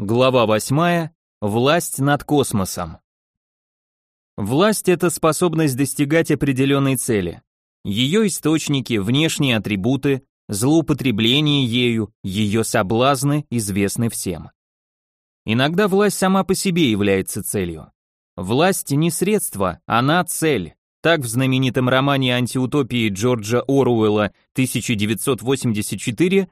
Глава 8. Власть над космосом. Власть – это способность достигать определенной цели. Ее источники, внешние атрибуты, злоупотребление ею, ее соблазны известны всем. Иногда власть сама по себе является целью. Власть не средство, она цель. Так в знаменитом романе антиутопии Джорджа Оруэлла 1984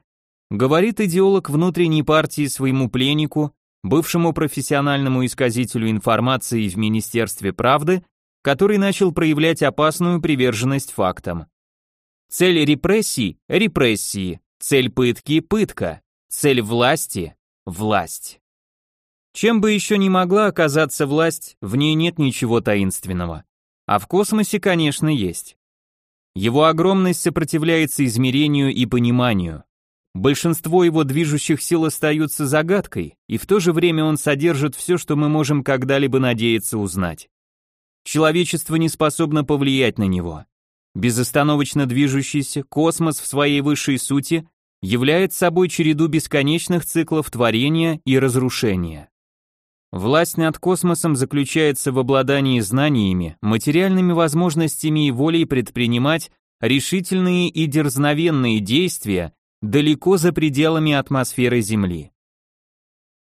говорит идеолог внутренней партии своему пленнику, бывшему профессиональному исказителю информации в Министерстве правды, который начал проявлять опасную приверженность фактам. Цель репрессий – репрессии, цель пытки – пытка, цель власти – власть. Чем бы еще ни могла оказаться власть, в ней нет ничего таинственного. А в космосе, конечно, есть. Его огромность сопротивляется измерению и пониманию. Большинство его движущих сил остаются загадкой, и в то же время он содержит все, что мы можем когда-либо надеяться узнать. Человечество не способно повлиять на него. Безостановочно движущийся космос в своей высшей сути является собой череду бесконечных циклов творения и разрушения. Власть над космосом заключается в обладании знаниями, материальными возможностями и волей предпринимать решительные и дерзновенные действия далеко за пределами атмосферы Земли.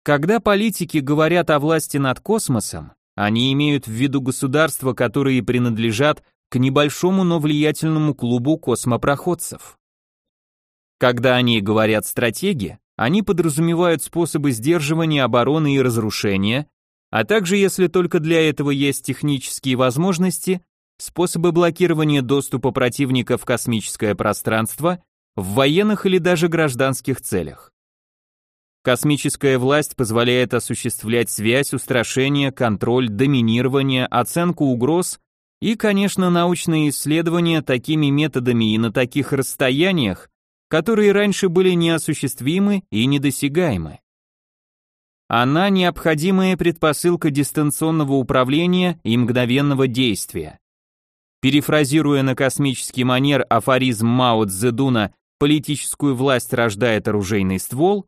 Когда политики говорят о власти над космосом, они имеют в виду государства, которые принадлежат к небольшому, но влиятельному клубу космопроходцев. Когда они говорят стратеги, они подразумевают способы сдерживания обороны и разрушения, а также, если только для этого есть технические возможности, способы блокирования доступа противника в космическое пространство в военных или даже гражданских целях. Космическая власть позволяет осуществлять связь, устрашение, контроль, доминирование, оценку угроз и, конечно, научные исследования такими методами и на таких расстояниях, которые раньше были неосуществимы и недосягаемы. Она необходимая предпосылка дистанционного управления и мгновенного действия. Перефразируя на космический манер афоризм Мао Цзэдуна политическую власть рождает оружейный ствол,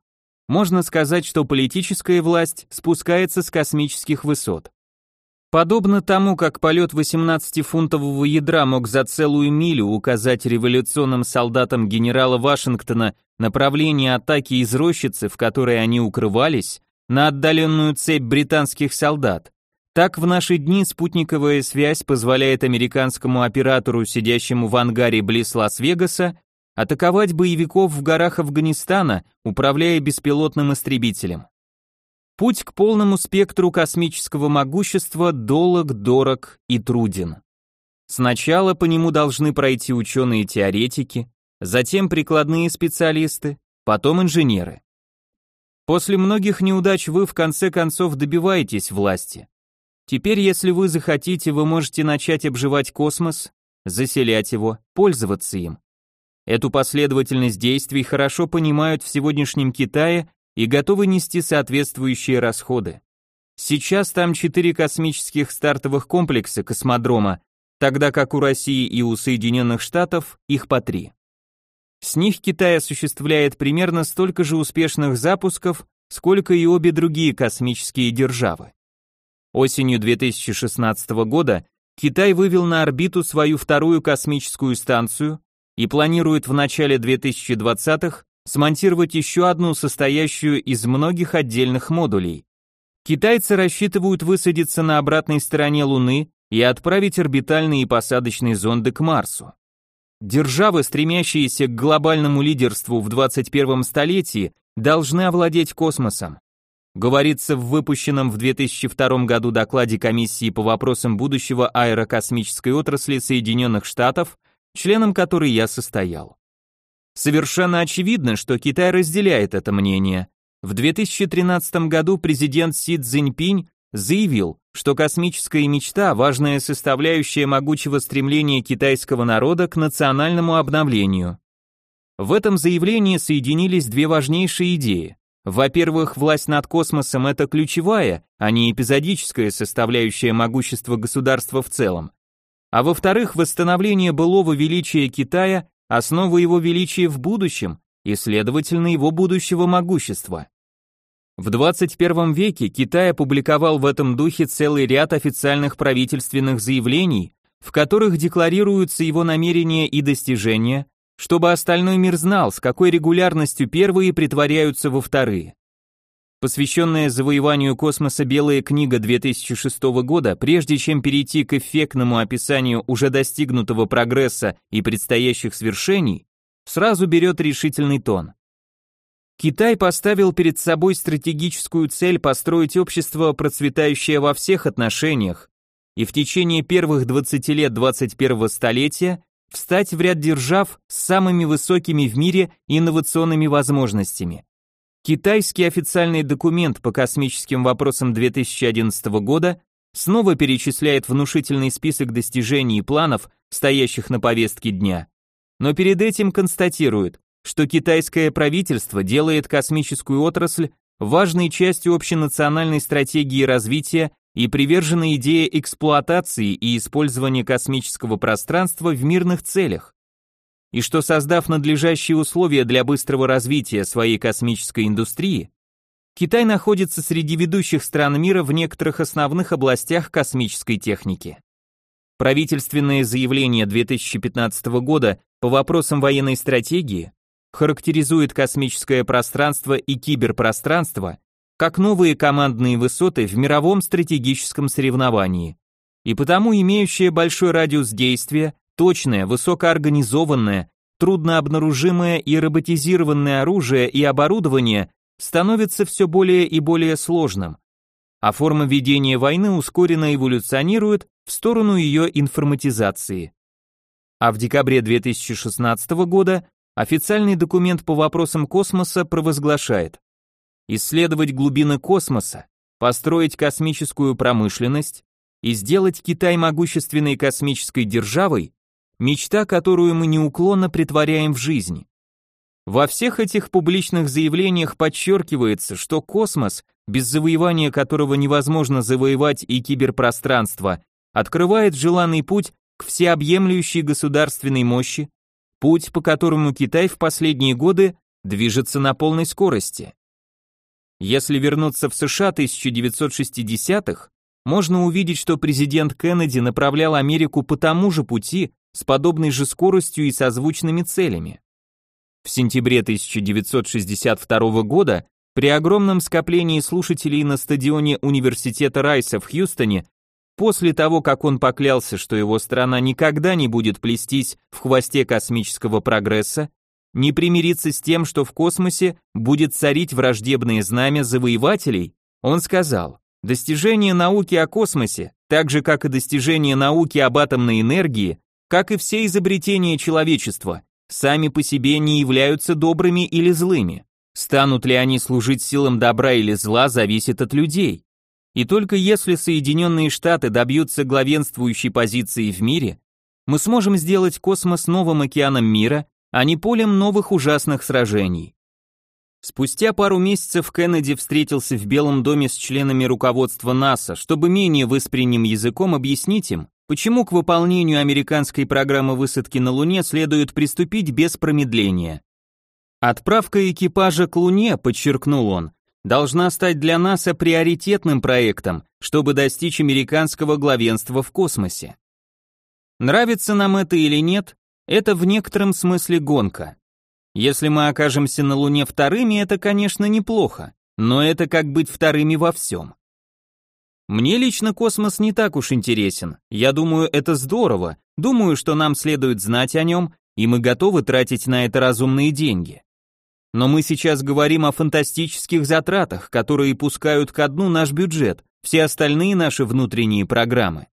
можно сказать, что политическая власть спускается с космических высот. Подобно тому, как полет 18-фунтового ядра мог за целую милю указать революционным солдатам генерала Вашингтона направление атаки из рощицы, в которой они укрывались, на отдаленную цепь британских солдат, так в наши дни спутниковая связь позволяет американскому оператору, сидящему в ангаре близ Лас-Вегаса, атаковать боевиков в горах Афганистана, управляя беспилотным истребителем. Путь к полному спектру космического могущества долог, дорог и труден. Сначала по нему должны пройти ученые-теоретики, затем прикладные специалисты, потом инженеры. После многих неудач вы в конце концов добиваетесь власти. Теперь, если вы захотите, вы можете начать обживать космос, заселять его, пользоваться им. Эту последовательность действий хорошо понимают в сегодняшнем Китае и готовы нести соответствующие расходы. Сейчас там четыре космических стартовых комплекса космодрома, тогда как у России и у Соединенных Штатов их по три. С них Китай осуществляет примерно столько же успешных запусков, сколько и обе другие космические державы. Осенью 2016 года Китай вывел на орбиту свою вторую космическую станцию, и планирует в начале 2020-х смонтировать еще одну состоящую из многих отдельных модулей. Китайцы рассчитывают высадиться на обратной стороне Луны и отправить орбитальные и посадочные зонды к Марсу. Державы, стремящиеся к глобальному лидерству в 21 столетии, должны овладеть космосом. Говорится в выпущенном в 2002 году докладе Комиссии по вопросам будущего аэрокосмической отрасли Соединенных Штатов членом которой я состоял. Совершенно очевидно, что Китай разделяет это мнение. В 2013 году президент Си Цзиньпинь заявил, что космическая мечта – важная составляющая могучего стремления китайского народа к национальному обновлению. В этом заявлении соединились две важнейшие идеи. Во-первых, власть над космосом – это ключевая, а не эпизодическая составляющая могущества государства в целом а во-вторых, восстановление былого величия Китая – основа его величия в будущем и, следовательно, его будущего могущества. В 21 веке Китай опубликовал в этом духе целый ряд официальных правительственных заявлений, в которых декларируются его намерения и достижения, чтобы остальной мир знал, с какой регулярностью первые притворяются во вторые. Посвященная завоеванию космоса Белая книга 2006 года, прежде чем перейти к эффектному описанию уже достигнутого прогресса и предстоящих свершений, сразу берет решительный тон. Китай поставил перед собой стратегическую цель построить общество, процветающее во всех отношениях, и в течение первых 20 лет 21 столетия встать в ряд держав с самыми высокими в мире инновационными возможностями. Китайский официальный документ по космическим вопросам 2011 года снова перечисляет внушительный список достижений и планов, стоящих на повестке дня. Но перед этим констатирует, что китайское правительство делает космическую отрасль важной частью общенациональной стратегии развития и привержена идее эксплуатации и использования космического пространства в мирных целях и что создав надлежащие условия для быстрого развития своей космической индустрии, Китай находится среди ведущих стран мира в некоторых основных областях космической техники. Правительственное заявление 2015 года по вопросам военной стратегии характеризует космическое пространство и киберпространство как новые командные высоты в мировом стратегическом соревновании, и потому имеющие большой радиус действия Точное, высокоорганизованное, труднообнаружимое и роботизированное оружие и оборудование становится все более и более сложным, а форма ведения войны ускоренно эволюционирует в сторону ее информатизации. А в декабре 2016 года официальный документ по вопросам космоса провозглашает исследовать глубины космоса, построить космическую промышленность и сделать Китай могущественной космической державой мечта, которую мы неуклонно притворяем в жизнь. Во всех этих публичных заявлениях подчеркивается, что космос, без завоевания которого невозможно завоевать и киберпространство, открывает желанный путь к всеобъемлющей государственной мощи, путь, по которому Китай в последние годы движется на полной скорости. Если вернуться в США 1960-х, можно увидеть, что президент Кеннеди направлял Америку по тому же пути, с подобной же скоростью и созвучными целями. В сентябре 1962 года при огромном скоплении слушателей на стадионе Университета Райса в Хьюстоне, после того, как он поклялся, что его страна никогда не будет плестись в хвосте космического прогресса, не примириться с тем, что в космосе будет царить враждебное знамя завоевателей, он сказал, достижения науки о космосе, так же как и достижения науки об атомной энергии, как и все изобретения человечества, сами по себе не являются добрыми или злыми. Станут ли они служить силам добра или зла, зависит от людей. И только если Соединенные Штаты добьются главенствующей позиции в мире, мы сможем сделать космос новым океаном мира, а не полем новых ужасных сражений. Спустя пару месяцев Кеннеди встретился в Белом доме с членами руководства НАСА, чтобы менее выспренним языком объяснить им, Почему к выполнению американской программы высадки на Луне следует приступить без промедления? Отправка экипажа к Луне, подчеркнул он, должна стать для НАСА приоритетным проектом, чтобы достичь американского главенства в космосе. Нравится нам это или нет, это в некотором смысле гонка. Если мы окажемся на Луне вторыми, это, конечно, неплохо, но это как быть вторыми во всем. Мне лично космос не так уж интересен. Я думаю, это здорово. Думаю, что нам следует знать о нем, и мы готовы тратить на это разумные деньги. Но мы сейчас говорим о фантастических затратах, которые пускают ко дну наш бюджет, все остальные наши внутренние программы.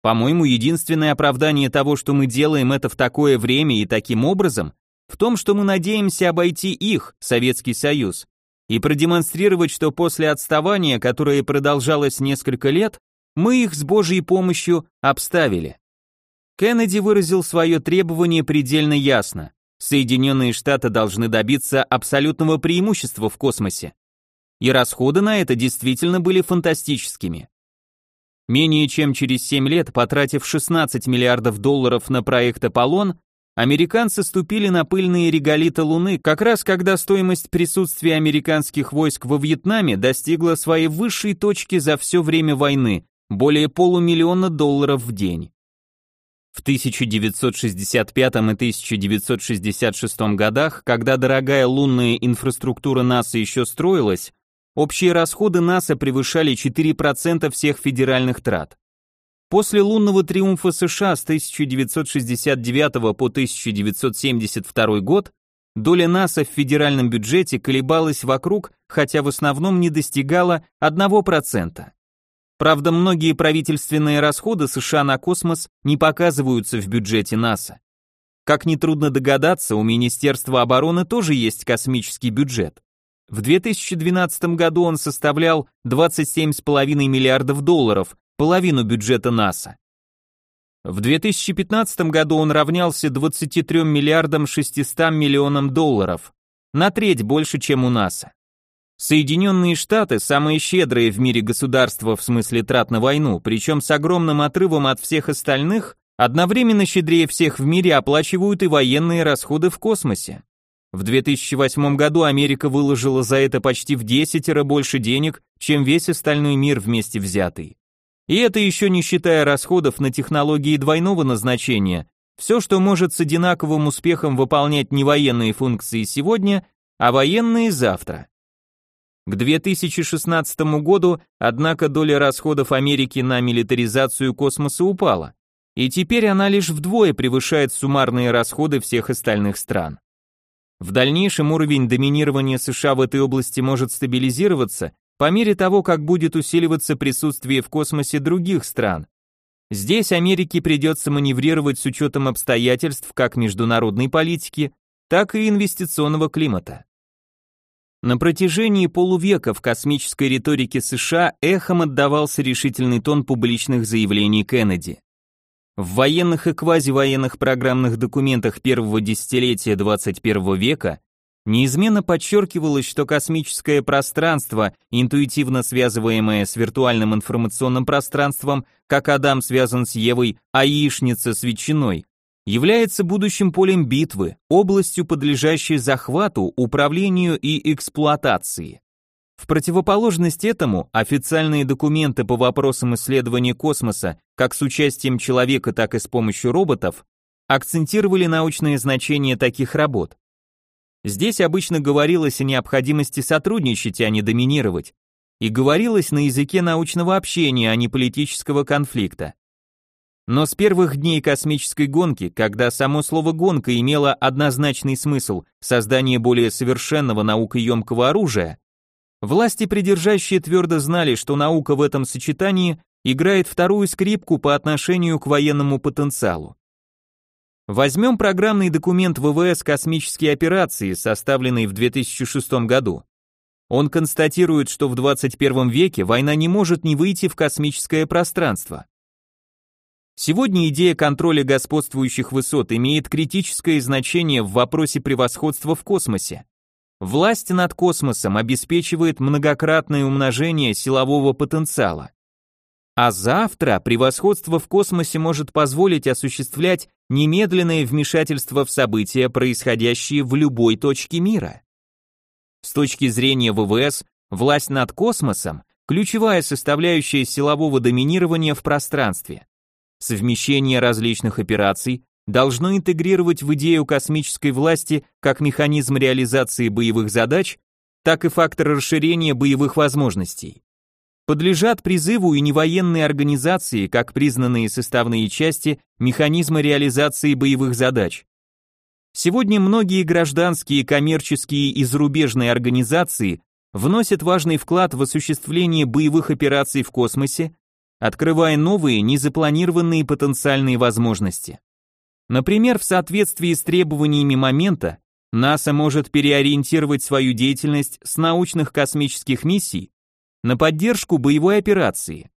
По-моему, единственное оправдание того, что мы делаем это в такое время и таким образом, в том, что мы надеемся обойти их, Советский Союз, и продемонстрировать, что после отставания, которое продолжалось несколько лет, мы их с Божьей помощью обставили. Кеннеди выразил свое требование предельно ясно. Соединенные Штаты должны добиться абсолютного преимущества в космосе. И расходы на это действительно были фантастическими. Менее чем через 7 лет, потратив 16 миллиардов долларов на проект Аполлон, американцы ступили на пыльные реголиты Луны как раз когда стоимость присутствия американских войск во Вьетнаме достигла своей высшей точки за все время войны, более полумиллиона долларов в день. В 1965 и 1966 годах, когда дорогая лунная инфраструктура НАСА еще строилась, общие расходы НАСА превышали 4% всех федеральных трат. После лунного триумфа США с 1969 по 1972 год доля НАСА в федеральном бюджете колебалась вокруг, хотя в основном не достигала 1%. Правда, многие правительственные расходы США на космос не показываются в бюджете НАСА. Как нетрудно догадаться, у Министерства обороны тоже есть космический бюджет. В 2012 году он составлял 27,5 миллиардов долларов, половину бюджета НАСА. В 2015 году он равнялся 23 миллиардам 600 миллионам долларов, на треть больше, чем у НАСА. Соединенные Штаты – самые щедрые в мире государства в смысле трат на войну, причем с огромным отрывом от всех остальных, одновременно щедрее всех в мире оплачивают и военные расходы в космосе. В 2008 году Америка выложила за это почти в 10 раз больше денег, чем весь остальной мир вместе взятый. И это еще не считая расходов на технологии двойного назначения, все, что может с одинаковым успехом выполнять не военные функции сегодня, а военные завтра. К 2016 году, однако, доля расходов Америки на милитаризацию космоса упала, и теперь она лишь вдвое превышает суммарные расходы всех остальных стран. В дальнейшем уровень доминирования США в этой области может стабилизироваться по мере того, как будет усиливаться присутствие в космосе других стран. Здесь Америке придется маневрировать с учетом обстоятельств как международной политики, так и инвестиционного климата. На протяжении полувека в космической риторике США эхом отдавался решительный тон публичных заявлений Кеннеди. В военных и квазивоенных программных документах первого десятилетия 21 века неизменно подчеркивалось, что космическое пространство, интуитивно связываемое с виртуальным информационным пространством, как Адам связан с Евой, а яичница с ветчиной, является будущим полем битвы, областью, подлежащей захвату, управлению и эксплуатации. В противоположность этому, официальные документы по вопросам исследования космоса, как с участием человека, так и с помощью роботов, акцентировали научное значение таких работ. Здесь обычно говорилось о необходимости сотрудничать, а не доминировать, и говорилось на языке научного общения, а не политического конфликта. Но с первых дней космической гонки, когда само слово «гонка» имело однозначный смысл создание более совершенного наукоемкого оружия, власти, придержащие твердо знали, что наука в этом сочетании играет вторую скрипку по отношению к военному потенциалу. Возьмем программный документ ВВС «Космические операции», составленный в 2006 году. Он констатирует, что в 21 веке война не может не выйти в космическое пространство. Сегодня идея контроля господствующих высот имеет критическое значение в вопросе превосходства в космосе. Власть над космосом обеспечивает многократное умножение силового потенциала. А завтра превосходство в космосе может позволить осуществлять немедленное вмешательство в события, происходящие в любой точке мира. С точки зрения ВВС, власть над космосом – ключевая составляющая силового доминирования в пространстве. Совмещение различных операций должно интегрировать в идею космической власти как механизм реализации боевых задач, так и фактор расширения боевых возможностей. Подлежат призыву и невоенные организации, как признанные составные части механизма реализации боевых задач. Сегодня многие гражданские, коммерческие и зарубежные организации вносят важный вклад в осуществление боевых операций в космосе открывая новые, незапланированные потенциальные возможности. Например, в соответствии с требованиями момента, НАСА может переориентировать свою деятельность с научных космических миссий на поддержку боевой операции.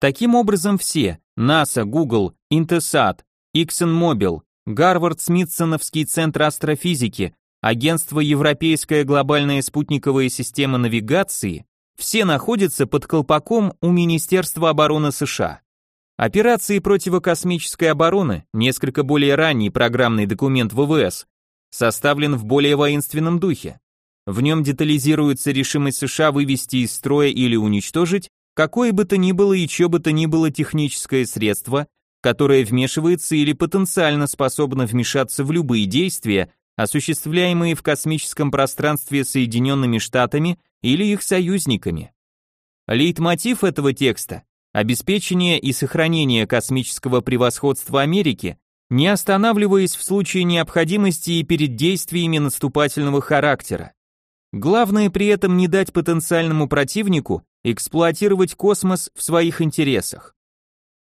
Таким образом все НАСА, Google, Intelsat, ExxonMobil, Гарвард-Смитсоновский центр астрофизики, Агентство Европейская глобальная спутниковая система навигации все находятся под колпаком у Министерства обороны США. Операции противокосмической обороны, несколько более ранний программный документ ВВС, составлен в более воинственном духе. В нем детализируется решимость США вывести из строя или уничтожить какое бы то ни было и чье бы то ни было техническое средство, которое вмешивается или потенциально способно вмешаться в любые действия, осуществляемые в космическом пространстве Соединенными Штатами или их союзниками. Лейтмотив этого текста – обеспечение и сохранение космического превосходства Америки, не останавливаясь в случае необходимости и перед действиями наступательного характера. Главное при этом не дать потенциальному противнику эксплуатировать космос в своих интересах.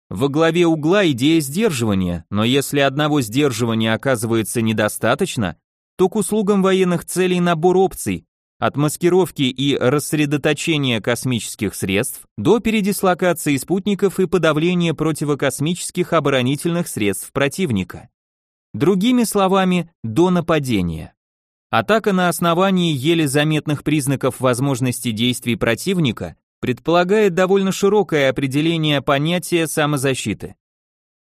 Во главе угла идея сдерживания, но если одного сдерживания оказывается недостаточно, то к услугам военных целей набор опций, от маскировки и рассредоточения космических средств до передислокации спутников и подавления противокосмических оборонительных средств противника. Другими словами, до нападения. Атака на основании еле заметных признаков возможности действий противника предполагает довольно широкое определение понятия самозащиты.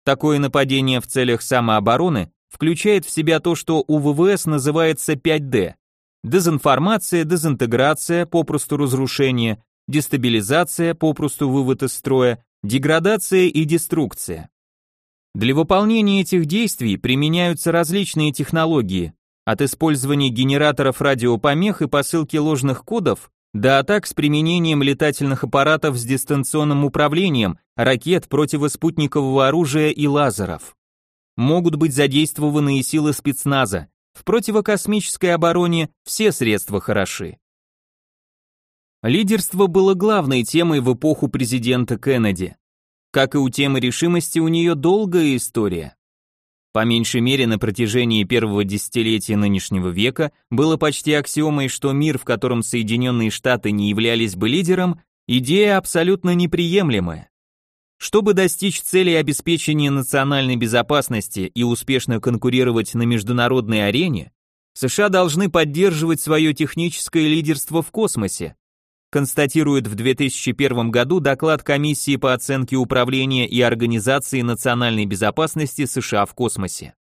Такое нападение в целях самообороны включает в себя то, что у ВВС называется 5D. Дезинформация, дезинтеграция, попросту разрушение, дестабилизация, попросту вывод из строя, деградация и деструкция. Для выполнения этих действий применяются различные технологии, от использования генераторов радиопомех и посылки ложных кодов до атак с применением летательных аппаратов с дистанционным управлением, ракет, противоспутникового оружия и лазеров. Могут быть задействованы и силы спецназа. В противокосмической обороне все средства хороши. Лидерство было главной темой в эпоху президента Кеннеди. Как и у темы решимости, у нее долгая история. По меньшей мере на протяжении первого десятилетия нынешнего века было почти аксиомой, что мир, в котором Соединенные Штаты не являлись бы лидером, идея абсолютно неприемлемая. Чтобы достичь цели обеспечения национальной безопасности и успешно конкурировать на международной арене, США должны поддерживать свое техническое лидерство в космосе, констатирует в 2001 году доклад Комиссии по оценке управления и организации национальной безопасности США в космосе.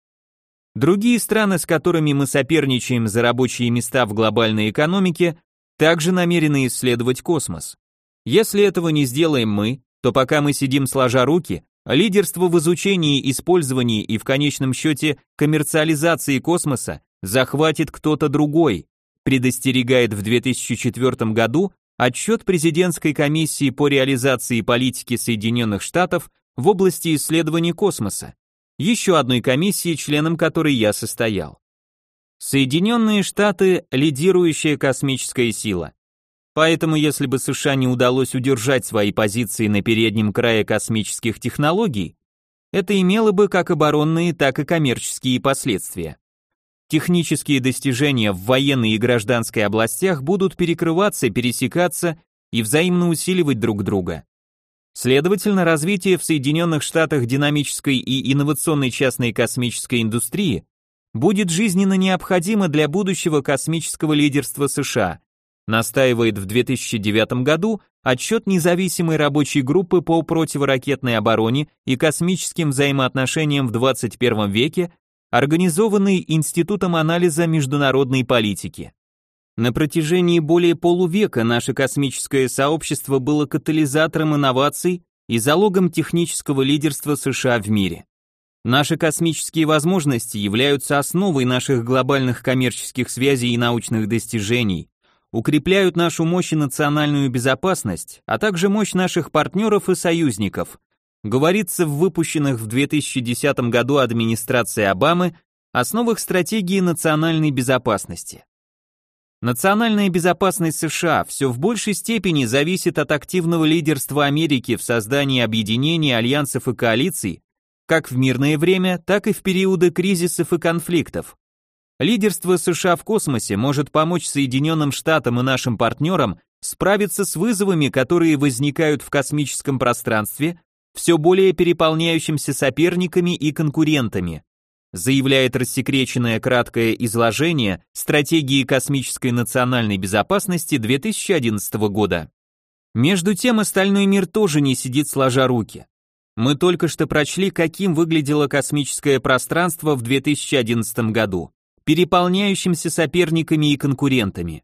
Другие страны, с которыми мы соперничаем за рабочие места в глобальной экономике, также намерены исследовать космос. Если этого не сделаем мы, то пока мы сидим сложа руки, лидерство в изучении, использовании и в конечном счете коммерциализации космоса захватит кто-то другой, предостерегает в 2004 году Отчет президентской комиссии по реализации политики Соединенных Штатов в области исследований космоса, еще одной комиссии, членом которой я состоял. Соединенные Штаты – лидирующая космическая сила. Поэтому если бы США не удалось удержать свои позиции на переднем крае космических технологий, это имело бы как оборонные, так и коммерческие последствия. Технические достижения в военной и гражданской областях будут перекрываться, пересекаться и взаимно усиливать друг друга. Следовательно, развитие в Соединенных Штатах динамической и инновационной частной космической индустрии будет жизненно необходимо для будущего космического лидерства США, настаивает в 2009 году отчет независимой рабочей группы по противоракетной обороне и космическим взаимоотношениям в 21 веке организованный Институтом анализа международной политики. На протяжении более полувека наше космическое сообщество было катализатором инноваций и залогом технического лидерства США в мире. Наши космические возможности являются основой наших глобальных коммерческих связей и научных достижений, укрепляют нашу мощь и национальную безопасность, а также мощь наших партнеров и союзников, говорится в выпущенных в 2010 году администрацией Обамы основах стратегии национальной безопасности. Национальная безопасность США все в большей степени зависит от активного лидерства Америки в создании объединений, альянсов и коалиций, как в мирное время, так и в периоды кризисов и конфликтов. Лидерство США в космосе может помочь Соединенным Штатам и нашим партнерам справиться с вызовами, которые возникают в космическом пространстве все более переполняющимся соперниками и конкурентами, заявляет рассекреченное краткое изложение стратегии космической национальной безопасности 2011 года. Между тем остальной мир тоже не сидит сложа руки. Мы только что прочли, каким выглядело космическое пространство в 2011 году, переполняющимся соперниками и конкурентами.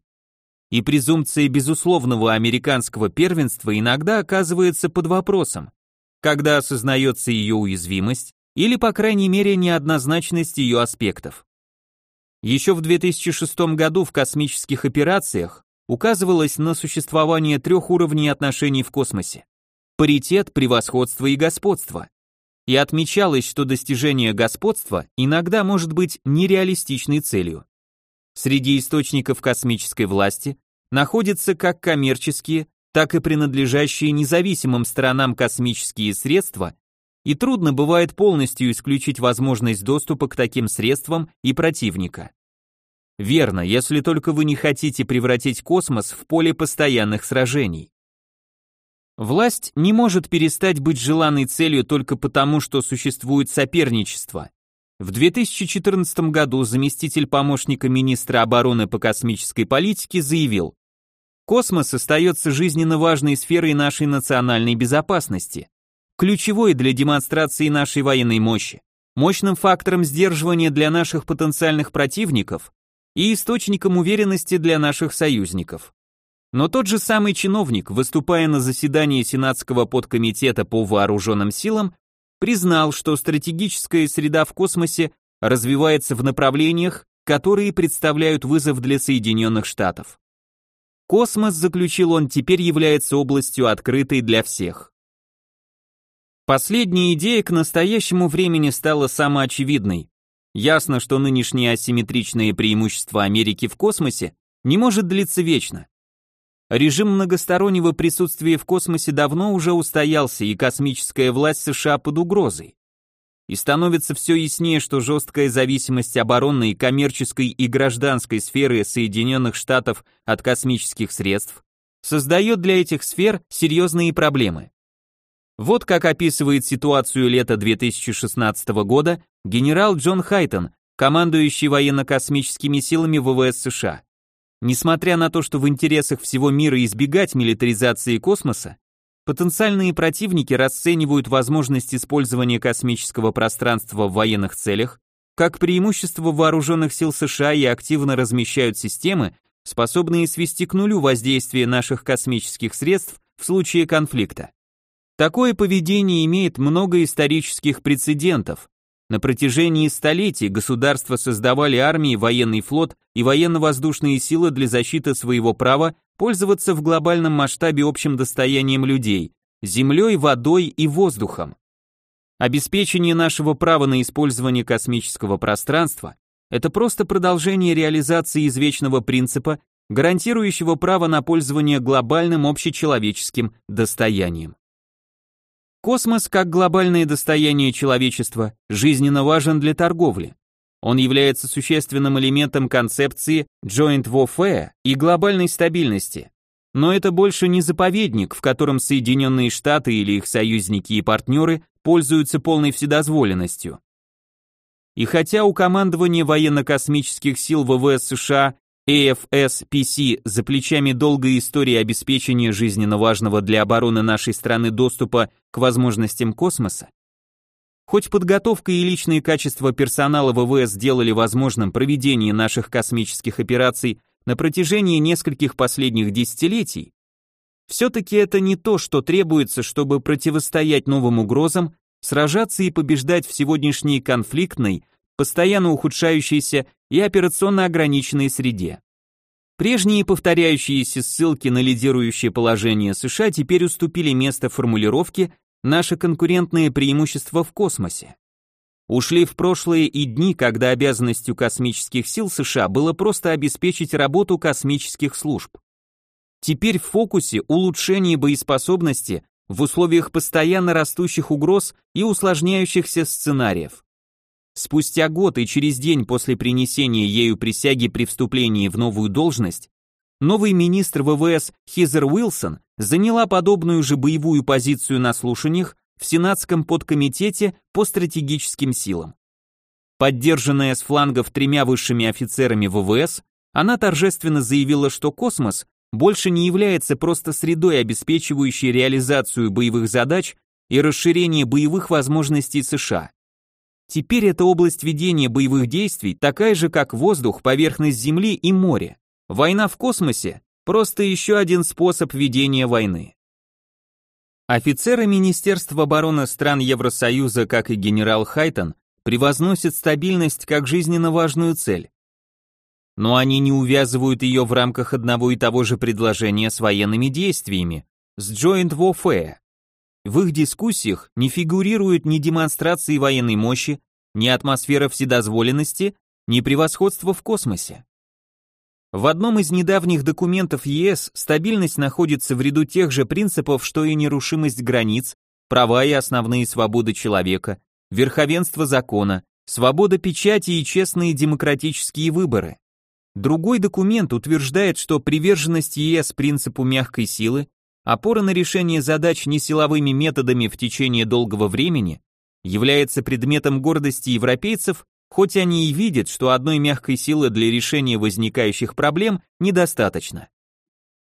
И презумпция безусловного американского первенства иногда оказывается под вопросом, когда осознается ее уязвимость или, по крайней мере, неоднозначность ее аспектов. Еще в 2006 году в космических операциях указывалось на существование трех уровней отношений в космосе – паритет, превосходство и господство. И отмечалось, что достижение господства иногда может быть нереалистичной целью. Среди источников космической власти находятся как коммерческие, так и принадлежащие независимым сторонам космические средства, и трудно бывает полностью исключить возможность доступа к таким средствам и противника. Верно, если только вы не хотите превратить космос в поле постоянных сражений. Власть не может перестать быть желанной целью только потому, что существует соперничество. В 2014 году заместитель помощника министра обороны по космической политике заявил, Космос остается жизненно важной сферой нашей национальной безопасности, ключевой для демонстрации нашей военной мощи, мощным фактором сдерживания для наших потенциальных противников и источником уверенности для наших союзников. Но тот же самый чиновник, выступая на заседании Сенатского подкомитета по вооруженным силам, признал, что стратегическая среда в космосе развивается в направлениях, которые представляют вызов для Соединенных Штатов. Космос, заключил он, теперь является областью открытой для всех. Последняя идея к настоящему времени стала самоочевидной. Ясно, что нынешнее асимметричное преимущество Америки в космосе не может длиться вечно. Режим многостороннего присутствия в космосе давно уже устоялся, и космическая власть США под угрозой и становится все яснее, что жесткая зависимость оборонной, коммерческой и гражданской сферы Соединенных Штатов от космических средств создает для этих сфер серьезные проблемы. Вот как описывает ситуацию лета 2016 года генерал Джон Хайтон, командующий военно-космическими силами ВВС США. Несмотря на то, что в интересах всего мира избегать милитаризации космоса, Потенциальные противники расценивают возможность использования космического пространства в военных целях как преимущество вооруженных сил США и активно размещают системы, способные свести к нулю воздействие наших космических средств в случае конфликта. Такое поведение имеет много исторических прецедентов. На протяжении столетий государства создавали армии, военный флот и военно-воздушные силы для защиты своего права пользоваться в глобальном масштабе общим достоянием людей – землей, водой и воздухом. Обеспечение нашего права на использование космического пространства – это просто продолжение реализации извечного принципа, гарантирующего право на пользование глобальным общечеловеческим достоянием. Космос, как глобальное достояние человечества, жизненно важен для торговли. Он является существенным элементом концепции joint warfare и глобальной стабильности. Но это больше не заповедник, в котором Соединенные Штаты или их союзники и партнеры пользуются полной вседозволенностью. И хотя у командования военно-космических сил ВВС США AFSPC за плечами долгая история обеспечения жизненно важного для обороны нашей страны доступа к возможностям космоса, Хоть подготовка и личные качества персонала ВВС сделали возможным проведение наших космических операций на протяжении нескольких последних десятилетий, все-таки это не то, что требуется, чтобы противостоять новым угрозам, сражаться и побеждать в сегодняшней конфликтной, постоянно ухудшающейся и операционно ограниченной среде. Прежние повторяющиеся ссылки на лидирующее положение США теперь уступили место формулировке наше конкурентное преимущество в космосе. Ушли в прошлые и дни, когда обязанностью космических сил США было просто обеспечить работу космических служб. Теперь в фокусе улучшение боеспособности в условиях постоянно растущих угроз и усложняющихся сценариев. Спустя год и через день после принесения ею присяги при вступлении в новую должность, новый министр ВВС Хизер Уилсон заняла подобную же боевую позицию на слушаниях в Сенатском подкомитете по стратегическим силам. Поддержанная с флангов тремя высшими офицерами ВВС, она торжественно заявила, что космос больше не является просто средой, обеспечивающей реализацию боевых задач и расширение боевых возможностей США. Теперь эта область ведения боевых действий такая же, как воздух, поверхность Земли и море. Война в космосе – просто еще один способ ведения войны. Офицеры Министерства обороны стран Евросоюза, как и генерал Хайтон, превозносят стабильность как жизненно важную цель. Но они не увязывают ее в рамках одного и того же предложения с военными действиями, с Joint Warfare. В их дискуссиях не фигурируют ни демонстрации военной мощи, ни атмосфера вседозволенности, ни превосходство в космосе. В одном из недавних документов ЕС стабильность находится в ряду тех же принципов, что и нерушимость границ, права и основные свободы человека, верховенство закона, свобода печати и честные демократические выборы. Другой документ утверждает, что приверженность ЕС принципу мягкой силы опора на решение задач не силовыми методами в течение долгого времени является предметом гордости европейцев, хоть они и видят, что одной мягкой силы для решения возникающих проблем недостаточно.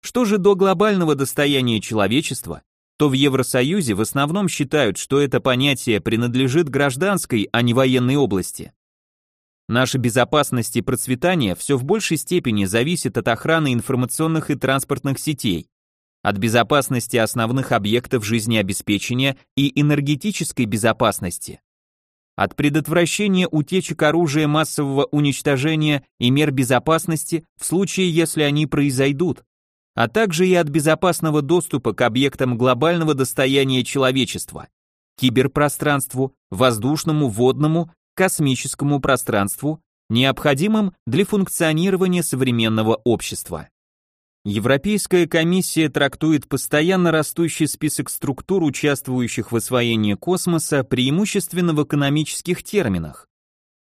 Что же до глобального достояния человечества, то в Евросоюзе в основном считают, что это понятие принадлежит гражданской, а не военной области. Наша безопасность и процветание все в большей степени зависит от охраны информационных и транспортных сетей, от безопасности основных объектов жизнеобеспечения и энергетической безопасности, от предотвращения утечек оружия массового уничтожения и мер безопасности в случае, если они произойдут, а также и от безопасного доступа к объектам глобального достояния человечества, киберпространству, воздушному, водному, космическому пространству, необходимым для функционирования современного общества. Европейская комиссия трактует постоянно растущий список структур, участвующих в освоении космоса, преимущественно в экономических терминах.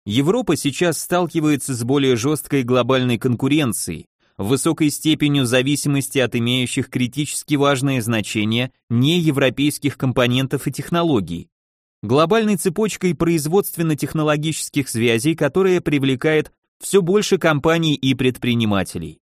Европа сейчас сталкивается с более жесткой глобальной конкуренцией, высокой степенью зависимости от имеющих критически важное значение неевропейских компонентов и технологий, глобальной цепочкой производственно-технологических связей, которая привлекает все больше компаний и предпринимателей.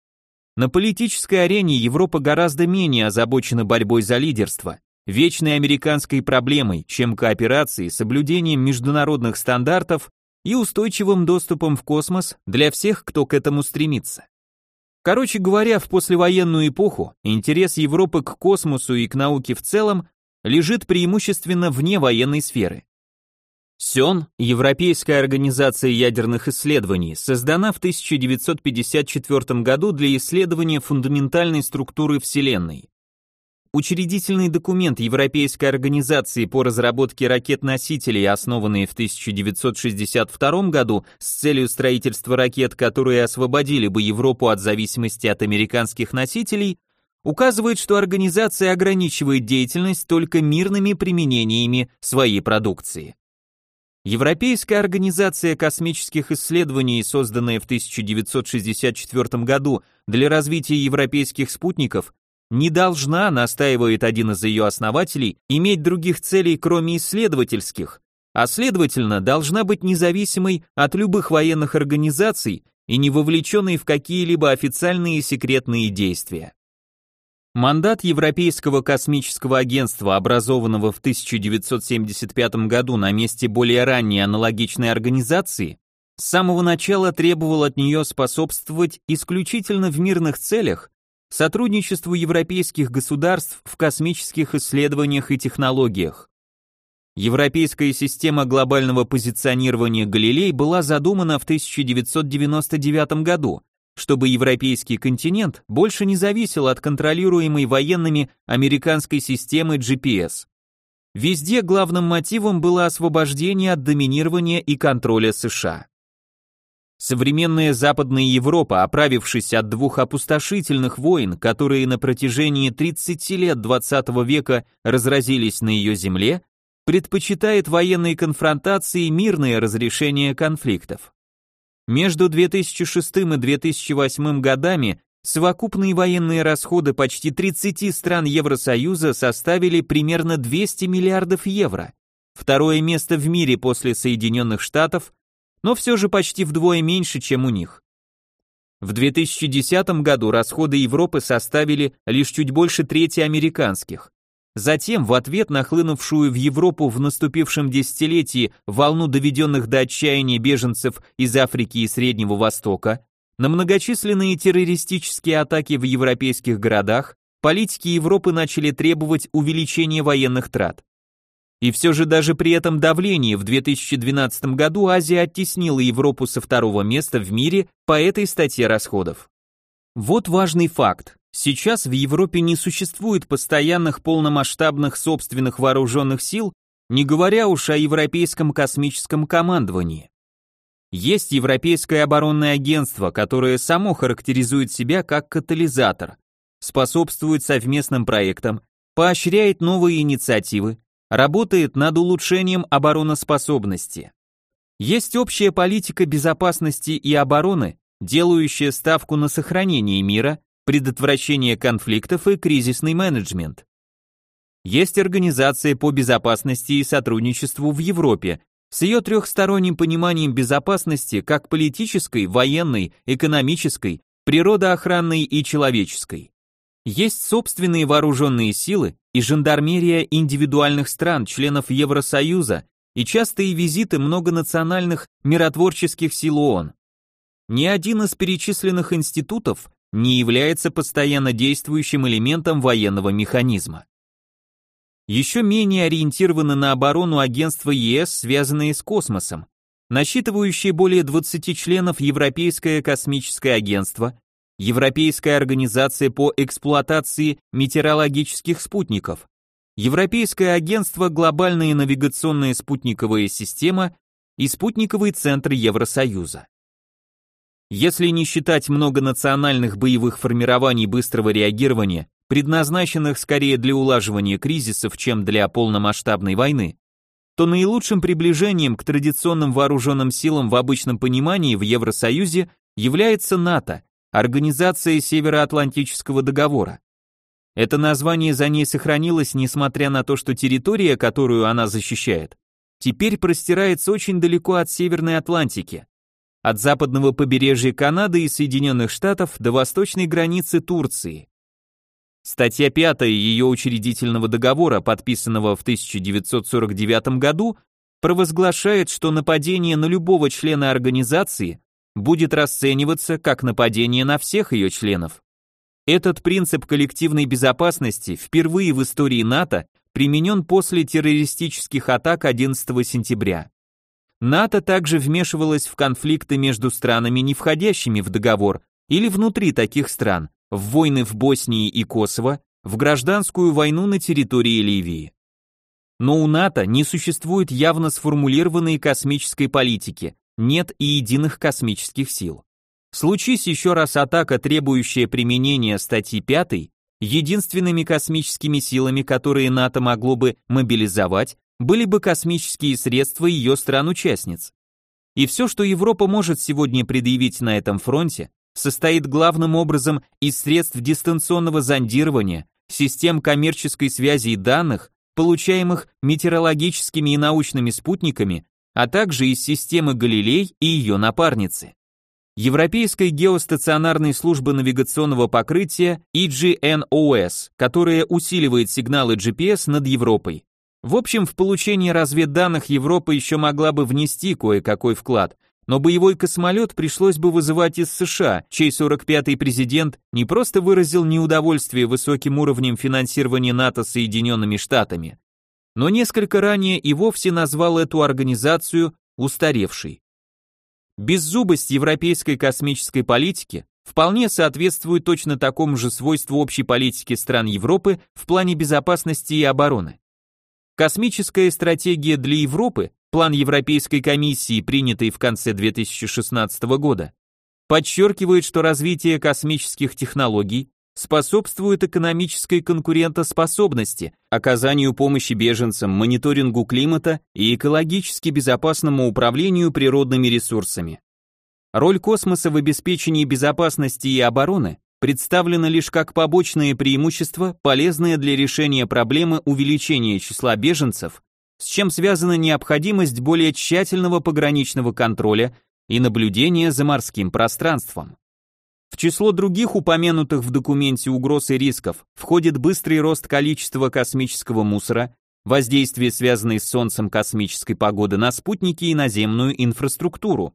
На политической арене Европа гораздо менее озабочена борьбой за лидерство, вечной американской проблемой, чем кооперацией, соблюдением международных стандартов и устойчивым доступом в космос для всех, кто к этому стремится. Короче говоря, в послевоенную эпоху интерес Европы к космосу и к науке в целом лежит преимущественно вне военной сферы. СЕН, Европейская организация ядерных исследований, создана в 1954 году для исследования фундаментальной структуры Вселенной. Учредительный документ Европейской организации по разработке ракет-носителей, основанный в 1962 году с целью строительства ракет, которые освободили бы Европу от зависимости от американских носителей, указывает, что организация ограничивает деятельность только мирными применениями своей продукции. Европейская организация космических исследований, созданная в 1964 году для развития европейских спутников, не должна, настаивает один из ее основателей, иметь других целей, кроме исследовательских, а следовательно, должна быть независимой от любых военных организаций и не вовлеченной в какие-либо официальные секретные действия. Мандат Европейского космического агентства, образованного в 1975 году на месте более ранней аналогичной организации, с самого начала требовал от нее способствовать исключительно в мирных целях сотрудничеству европейских государств в космических исследованиях и технологиях. Европейская система глобального позиционирования Галилей была задумана в 1999 году чтобы европейский континент больше не зависел от контролируемой военными американской системы GPS. Везде главным мотивом было освобождение от доминирования и контроля США. Современная Западная Европа, оправившись от двух опустошительных войн, которые на протяжении 30 лет 20 века разразились на ее земле, предпочитает военные конфронтации и мирное разрешение конфликтов. Между 2006 и 2008 годами совокупные военные расходы почти 30 стран Евросоюза составили примерно 200 миллиардов евро. Второе место в мире после Соединенных Штатов, но все же почти вдвое меньше, чем у них. В 2010 году расходы Европы составили лишь чуть больше трети американских. Затем, в ответ на хлынувшую в Европу в наступившем десятилетии волну доведенных до отчаяния беженцев из Африки и Среднего Востока, на многочисленные террористические атаки в европейских городах, политики Европы начали требовать увеличения военных трат. И все же даже при этом давлении в 2012 году Азия оттеснила Европу со второго места в мире по этой статье расходов. Вот важный факт. Сейчас в Европе не существует постоянных полномасштабных собственных вооруженных сил, не говоря уж о Европейском космическом командовании. Есть Европейское оборонное агентство, которое само характеризует себя как катализатор, способствует совместным проектам, поощряет новые инициативы, работает над улучшением обороноспособности. Есть общая политика безопасности и обороны, делающая ставку на сохранение мира, предотвращение конфликтов и кризисный менеджмент. Есть Организация по безопасности и сотрудничеству в Европе с ее трехсторонним пониманием безопасности как политической, военной, экономической, природоохранной и человеческой. Есть собственные вооруженные силы и жандармерия индивидуальных стран, членов Евросоюза и частые визиты многонациональных миротворческих сил ООН. Ни один из перечисленных институтов не является постоянно действующим элементом военного механизма. Еще менее ориентированы на оборону агентства ЕС, связанные с космосом, насчитывающие более 20 членов Европейское космическое агентство, Европейская организация по эксплуатации метеорологических спутников, Европейское агентство «Глобальная навигационная спутниковая система» и спутниковый центр Евросоюза. Если не считать многонациональных боевых формирований быстрого реагирования, предназначенных скорее для улаживания кризисов, чем для полномасштабной войны, то наилучшим приближением к традиционным вооруженным силам в обычном понимании в Евросоюзе является НАТО, Организация Североатлантического договора. Это название за ней сохранилось, несмотря на то, что территория, которую она защищает, теперь простирается очень далеко от Северной Атлантики, от западного побережья Канады и Соединенных Штатов до восточной границы Турции. Статья 5 ее учредительного договора, подписанного в 1949 году, провозглашает, что нападение на любого члена организации будет расцениваться как нападение на всех ее членов. Этот принцип коллективной безопасности впервые в истории НАТО применен после террористических атак 11 сентября. НАТО также вмешивалось в конфликты между странами, не входящими в договор, или внутри таких стран, в войны в Боснии и Косово, в гражданскую войну на территории Ливии. Но у НАТО не существует явно сформулированной космической политики, нет и единых космических сил. Случись еще раз атака, требующая применения статьи 5, единственными космическими силами, которые НАТО могло бы мобилизовать, были бы космические средства ее стран-участниц. И все, что Европа может сегодня предъявить на этом фронте, состоит главным образом из средств дистанционного зондирования, систем коммерческой связи и данных, получаемых метеорологическими и научными спутниками, а также из системы Галилей и ее напарницы. Европейской геостационарной службы навигационного покрытия EGNOS, которая усиливает сигналы GPS над Европой. В общем, в получении разведданных Европа еще могла бы внести кое-какой вклад, но боевой космолет пришлось бы вызывать из США, чей 45-й президент не просто выразил неудовольствие высоким уровнем финансирования НАТО Соединенными Штатами, но несколько ранее и вовсе назвал эту организацию устаревшей. Беззубость европейской космической политики вполне соответствует точно такому же свойству общей политики стран Европы в плане безопасности и обороны. Космическая стратегия для Европы, план Европейской комиссии, принятый в конце 2016 года, подчеркивает, что развитие космических технологий способствует экономической конкурентоспособности, оказанию помощи беженцам, мониторингу климата и экологически безопасному управлению природными ресурсами. Роль космоса в обеспечении безопасности и обороны представлено лишь как побочное преимущество, полезное для решения проблемы увеличения числа беженцев, с чем связана необходимость более тщательного пограничного контроля и наблюдения за морским пространством. В число других упомянутых в документе угроз и рисков входит быстрый рост количества космического мусора, воздействие, связанное с Солнцем космической погоды на спутники и наземную инфраструктуру,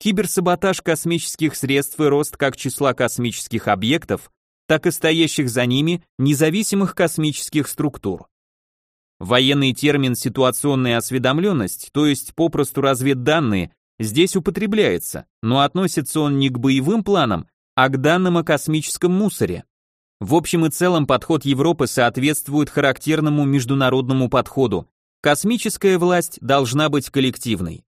киберсаботаж космических средств и рост как числа космических объектов, так и стоящих за ними независимых космических структур. Военный термин «ситуационная осведомленность», то есть попросту разведданные, здесь употребляется, но относится он не к боевым планам, а к данным о космическом мусоре. В общем и целом подход Европы соответствует характерному международному подходу. Космическая власть должна быть коллективной.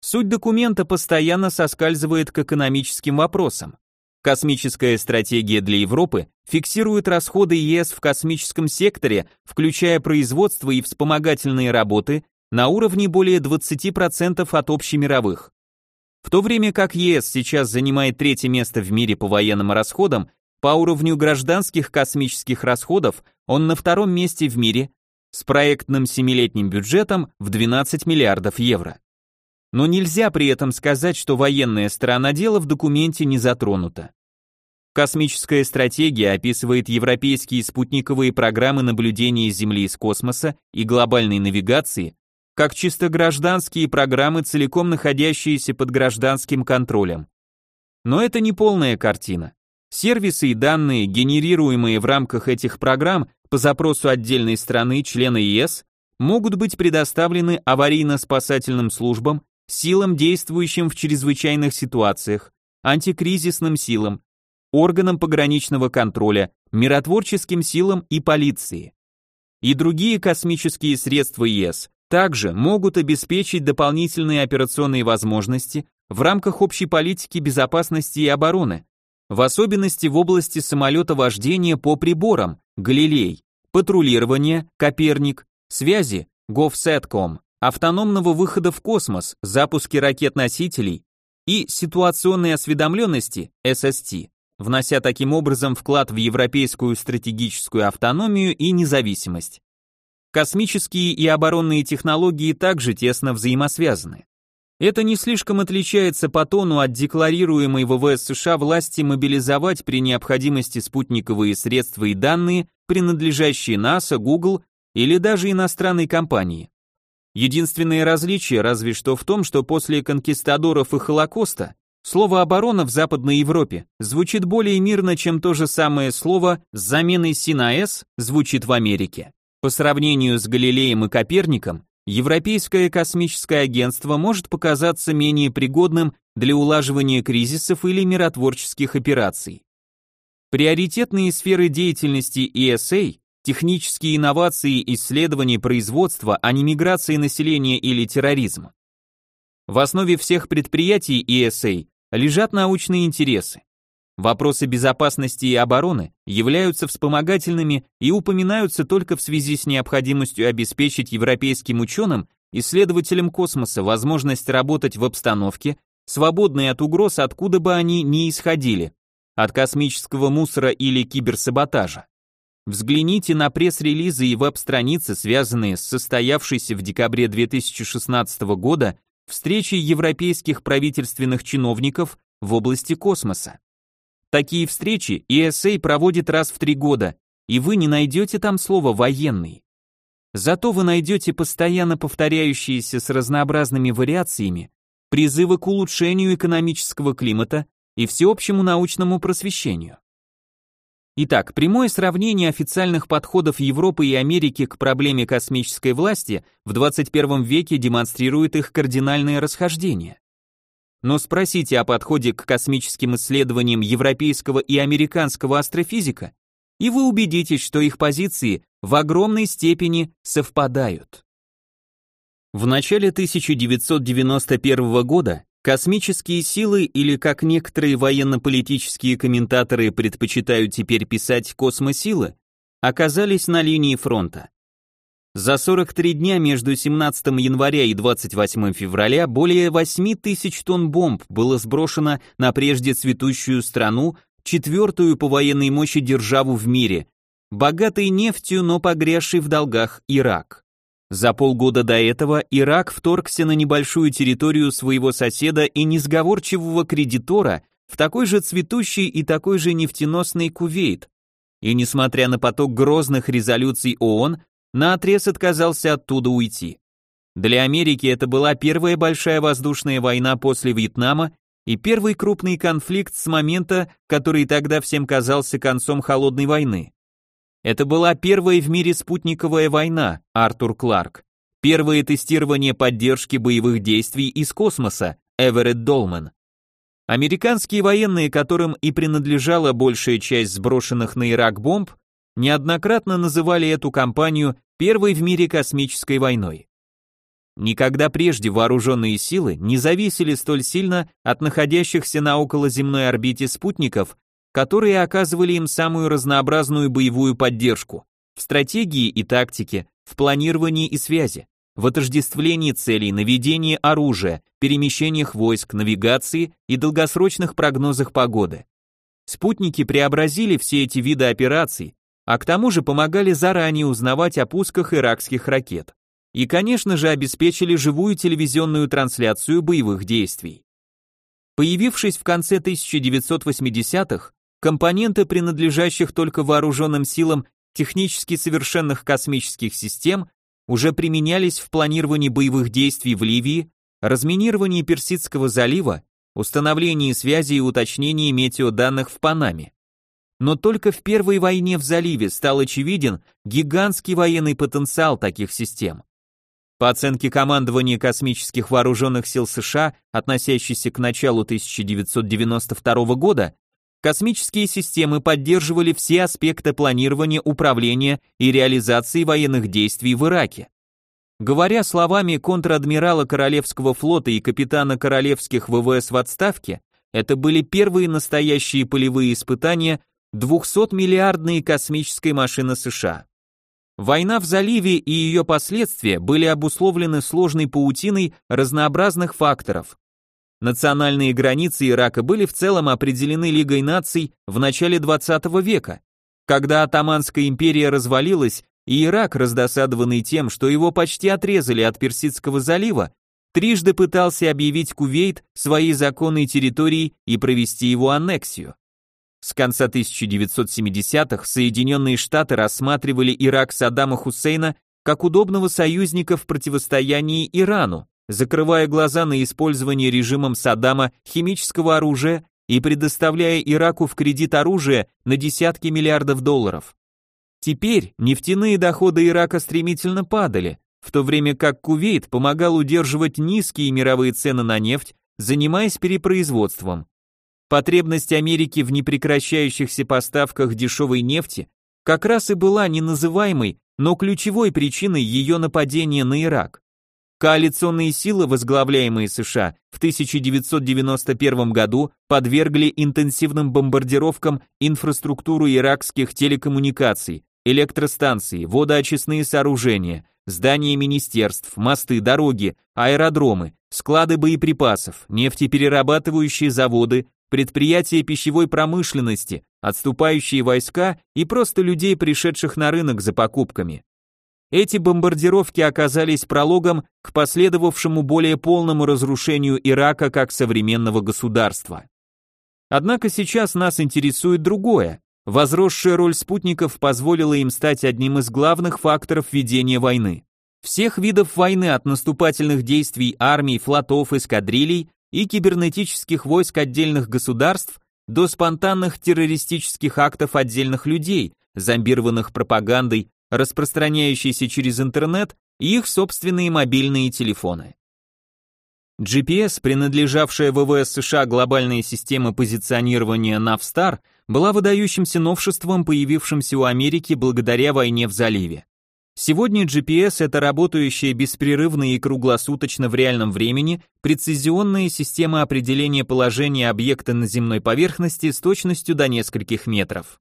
Суть документа постоянно соскальзывает к экономическим вопросам. Космическая стратегия для Европы фиксирует расходы ЕС в космическом секторе, включая производство и вспомогательные работы, на уровне более 20% от общемировых. В то время как ЕС сейчас занимает третье место в мире по военным расходам, по уровню гражданских космических расходов он на втором месте в мире с проектным семилетним бюджетом в 12 миллиардов евро. Но нельзя при этом сказать, что военная сторона дела в документе не затронута. Космическая стратегия описывает европейские спутниковые программы наблюдения Земли из космоса и глобальной навигации как чисто гражданские программы, целиком находящиеся под гражданским контролем. Но это не полная картина. Сервисы и данные, генерируемые в рамках этих программ по запросу отдельной страны, члена ЕС, могут быть предоставлены аварийно-спасательным службам силам, действующим в чрезвычайных ситуациях, антикризисным силам, органам пограничного контроля, миротворческим силам и полиции. И другие космические средства ЕС также могут обеспечить дополнительные операционные возможности в рамках общей политики безопасности и обороны, в особенности в области самолетовождения по приборам, Галилей, патрулирования, Коперник, связи, GovSatcom, автономного выхода в космос, запуски ракет-носителей и ситуационной осведомленности SST, внося таким образом вклад в европейскую стратегическую автономию и независимость. Космические и оборонные технологии также тесно взаимосвязаны. Это не слишком отличается по тону от декларируемой ВВС США власти мобилизовать при необходимости спутниковые средства и данные, принадлежащие НАСА, Google или даже иностранной компании. Единственное различие разве что в том, что после конкистадоров и Холокоста слово «оборона» в Западной Европе звучит более мирно, чем то же самое слово с заменой «си» на «с» звучит в Америке. По сравнению с Галилеем и Коперником, Европейское космическое агентство может показаться менее пригодным для улаживания кризисов или миротворческих операций. Приоритетные сферы деятельности ESA технические инновации, исследования, производства, а не миграции населения или терроризм. В основе всех предприятий ESA лежат научные интересы. Вопросы безопасности и обороны являются вспомогательными и упоминаются только в связи с необходимостью обеспечить европейским ученым, исследователям космоса возможность работать в обстановке, свободной от угроз, откуда бы они ни исходили, от космического мусора или киберсаботажа. Взгляните на пресс-релизы и веб-страницы, связанные с состоявшейся в декабре 2016 года встречей европейских правительственных чиновников в области космоса. Такие встречи ESA проводит раз в три года, и вы не найдете там слово «военный». Зато вы найдете постоянно повторяющиеся с разнообразными вариациями призывы к улучшению экономического климата и всеобщему научному просвещению. Итак, прямое сравнение официальных подходов Европы и Америки к проблеме космической власти в 21 веке демонстрирует их кардинальное расхождение. Но спросите о подходе к космическим исследованиям европейского и американского астрофизика, и вы убедитесь, что их позиции в огромной степени совпадают. В начале 1991 года Космические силы, или как некоторые военно-политические комментаторы предпочитают теперь писать космосилы, оказались на линии фронта. За 43 дня между 17 января и 28 февраля более 8 тысяч тонн бомб было сброшено на прежде цветущую страну, четвертую по военной мощи державу в мире, богатой нефтью, но погрязший в долгах Ирак. За полгода до этого Ирак вторгся на небольшую территорию своего соседа и несговорчивого кредитора в такой же цветущий и такой же нефтеносный Кувейт. И несмотря на поток грозных резолюций ООН, наотрез отказался оттуда уйти. Для Америки это была первая большая воздушная война после Вьетнама и первый крупный конфликт с момента, который тогда всем казался концом холодной войны. Это была первая в мире спутниковая война, Артур Кларк. Первое тестирование поддержки боевых действий из космоса, Эверетт Долман. Американские военные, которым и принадлежала большая часть сброшенных на Ирак бомб, неоднократно называли эту кампанию первой в мире космической войной. Никогда прежде вооруженные силы не зависели столь сильно от находящихся на околоземной орбите спутников, которые оказывали им самую разнообразную боевую поддержку в стратегии и тактике, в планировании и связи, в отождествлении целей, наведении оружия, перемещениях войск, навигации и долгосрочных прогнозах погоды. Спутники преобразили все эти виды операций, а к тому же помогали заранее узнавать о пусках иракских ракет. И, конечно же, обеспечили живую телевизионную трансляцию боевых действий. Появившись в конце 1980-х, компоненты принадлежащих только вооруженным силам технически совершенных космических систем уже применялись в планировании боевых действий в Ливии, разминировании Персидского залива, установлении связи и уточнении метеоданных в Панаме. Но только в Первой войне в заливе стал очевиден гигантский военный потенциал таких систем. По оценке командования космических вооруженных сил США, относящейся к началу 1992 года, Космические системы поддерживали все аспекты планирования, управления и реализации военных действий в Ираке. Говоря словами контр-адмирала Королевского флота и капитана Королевских ВВС в отставке, это были первые настоящие полевые испытания 200-миллиардной космической машины США. Война в заливе и ее последствия были обусловлены сложной паутиной разнообразных факторов, Национальные границы Ирака были в целом определены Лигой наций в начале 20 века, когда Атаманская империя развалилась, и Ирак, раздосадованный тем, что его почти отрезали от Персидского залива, трижды пытался объявить Кувейт своей законной территорией и провести его аннексию. С конца 1970-х Соединенные Штаты рассматривали Ирак Саддама Хусейна как удобного союзника в противостоянии Ирану, закрывая глаза на использование режимом Саддама химического оружия и предоставляя Ираку в кредит оружие на десятки миллиардов долларов. Теперь нефтяные доходы Ирака стремительно падали, в то время как Кувейт помогал удерживать низкие мировые цены на нефть, занимаясь перепроизводством. Потребность Америки в непрекращающихся поставках дешевой нефти как раз и была неназываемой, но ключевой причиной ее нападения на Ирак. Коалиционные силы, возглавляемые США, в 1991 году подвергли интенсивным бомбардировкам инфраструктуру иракских телекоммуникаций, электростанции, водоочистные сооружения, здания министерств, мосты, дороги, аэродромы, склады боеприпасов, нефтеперерабатывающие заводы, предприятия пищевой промышленности, отступающие войска и просто людей, пришедших на рынок за покупками. Эти бомбардировки оказались прологом к последовавшему более полному разрушению Ирака как современного государства. Однако сейчас нас интересует другое. Возросшая роль спутников позволила им стать одним из главных факторов ведения войны. Всех видов войны от наступательных действий армий, флотов, эскадрилей и кибернетических войск отдельных государств до спонтанных террористических актов отдельных людей, зомбированных пропагандой распространяющийся через интернет, и их собственные мобильные телефоны. GPS, принадлежавшая ВВС США глобальная система позиционирования Navstar, была выдающимся новшеством, появившимся у Америки благодаря войне в заливе. Сегодня GPS это работающая беспрерывно и круглосуточно в реальном времени прецизионная система определения положения объекта на земной поверхности с точностью до нескольких метров.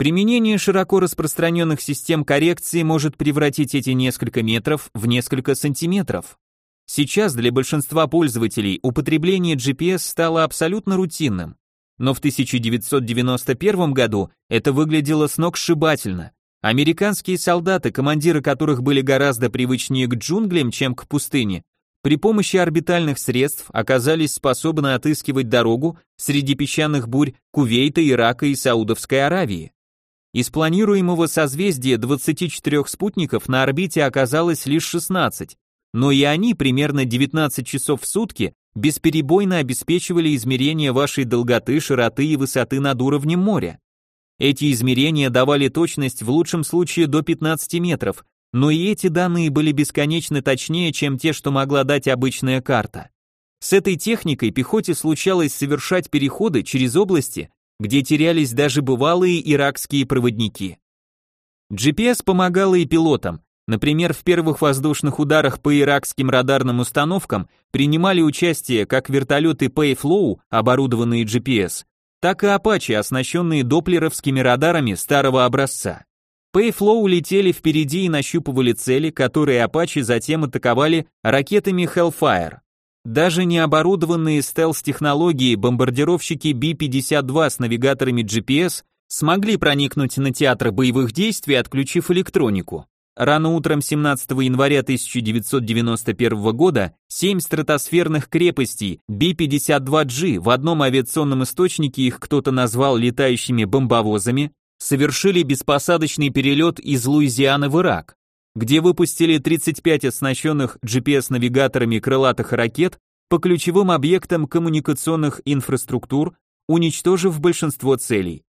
Применение широко распространенных систем коррекции может превратить эти несколько метров в несколько сантиметров. Сейчас для большинства пользователей употребление GPS стало абсолютно рутинным, но в 1991 году это выглядело сногсшибательно. Американские солдаты, командиры которых были гораздо привычнее к джунглям, чем к пустыне, при помощи орбитальных средств оказались способны отыскивать дорогу среди песчаных бурь Кувейта, Ирака и Саудовской Аравии. Из планируемого созвездия 24 спутников на орбите оказалось лишь 16, но и они примерно 19 часов в сутки бесперебойно обеспечивали измерение вашей долготы, широты и высоты над уровнем моря. Эти измерения давали точность в лучшем случае до 15 метров, но и эти данные были бесконечно точнее, чем те, что могла дать обычная карта. С этой техникой пехоте случалось совершать переходы через области, где терялись даже бывалые иракские проводники. GPS помогала и пилотам, Например, в первых воздушных ударах по иракским радарным установкам принимали участие как вертолеты Payflow, оборудованные GPS, так и Apache, оснащенные доплеровскими радарами старого образца. Payflow летели впереди и нащупывали цели, которые Apache затем атаковали ракетами Hellfire. Даже необорудованные стелс-технологии бомбардировщики B-52 с навигаторами GPS смогли проникнуть на театр боевых действий, отключив электронику. Рано утром 17 января 1991 года семь стратосферных крепостей B-52G, в одном авиационном источнике их кто-то назвал летающими бомбовозами, совершили беспосадочный перелет из Луизианы в Ирак, где выпустили 35 оснащенных GPS-навигаторами крылатых ракет по ключевым объектам коммуникационных инфраструктур, уничтожив большинство целей.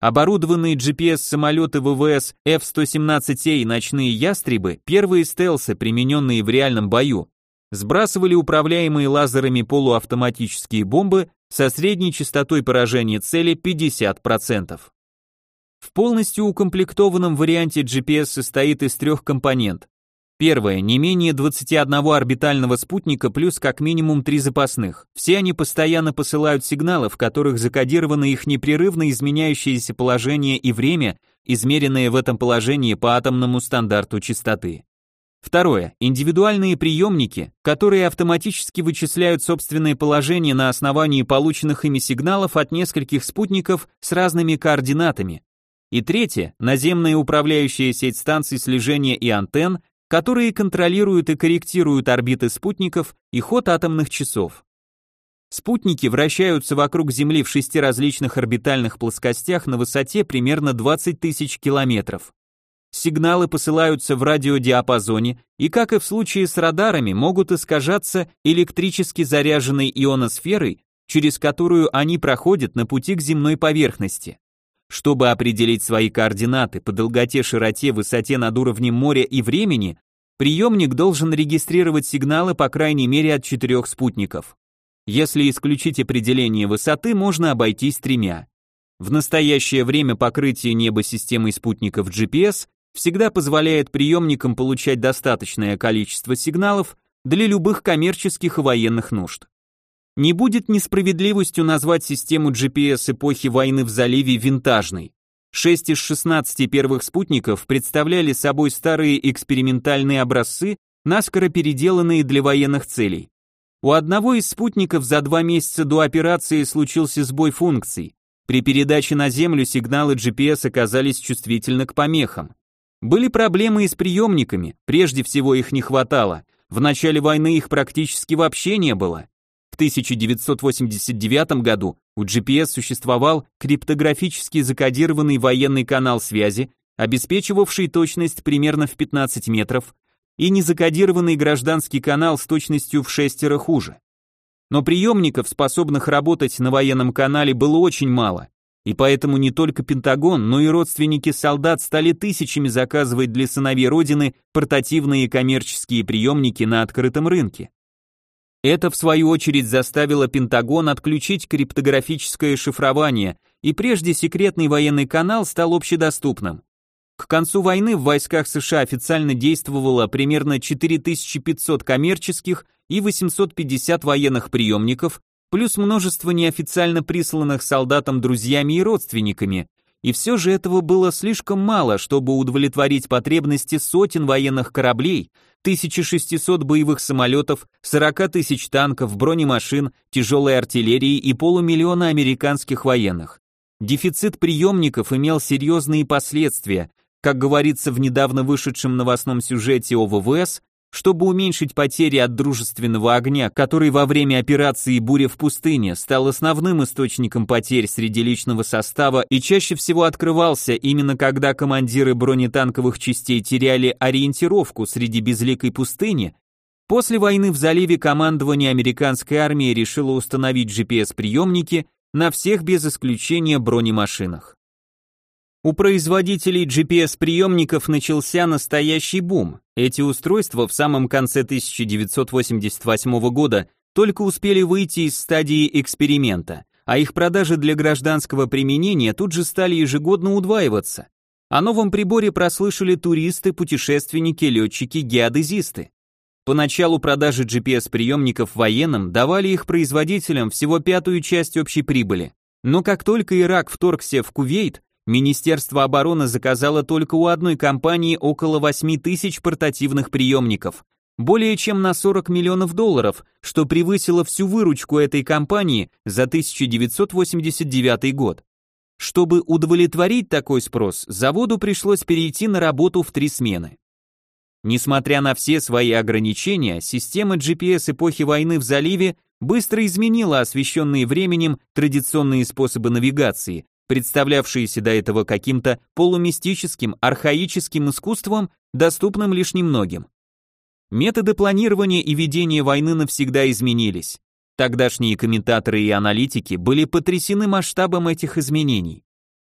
Оборудованные GPS-самолеты ВВС F-117A ночные ястребы, первые стелсы, примененные в реальном бою, сбрасывали управляемые лазерами полуавтоматические бомбы со средней частотой поражения цели 50%. В полностью укомплектованном варианте GPS состоит из трех компонент Первое. Не менее 21 орбитального спутника плюс как минимум три запасных. Все они постоянно посылают сигналы, в которых закодировано их непрерывно изменяющееся положение и время, измеренное в этом положении по атомному стандарту частоты. Второе. Индивидуальные приемники, которые автоматически вычисляют собственное положение на основании полученных ими сигналов от нескольких спутников с разными координатами. И третье. Наземная управляющая сеть станций слежения и антенн, которые контролируют и корректируют орбиты спутников и ход атомных часов. Спутники вращаются вокруг Земли в шести различных орбитальных плоскостях на высоте примерно 20 тысяч километров. Сигналы посылаются в радиодиапазоне и, как и в случае с радарами, могут искажаться электрически заряженной ионосферой, через которую они проходят на пути к земной поверхности. Чтобы определить свои координаты по долготе, широте, высоте над уровнем моря и времени, приемник должен регистрировать сигналы по крайней мере от четырех спутников. Если исключить определение высоты, можно обойтись тремя. В настоящее время покрытие неба системой спутников GPS всегда позволяет приемникам получать достаточное количество сигналов для любых коммерческих и военных нужд. Не будет несправедливостью назвать систему GPS эпохи войны в заливе винтажной. 6 из 16 первых спутников представляли собой старые экспериментальные образцы, наскоро переделанные для военных целей. У одного из спутников за два месяца до операции случился сбой функций. При передаче на Землю сигналы GPS оказались чувствительны к помехам. Были проблемы и с приемниками, прежде всего их не хватало. В начале войны их практически вообще не было. В 1989 году у GPS существовал криптографически закодированный военный канал связи, обеспечивавший точность примерно в 15 метров, и незакодированный гражданский канал с точностью в шестеро хуже. Но приемников, способных работать на военном канале, было очень мало, и поэтому не только Пентагон, но и родственники солдат стали тысячами заказывать для сыновей Родины портативные коммерческие приемники на открытом рынке. Это, в свою очередь, заставило Пентагон отключить криптографическое шифрование, и прежде секретный военный канал стал общедоступным. К концу войны в войсках США официально действовало примерно 4500 коммерческих и 850 военных приемников, плюс множество неофициально присланных солдатам друзьями и родственниками, и все же этого было слишком мало, чтобы удовлетворить потребности сотен военных кораблей, 1600 боевых самолетов, 40 тысяч танков, бронемашин, тяжелой артиллерии и полумиллиона американских военных. Дефицит приемников имел серьезные последствия. Как говорится в недавно вышедшем новостном сюжете о ВВС, Чтобы уменьшить потери от дружественного огня, который во время операции «Буря в пустыне» стал основным источником потерь среди личного состава и чаще всего открывался именно когда командиры бронетанковых частей теряли ориентировку среди безликой пустыни, после войны в заливе командование американской армии решило установить GPS-приемники на всех без исключения бронемашинах. У производителей GPS-приемников начался настоящий бум. Эти устройства в самом конце 1988 года только успели выйти из стадии эксперимента, а их продажи для гражданского применения тут же стали ежегодно удваиваться. О новом приборе прослышали туристы, путешественники, летчики, геодезисты. Поначалу продажи GPS-приемников военным давали их производителям всего пятую часть общей прибыли. Но как только Ирак вторгся в Кувейт, Министерство обороны заказало только у одной компании около 8 тысяч портативных приемников, более чем на 40 миллионов долларов, что превысило всю выручку этой компании за 1989 год. Чтобы удовлетворить такой спрос, заводу пришлось перейти на работу в три смены. Несмотря на все свои ограничения, система GPS эпохи войны в заливе быстро изменила освещенные временем традиционные способы навигации, представлявшиеся до этого каким-то полумистическим, архаическим искусством, доступным лишь немногим. Методы планирования и ведения войны навсегда изменились. Тогдашние комментаторы и аналитики были потрясены масштабом этих изменений.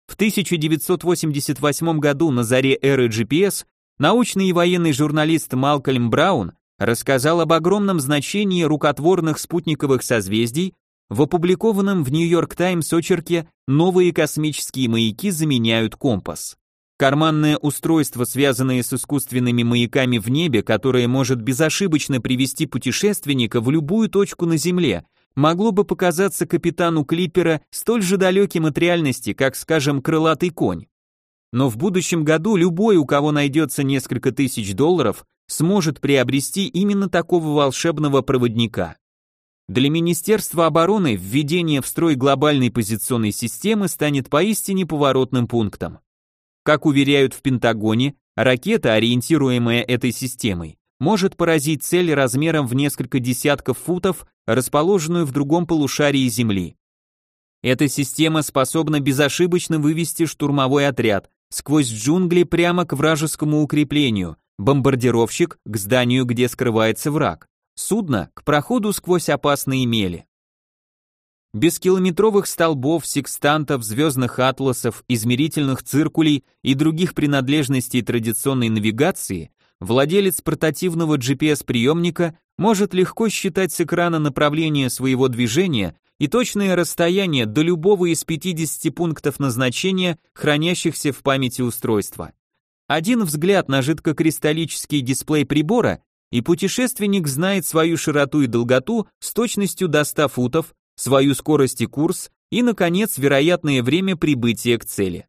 В 1988 году на заре эры GPS научный и военный журналист Малкольм Браун рассказал об огромном значении рукотворных спутниковых созвездий в опубликованном в Нью-Йорк Таймс очерке «Новые космические маяки заменяют компас». Карманное устройство, связанное с искусственными маяками в небе, которое может безошибочно привести путешественника в любую точку на Земле, могло бы показаться капитану Клиппера столь же далеким от реальности, как, скажем, крылатый конь. Но в будущем году любой, у кого найдется несколько тысяч долларов, сможет приобрести именно такого волшебного проводника. Для Министерства обороны введение в строй глобальной позиционной системы станет поистине поворотным пунктом. Как уверяют в Пентагоне, ракета, ориентируемая этой системой, может поразить цель размером в несколько десятков футов, расположенную в другом полушарии Земли. Эта система способна безошибочно вывести штурмовой отряд сквозь джунгли прямо к вражескому укреплению, бомбардировщик к зданию, где скрывается враг судно к проходу сквозь опасные мели. Без километровых столбов, секстантов, звездных атласов, измерительных циркулей и других принадлежностей традиционной навигации, владелец портативного GPS-приемника может легко считать с экрана направление своего движения и точное расстояние до любого из 50 пунктов назначения, хранящихся в памяти устройства. Один взгляд на жидкокристаллический дисплей прибора и путешественник знает свою широту и долготу с точностью до 100 футов, свою скорость и курс и, наконец, вероятное время прибытия к цели.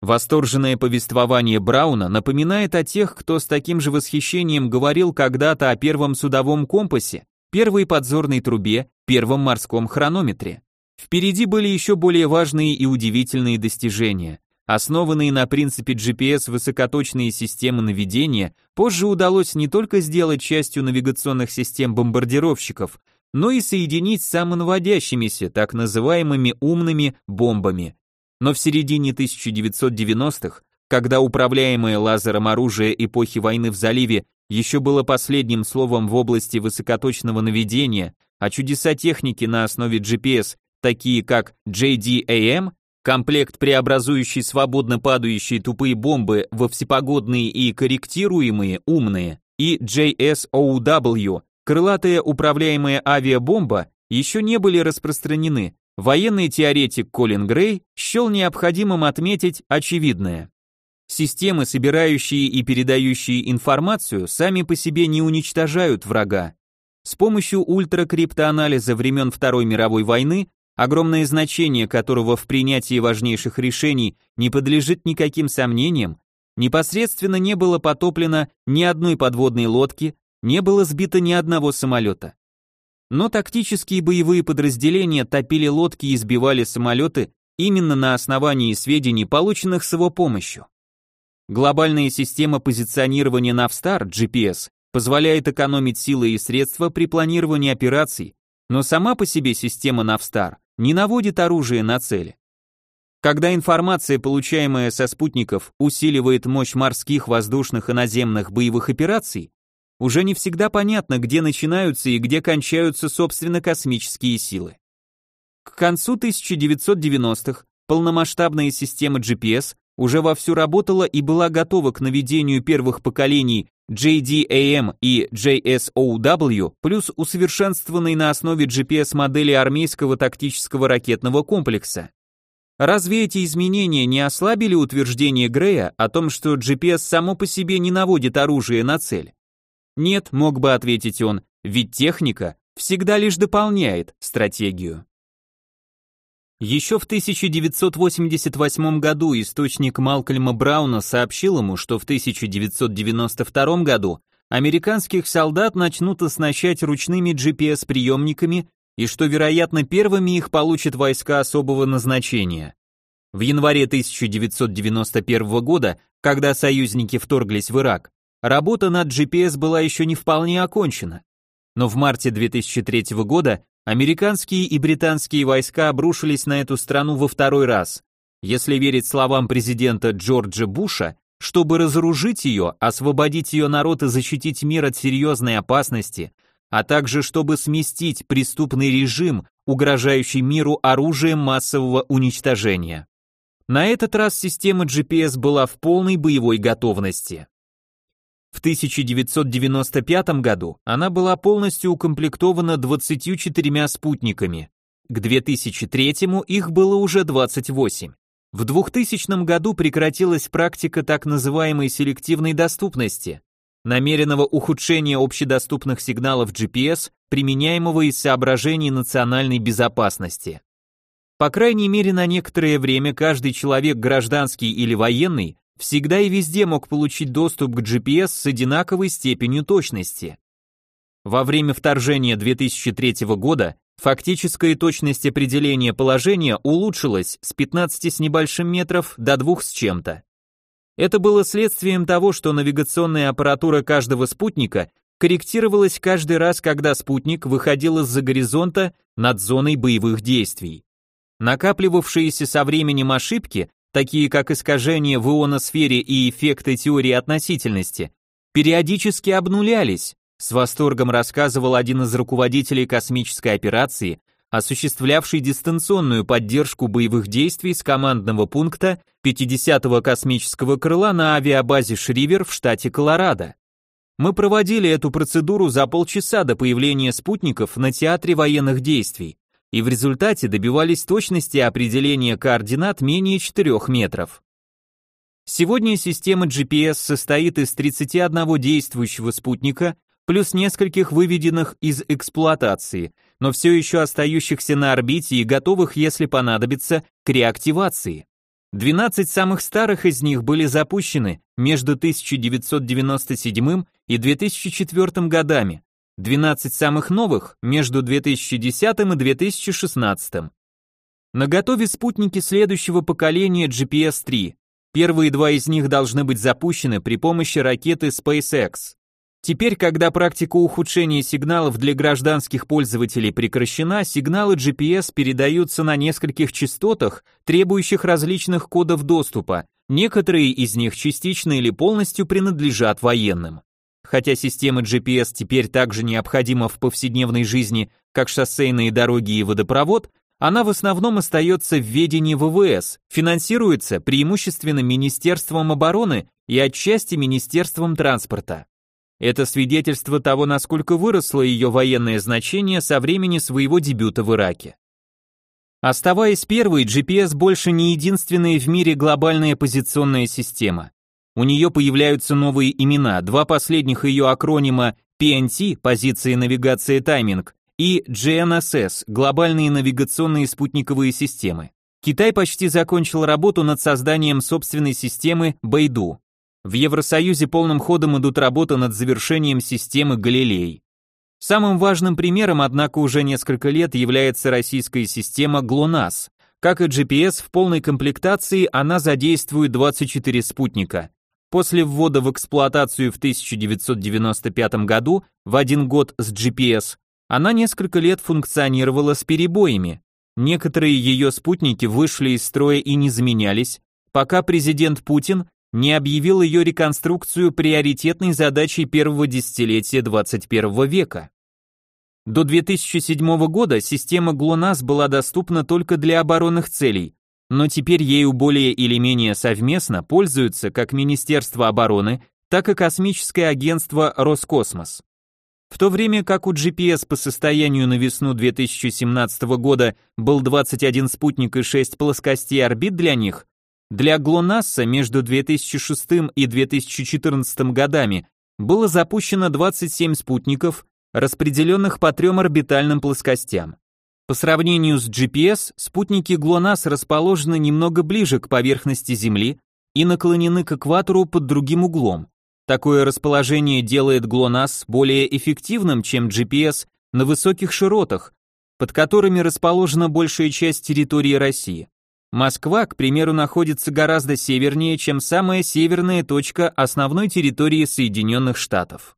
Восторженное повествование Брауна напоминает о тех, кто с таким же восхищением говорил когда-то о первом судовом компасе, первой подзорной трубе, первом морском хронометре. Впереди были еще более важные и удивительные достижения. Основанные на принципе GPS высокоточные системы наведения позже удалось не только сделать частью навигационных систем бомбардировщиков, но и соединить с самонаводящимися, так называемыми умными бомбами. Но в середине 1990-х, когда управляемое лазером оружие эпохи войны в заливе еще было последним словом в области высокоточного наведения, а чудеса техники на основе GPS, такие как JDAM, Комплект, преобразующий свободно падающие тупые бомбы во всепогодные и корректируемые, умные, и JSOW, крылатая управляемая авиабомба, еще не были распространены. Военный теоретик Колин Грей счел необходимым отметить очевидное. Системы, собирающие и передающие информацию, сами по себе не уничтожают врага. С помощью ультракриптоанализа времен Второй мировой войны огромное значение которого в принятии важнейших решений не подлежит никаким сомнениям, непосредственно не было потоплено ни одной подводной лодки, не было сбито ни одного самолета. Но тактические боевые подразделения топили лодки и сбивали самолеты именно на основании сведений, полученных с его помощью. Глобальная система позиционирования Navstar GPS позволяет экономить силы и средства при планировании операций, но сама по себе система Навстар не наводит оружие на цели. Когда информация, получаемая со спутников, усиливает мощь морских, воздушных и наземных боевых операций, уже не всегда понятно, где начинаются и где кончаются собственно космические силы. К концу 1990-х полномасштабная система GPS уже вовсю работала и была готова к наведению первых поколений JDAM и JSOW, плюс усовершенствованной на основе GPS-модели армейского тактического ракетного комплекса. Разве эти изменения не ослабили утверждение Грея о том, что GPS само по себе не наводит оружие на цель? Нет, мог бы ответить он, ведь техника всегда лишь дополняет стратегию. Еще в 1988 году источник Малкольма Брауна сообщил ему, что в 1992 году американских солдат начнут оснащать ручными GPS-приемниками и что, вероятно, первыми их получат войска особого назначения. В январе 1991 года, когда союзники вторглись в Ирак, работа над GPS была еще не вполне окончена. Но в марте 2003 года американские и британские войска обрушились на эту страну во второй раз. Если верить словам президента Джорджа Буша, чтобы разоружить ее, освободить ее народ и защитить мир от серьезной опасности, а также чтобы сместить преступный режим, угрожающий миру оружием массового уничтожения. На этот раз система GPS была в полной боевой готовности. В 1995 году она была полностью укомплектована 24 спутниками. К 2003 их было уже 28. В 2000 году прекратилась практика так называемой селективной доступности, намеренного ухудшения общедоступных сигналов GPS, применяемого из соображений национальной безопасности. По крайней мере, на некоторое время каждый человек, гражданский или военный, всегда и везде мог получить доступ к GPS с одинаковой степенью точности. Во время вторжения 2003 года фактическая точность определения положения улучшилась с 15 с небольшим метров до 2 с чем-то. Это было следствием того, что навигационная аппаратура каждого спутника корректировалась каждый раз, когда спутник выходил из-за горизонта над зоной боевых действий. Накапливавшиеся со временем ошибки такие как искажения в ионосфере и эффекты теории относительности, периодически обнулялись, с восторгом рассказывал один из руководителей космической операции, осуществлявший дистанционную поддержку боевых действий с командного пункта 50-го космического крыла на авиабазе Шривер в штате Колорадо. Мы проводили эту процедуру за полчаса до появления спутников на театре военных действий и в результате добивались точности определения координат менее 4 метров. Сегодня система GPS состоит из 31 действующего спутника плюс нескольких выведенных из эксплуатации, но все еще остающихся на орбите и готовых, если понадобится, к реактивации. 12 самых старых из них были запущены между 1997 и 2004 годами, 12 самых новых между 2010 и 2016. На готове спутники следующего поколения GPS-3. Первые два из них должны быть запущены при помощи ракеты SpaceX. Теперь, когда практика ухудшения сигналов для гражданских пользователей прекращена, сигналы GPS передаются на нескольких частотах, требующих различных кодов доступа. Некоторые из них частично или полностью принадлежат военным. Хотя система GPS теперь также необходима в повседневной жизни, как шоссейные дороги и водопровод, она в основном остается в ведении ВВС, финансируется преимущественно Министерством обороны и отчасти Министерством транспорта. Это свидетельство того, насколько выросло ее военное значение со времени своего дебюта в Ираке. Оставаясь первой, GPS больше не единственная в мире глобальная позиционная система. У нее появляются новые имена, два последних ее акронима PNT, позиции навигации тайминг, и GNSS, глобальные навигационные спутниковые системы. Китай почти закончил работу над созданием собственной системы Бэйду. В Евросоюзе полным ходом идут работы над завершением системы Галилей. Самым важным примером, однако, уже несколько лет является российская система GLONASS. Как и GPS, в полной комплектации она задействует 24 спутника. После ввода в эксплуатацию в 1995 году, в один год с GPS, она несколько лет функционировала с перебоями. Некоторые ее спутники вышли из строя и не заменялись, пока президент Путин не объявил ее реконструкцию приоритетной задачей первого десятилетия 21 века. До 2007 года система ГЛОНАСС была доступна только для оборонных целей, но теперь ею более или менее совместно пользуются как Министерство обороны, так и космическое агентство Роскосмос. В то время как у GPS по состоянию на весну 2017 года был 21 спутник и 6 плоскостей орбит для них, для ГЛОНАССа между 2006 и 2014 годами было запущено 27 спутников, распределенных по трем орбитальным плоскостям. По сравнению с GPS, спутники ГЛОНАСС расположены немного ближе к поверхности Земли и наклонены к экватору под другим углом. Такое расположение делает ГЛОНАСС более эффективным, чем GPS на высоких широтах, под которыми расположена большая часть территории России. Москва, к примеру, находится гораздо севернее, чем самая северная точка основной территории Соединенных Штатов.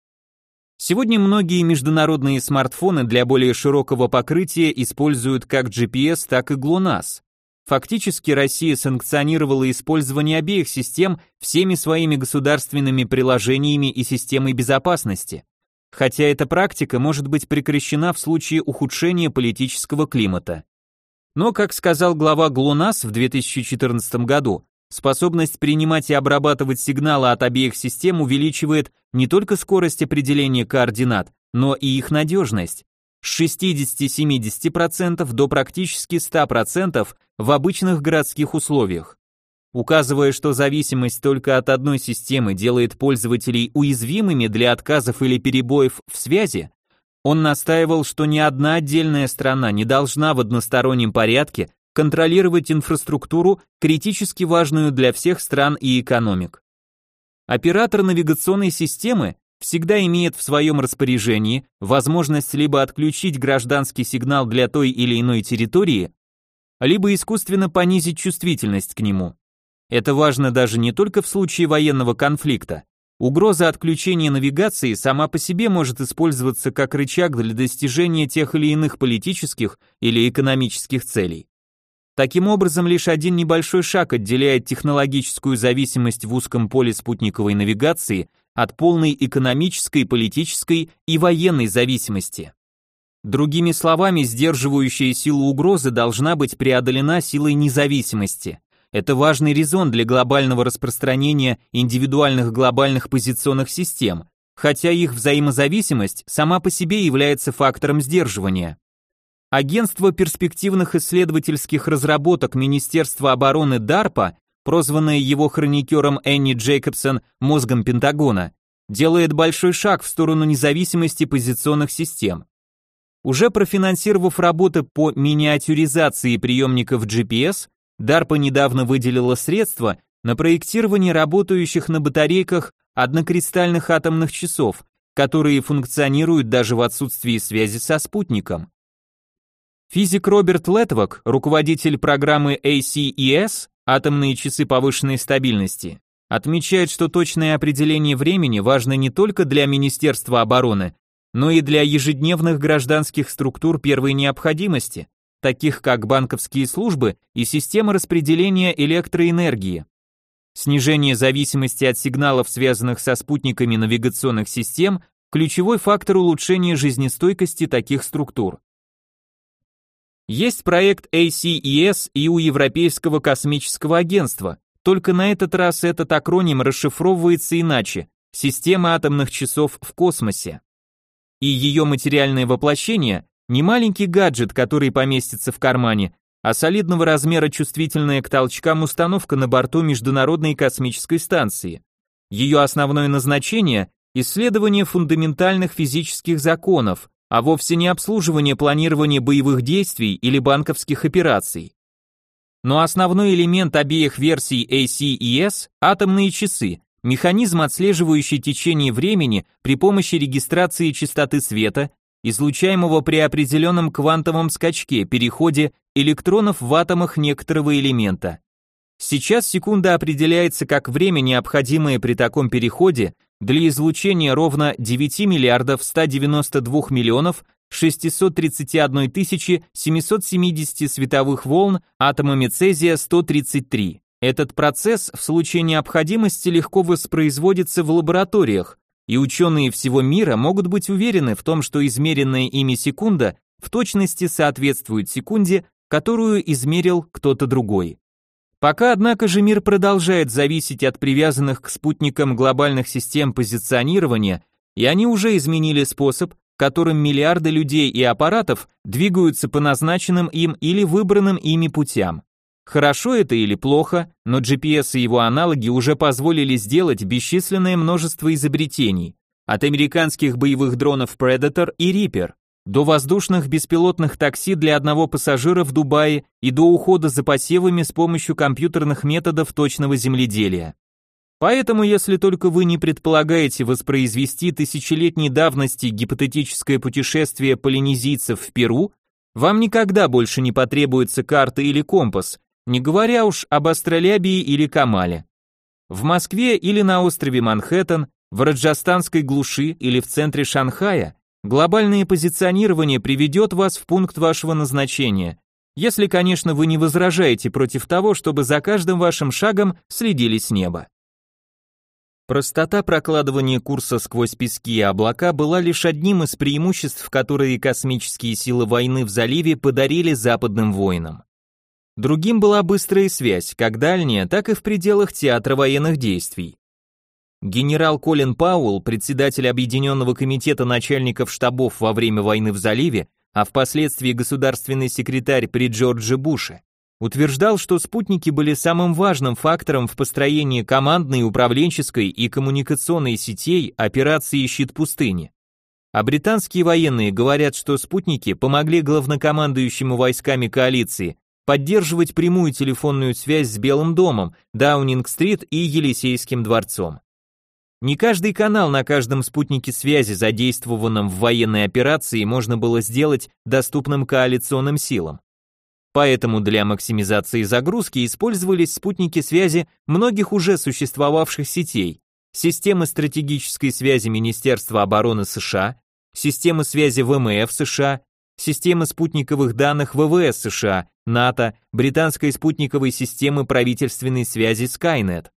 Сегодня многие международные смартфоны для более широкого покрытия используют как GPS, так и GLONASS. Фактически Россия санкционировала использование обеих систем всеми своими государственными приложениями и системой безопасности. Хотя эта практика может быть прекращена в случае ухудшения политического климата. Но, как сказал глава ГЛОНАСС в 2014 году, способность принимать и обрабатывать сигналы от обеих систем увеличивает не только скорость определения координат, но и их надежность. С 60-70% до практически 100% в обычных городских условиях. Указывая, что зависимость только от одной системы делает пользователей уязвимыми для отказов или перебоев в связи, он настаивал, что ни одна отдельная страна не должна в одностороннем порядке контролировать инфраструктуру, критически важную для всех стран и экономик. Оператор навигационной системы всегда имеет в своем распоряжении возможность либо отключить гражданский сигнал для той или иной территории, либо искусственно понизить чувствительность к нему. Это важно даже не только в случае военного конфликта, Угроза отключения навигации сама по себе может использоваться как рычаг для достижения тех или иных политических или экономических целей. Таким образом, лишь один небольшой шаг отделяет технологическую зависимость в узком поле спутниковой навигации от полной экономической, политической и военной зависимости. Другими словами, сдерживающая сила угрозы должна быть преодолена силой независимости. Это важный резон для глобального распространения индивидуальных глобальных позиционных систем, хотя их взаимозависимость сама по себе является фактором сдерживания. Агентство перспективных исследовательских разработок Министерства обороны DARPA, прозванное его хроникером Энни Джейкобсон мозгом Пентагона, делает большой шаг в сторону независимости позиционных систем. Уже профинансировав работы по миниатюризации приемников GPS, DARPA недавно выделила средства на проектирование работающих на батарейках однокристальных атомных часов, которые функционируют даже в отсутствии связи со спутником. Физик Роберт Летвок, руководитель программы ACES «Атомные часы повышенной стабильности», отмечает, что точное определение времени важно не только для Министерства обороны, но и для ежедневных гражданских структур первой необходимости, таких как банковские службы и система распределения электроэнергии. Снижение зависимости от сигналов, связанных со спутниками навигационных систем, ключевой фактор улучшения жизнестойкости таких структур. Есть проект ACES и у Европейского космического агентства, только на этот раз этот акроним расшифровывается иначе – система атомных часов в космосе. И ее материальное воплощение не маленький гаджет, который поместится в кармане, а солидного размера чувствительная к толчкам установка на борту Международной космической станции. Ее основное назначение – исследование фундаментальных физических законов, а вовсе не обслуживание планирования боевых действий или банковских операций. Но основной элемент обеих версий ACES – атомные часы, механизм, отслеживающий течение времени при помощи регистрации частоты света излучаемого при определенном квантовом скачке, переходе электронов в атомах некоторого элемента. Сейчас секунда определяется как время, необходимое при таком переходе для излучения ровно 9 миллиардов 192 миллионов 631 тысячи 770 световых волн атомами цезия 133. Этот процесс в случае необходимости легко воспроизводится в лабораториях, и ученые всего мира могут быть уверены в том, что измеренная ими секунда в точности соответствует секунде, которую измерил кто-то другой. Пока, однако же, мир продолжает зависеть от привязанных к спутникам глобальных систем позиционирования, и они уже изменили способ, которым миллиарды людей и аппаратов двигаются по назначенным им или выбранным ими путям. Хорошо это или плохо, но GPS и его аналоги уже позволили сделать бесчисленное множество изобретений, от американских боевых дронов Predator и Reaper до воздушных беспилотных такси для одного пассажира в Дубае и до ухода за посевами с помощью компьютерных методов точного земледелия. Поэтому, если только вы не предполагаете воспроизвести тысячелетней давности гипотетическое путешествие полинезийцев в Перу, вам никогда больше не потребуется карта или компас, не говоря уж об Астролябии или Камале. В Москве или на острове Манхэттен, в Раджастанской глуши или в центре Шанхая глобальное позиционирование приведет вас в пункт вашего назначения, если, конечно, вы не возражаете против того, чтобы за каждым вашим шагом следили с неба. Простота прокладывания курса сквозь пески и облака была лишь одним из преимуществ, которые космические силы войны в заливе подарили западным воинам. Другим была быстрая связь, как дальняя, так и в пределах театра военных действий. Генерал Колин Пауэлл, председатель Объединенного комитета начальников штабов во время войны в заливе, а впоследствии государственный секретарь при Джордже Буше, утверждал, что спутники были самым важным фактором в построении командной, управленческой и коммуникационной сетей операции «Щит пустыни». А британские военные говорят, что спутники помогли главнокомандующему войсками коалиции поддерживать прямую телефонную связь с Белым домом, Даунинг-стрит и Елисейским дворцом. Не каждый канал на каждом спутнике связи, задействованном в военной операции, можно было сделать доступным коалиционным силам. Поэтому для максимизации загрузки использовались спутники связи многих уже существовавших сетей, системы стратегической связи Министерства обороны США, системы связи ВМФ США, системы спутниковых данных ВВС США, НАТО, британской спутниковой системы правительственной связи Skynet.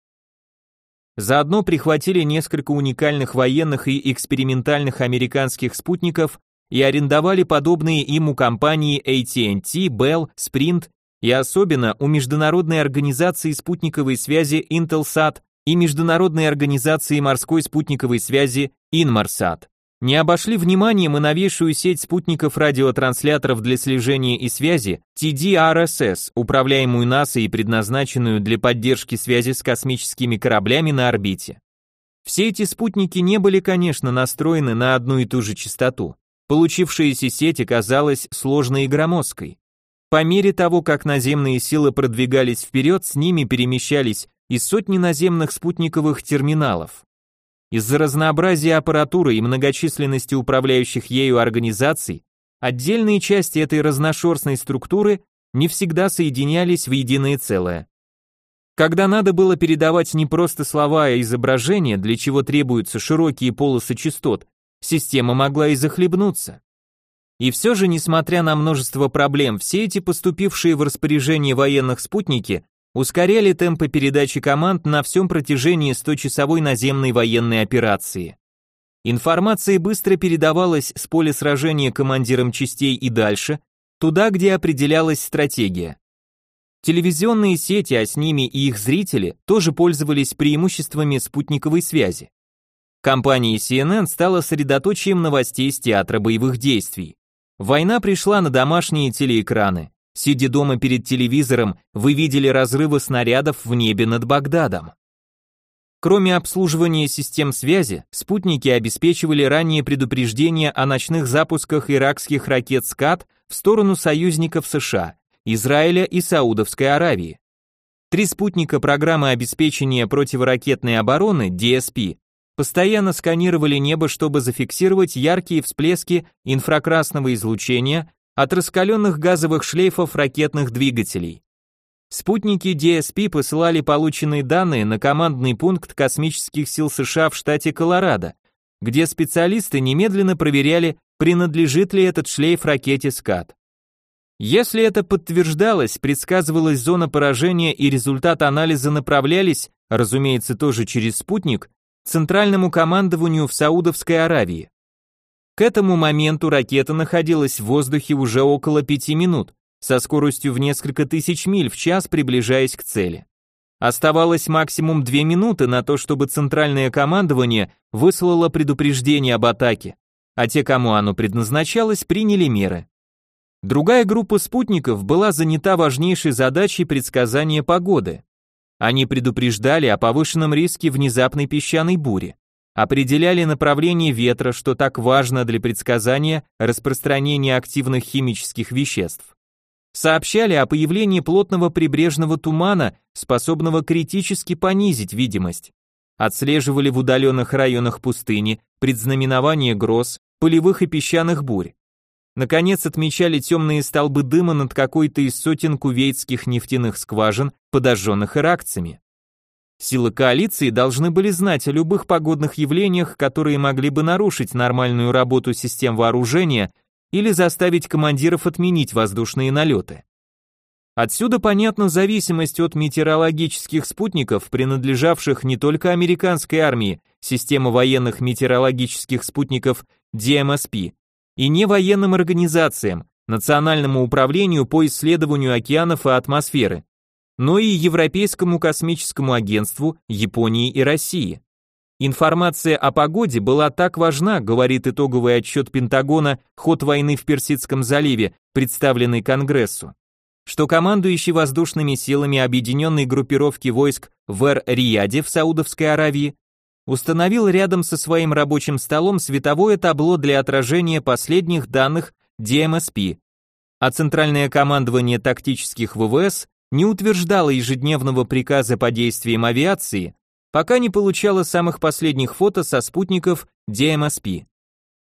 Заодно прихватили несколько уникальных военных и экспериментальных американских спутников и арендовали подобные им у компаний AT&T, Bell, Sprint и особенно у международной организации спутниковой связи Intelsat и международной организации морской спутниковой связи Inmarsat. Не обошли вниманием и новейшую сеть спутников радиотрансляторов для слежения и связи TDRSS, управляемую НАСА и предназначенную для поддержки связи с космическими кораблями на орбите. Все эти спутники не были, конечно, настроены на одну и ту же частоту. Получившаяся сеть оказалась сложной и громоздкой. По мере того, как наземные силы продвигались вперед, с ними перемещались и сотни наземных спутниковых терминалов. Из-за разнообразия аппаратуры и многочисленности управляющих ею организаций, отдельные части этой разношерстной структуры не всегда соединялись в единое целое. Когда надо было передавать не просто слова, а изображения, для чего требуются широкие полосы частот, система могла и захлебнуться. И все же, несмотря на множество проблем, все эти поступившие в распоряжение военных спутники ускоряли темпы передачи команд на всем протяжении 100-часовой наземной военной операции. Информация быстро передавалась с поля сражения командирам частей и дальше, туда, где определялась стратегия. Телевизионные сети, а с ними и их зрители, тоже пользовались преимуществами спутниковой связи. Компания CNN стала средоточием новостей с театра боевых действий. Война пришла на домашние телеэкраны. Сидя дома перед телевизором, вы видели разрывы снарядов в небе над Багдадом. Кроме обслуживания систем связи, спутники обеспечивали раннее предупреждение о ночных запусках иракских ракет «Скат» в сторону союзников США, Израиля и Саудовской Аравии. Три спутника программы обеспечения противоракетной обороны DSP постоянно сканировали небо, чтобы зафиксировать яркие всплески инфракрасного излучения от раскаленных газовых шлейфов ракетных двигателей. Спутники DSP посылали полученные данные на командный пункт космических сил США в штате Колорадо, где специалисты немедленно проверяли, принадлежит ли этот шлейф ракете «Скат». Если это подтверждалось, предсказывалась зона поражения и результат анализа направлялись, разумеется, тоже через спутник, центральному командованию в Саудовской Аравии. К этому моменту ракета находилась в воздухе уже около пяти минут, со скоростью в несколько тысяч миль в час приближаясь к цели. Оставалось максимум две минуты на то, чтобы центральное командование выслало предупреждение об атаке, а те, кому оно предназначалось, приняли меры. Другая группа спутников была занята важнейшей задачей предсказания погоды. Они предупреждали о повышенном риске внезапной песчаной бури, определяли направление ветра, что так важно для предсказания распространения активных химических веществ. Сообщали о появлении плотного прибрежного тумана, способного критически понизить видимость. Отслеживали в удаленных районах пустыни предзнаменование гроз, полевых и песчаных бурь. Наконец отмечали темные столбы дыма над какой-то из сотен кувейтских нефтяных скважин, подожженных иракцами. Силы коалиции должны были знать о любых погодных явлениях, которые могли бы нарушить нормальную работу систем вооружения или заставить командиров отменить воздушные налеты. Отсюда понятна зависимость от метеорологических спутников, принадлежавших не только американской армии, система военных метеорологических спутников DMSP, и не военным организациям, Национальному управлению по исследованию океанов и атмосферы, но и Европейскому космическому агентству, Японии и России. Информация о погоде была так важна, говорит итоговый отчет Пентагона «Ход войны в Персидском заливе», представленный Конгрессу, что командующий воздушными силами объединенной группировки войск в Эр-Рияде в Саудовской Аравии установил рядом со своим рабочим столом световое табло для отражения последних данных DMSP, а Центральное командование тактических ВВС не утверждало ежедневного приказа по действиям авиации, пока не получало самых последних фото со спутников DMSP.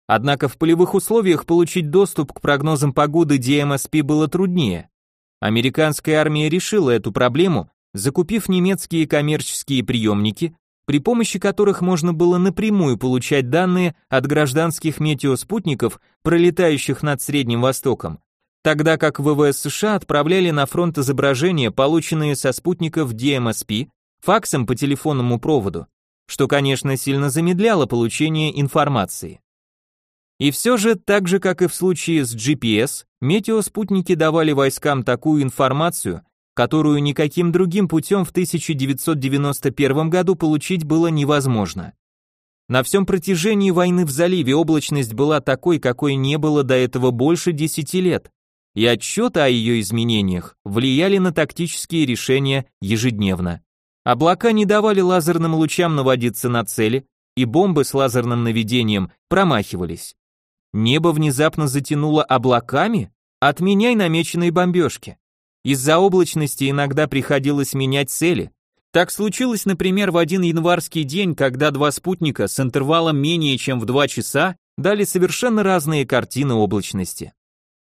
Однако в полевых условиях получить доступ к прогнозам погоды DMSP было труднее. Американская армия решила эту проблему, закупив немецкие коммерческие приемники, при помощи которых можно было напрямую получать данные от гражданских метеоспутников, пролетающих над Средним Востоком, тогда как ВВС США отправляли на фронт изображения, полученные со спутников DMSP, факсом по телефонному проводу, что, конечно, сильно замедляло получение информации. И все же, так же как и в случае с GPS, метеоспутники давали войскам такую информацию, которую никаким другим путем в 1991 году получить было невозможно. На всем протяжении войны в заливе облачность была такой, какой не было до этого больше 10 лет, и отчеты о ее изменениях влияли на тактические решения ежедневно. Облака не давали лазерным лучам наводиться на цели, и бомбы с лазерным наведением промахивались. Небо внезапно затянуло облаками? Отменяй намеченные бомбежки. Из-за облачности иногда приходилось менять цели. Так случилось, например, в один январский день, когда два спутника с интервалом менее чем в два часа дали совершенно разные картины облачности.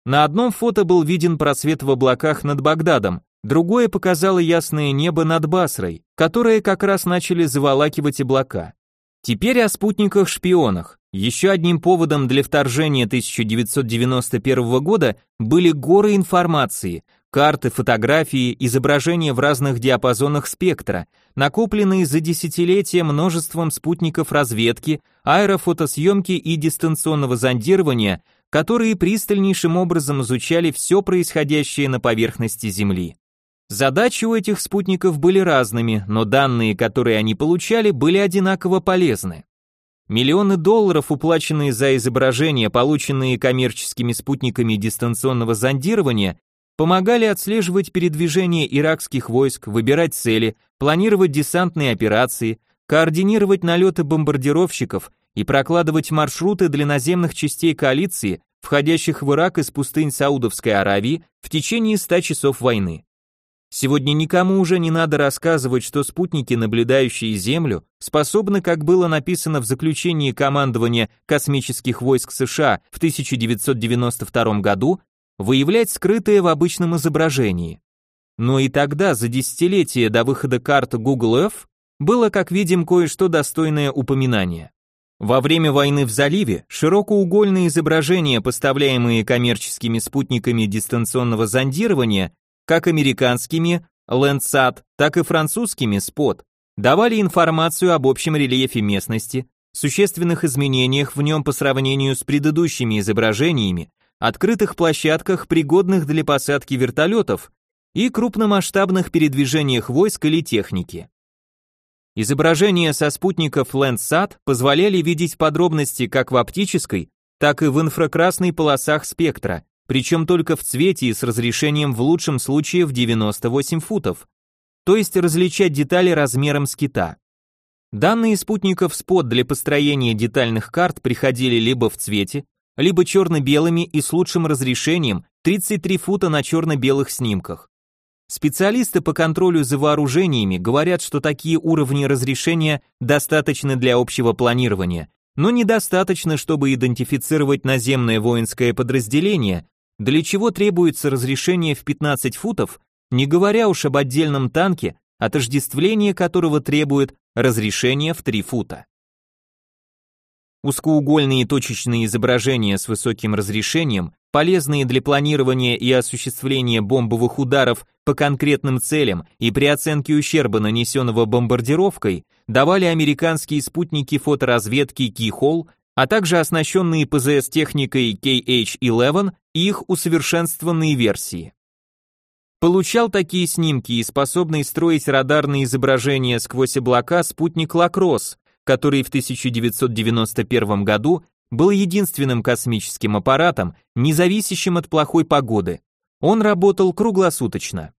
На одном фото был виден просвет в облаках над Багдадом, другое показало ясное небо над Басрой, которые как раз начали заволакивать облака. Теперь о спутниках-шпионах. Еще одним поводом для вторжения 1991 года были горы информации, карты, фотографии, изображения в разных диапазонах спектра, накопленные за десятилетия множеством спутников разведки, аэрофотосъемки и дистанционного зондирования, которые пристальнейшим образом изучали все происходящее на поверхности Земли. Задачи у этих спутников были разными, но данные, которые они получали, были одинаково полезны. Миллионы долларов, уплаченные за изображения, полученные коммерческими спутниками дистанционного зондирования, помогали отслеживать передвижение иракских войск, выбирать цели, планировать десантные операции, координировать налеты бомбардировщиков и прокладывать маршруты для наземных частей коалиции, входящих в Ирак из пустынь Саудовской Аравии в течение 100 часов войны. Сегодня никому уже не надо рассказывать, что спутники, наблюдающие Землю, способны, как было написано в заключении командования космических войск США в 1992 году, выявлять скрытое в обычном изображении. Но и тогда, за десятилетия до выхода карт Google Earth, было, как видим, кое-что достойное упоминания. Во время войны в заливе широкоугольные изображения, поставляемые коммерческими спутниками дистанционного зондирования, как американскими Landsat, так и французскими Spot, давали информацию об общем рельефе местности, существенных изменениях в нем по сравнению с предыдущими изображениями, открытых площадках, пригодных для посадки вертолетов и крупномасштабных передвижениях войск или техники. Изображения со спутников Landsat позволяли видеть подробности как в оптической, так и в инфракрасной полосах спектра, причем только в цвете и с разрешением в лучшем случае в 98 футов, то есть различать детали размером с кита. Данные спутников спот для построения детальных карт приходили либо в цвете, либо черно-белыми и с лучшим разрешением 33 фута на черно-белых снимках. Специалисты по контролю за вооружениями говорят, что такие уровни разрешения достаточны для общего планирования, но недостаточно, чтобы идентифицировать наземное воинское подразделение, для чего требуется разрешение в 15 футов, не говоря уж об отдельном танке, отождествление которого требует разрешение в 3 фута. Узкоугольные точечные изображения с высоким разрешением, полезные для планирования и осуществления бомбовых ударов по конкретным целям и при оценке ущерба, нанесенного бомбардировкой, давали американские спутники фоторазведки Keyhole, а также оснащенные ПЗС-техникой KH-11 и их усовершенствованные версии. Получал такие снимки и способный строить радарные изображения сквозь облака спутник Лакросс, который в 1991 году был единственным космическим аппаратом, не зависящим от плохой погоды. Он работал круглосуточно.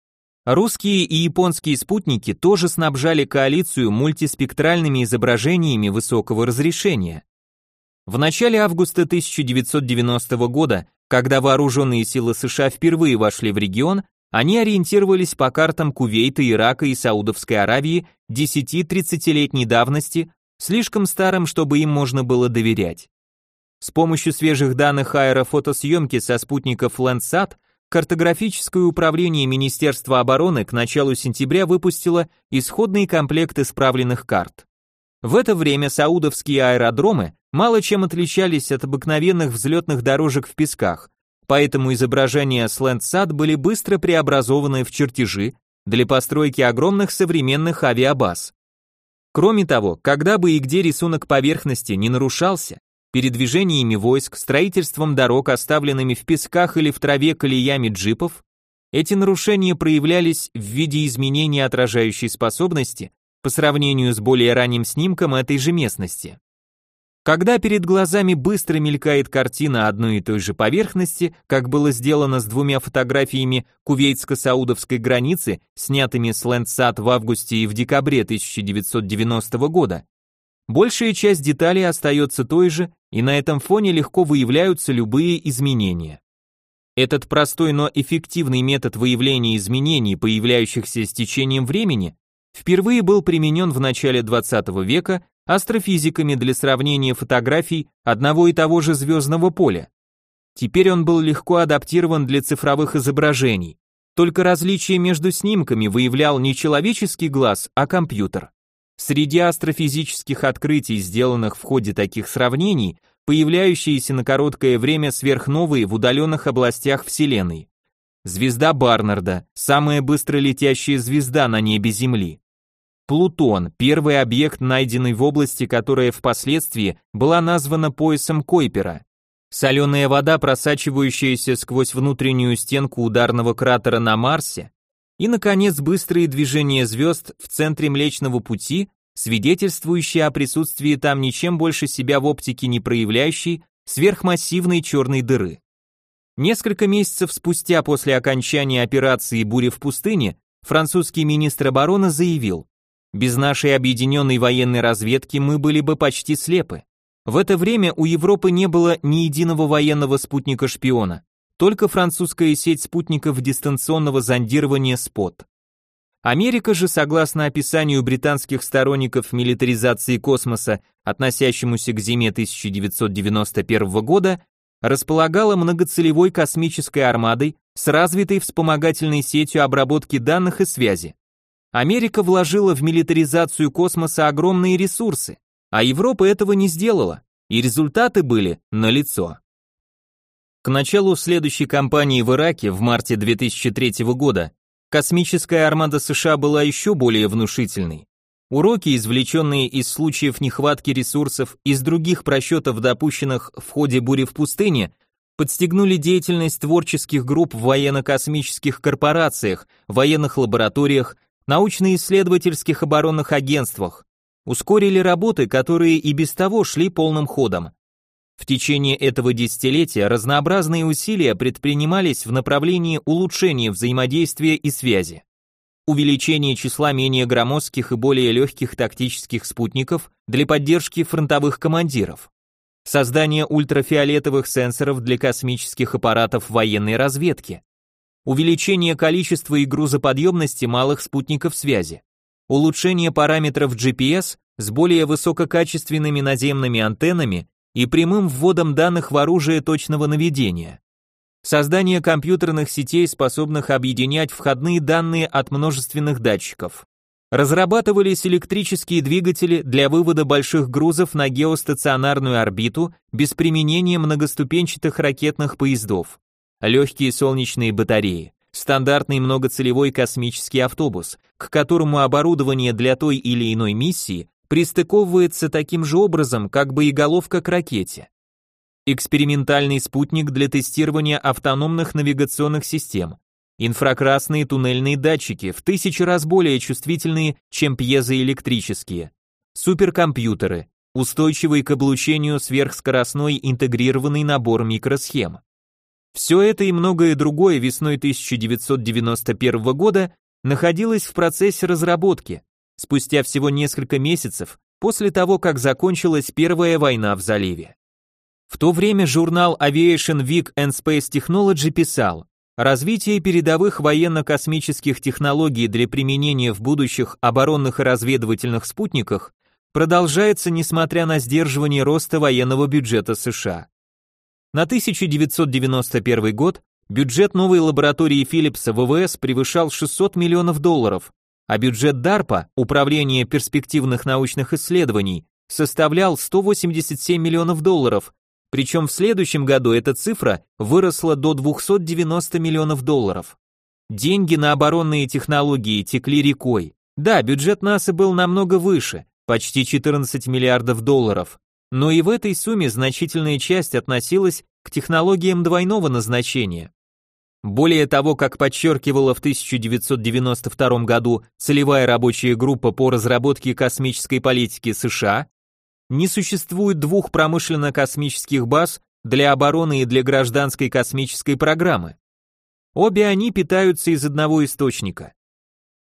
Русские и японские спутники тоже снабжали коалицию мультиспектральными изображениями высокого разрешения. В начале августа 1990 года, когда вооруженные силы США впервые вошли в регион, они ориентировались по картам Кувейта, Ирака и Саудовской Аравии 10-30-летней давности слишком старым, чтобы им можно было доверять. С помощью свежих данных аэрофотосъемки со спутников Landsat картографическое управление Министерства обороны к началу сентября выпустило исходные комплекты исправленных карт. В это время саудовские аэродромы мало чем отличались от обыкновенных взлетных дорожек в песках, поэтому изображения с Landsat были быстро преобразованы в чертежи для постройки огромных современных авиабаз. Кроме того, когда бы и где рисунок поверхности не нарушался, передвижениями войск, строительством дорог, оставленными в песках или в траве колеями джипов, эти нарушения проявлялись в виде изменения отражающей способности по сравнению с более ранним снимком этой же местности. Когда перед глазами быстро мелькает картина одной и той же поверхности, как было сделано с двумя фотографиями кувейтско-саудовской границы, снятыми с Landsat в августе и в декабре 1990 года, большая часть деталей остается той же, и на этом фоне легко выявляются любые изменения. Этот простой, но эффективный метод выявления изменений, появляющихся с течением времени, впервые был применен в начале 20 века астрофизиками для сравнения фотографий одного и того же звездного поля. Теперь он был легко адаптирован для цифровых изображений, только различие между снимками выявлял не человеческий глаз, а компьютер. Среди астрофизических открытий, сделанных в ходе таких сравнений, появляющиеся на короткое время сверхновые в удаленных областях Вселенной. Звезда Барнарда, самая быстро летящая звезда на небе Земли. Плутон, первый объект, найденный в области, которая впоследствии была названа поясом Койпера. Соленая вода, просачивающаяся сквозь внутреннюю стенку ударного кратера на Марсе. И, наконец, быстрые движения звезд в центре Млечного Пути, свидетельствующие о присутствии там ничем больше себя в оптике не проявляющей сверхмассивной черной дыры. Несколько месяцев спустя после окончания операции «Буря в пустыне» французский министр обороны заявил, без нашей объединенной военной разведки мы были бы почти слепы. В это время у Европы не было ни единого военного спутника-шпиона, только французская сеть спутников дистанционного зондирования СПОТ. Америка же, согласно описанию британских сторонников милитаризации космоса, относящемуся к зиме 1991 года, располагала многоцелевой космической армадой с развитой вспомогательной сетью обработки данных и связи. Америка вложила в милитаризацию космоса огромные ресурсы, а Европа этого не сделала, и результаты были налицо. К началу следующей кампании в Ираке в марте 2003 года космическая армада США была еще более внушительной. Уроки, извлеченные из случаев нехватки ресурсов из других просчетов, допущенных в ходе бури в пустыне, подстегнули деятельность творческих групп в военно-космических корпорациях, военных лабораториях, научно-исследовательских оборонных агентствах, ускорили работы, которые и без того шли полным ходом. В течение этого десятилетия разнообразные усилия предпринимались в направлении улучшения взаимодействия и связи. Увеличение числа менее громоздких и более легких тактических спутников для поддержки фронтовых командиров, создание ультрафиолетовых сенсоров для космических аппаратов военной разведки, увеличение количества и грузоподъемности малых спутников связи, улучшение параметров GPS с более высококачественными наземными антеннами и прямым вводом данных в оружие точного наведения, создание компьютерных сетей, способных объединять входные данные от множественных датчиков. Разрабатывались электрические двигатели для вывода больших грузов на геостационарную орбиту без применения многоступенчатых ракетных поездов. Легкие солнечные батареи, стандартный многоцелевой космический автобус, к которому оборудование для той или иной миссии пристыковывается таким же образом, как боеголовка к ракете. Экспериментальный спутник для тестирования автономных навигационных систем, инфракрасные туннельные датчики в тысячи раз более чувствительные, чем пьезоэлектрические, суперкомпьютеры, устойчивый к облучению сверхскоростной интегрированный набор микросхем. Все это и многое другое весной 1991 года находилось в процессе разработки, спустя всего несколько месяцев после того, как закончилась Первая война в заливе. В то время журнал Aviation Week and Space Technology писал, развитие передовых военно-космических технологий для применения в будущих оборонных и разведывательных спутниках продолжается несмотря на сдерживание роста военного бюджета США. На 1991 год бюджет новой лаборатории Филлипса ВВС превышал 600 миллионов долларов, а бюджет DARPA, Управления перспективных научных исследований, составлял 187 миллионов долларов, причем в следующем году эта цифра выросла до 290 миллионов долларов. Деньги на оборонные технологии текли рекой. Да, бюджет НАСА был намного выше, почти 14 миллиардов долларов, но и в этой сумме значительная часть относилась к технологиям двойного назначения. Более того, как подчеркивала в 1992 году целевая рабочая группа по разработке космической политики США, не существует двух промышленно-космических баз для обороны и для гражданской космической программы. Обе они питаются из одного источника.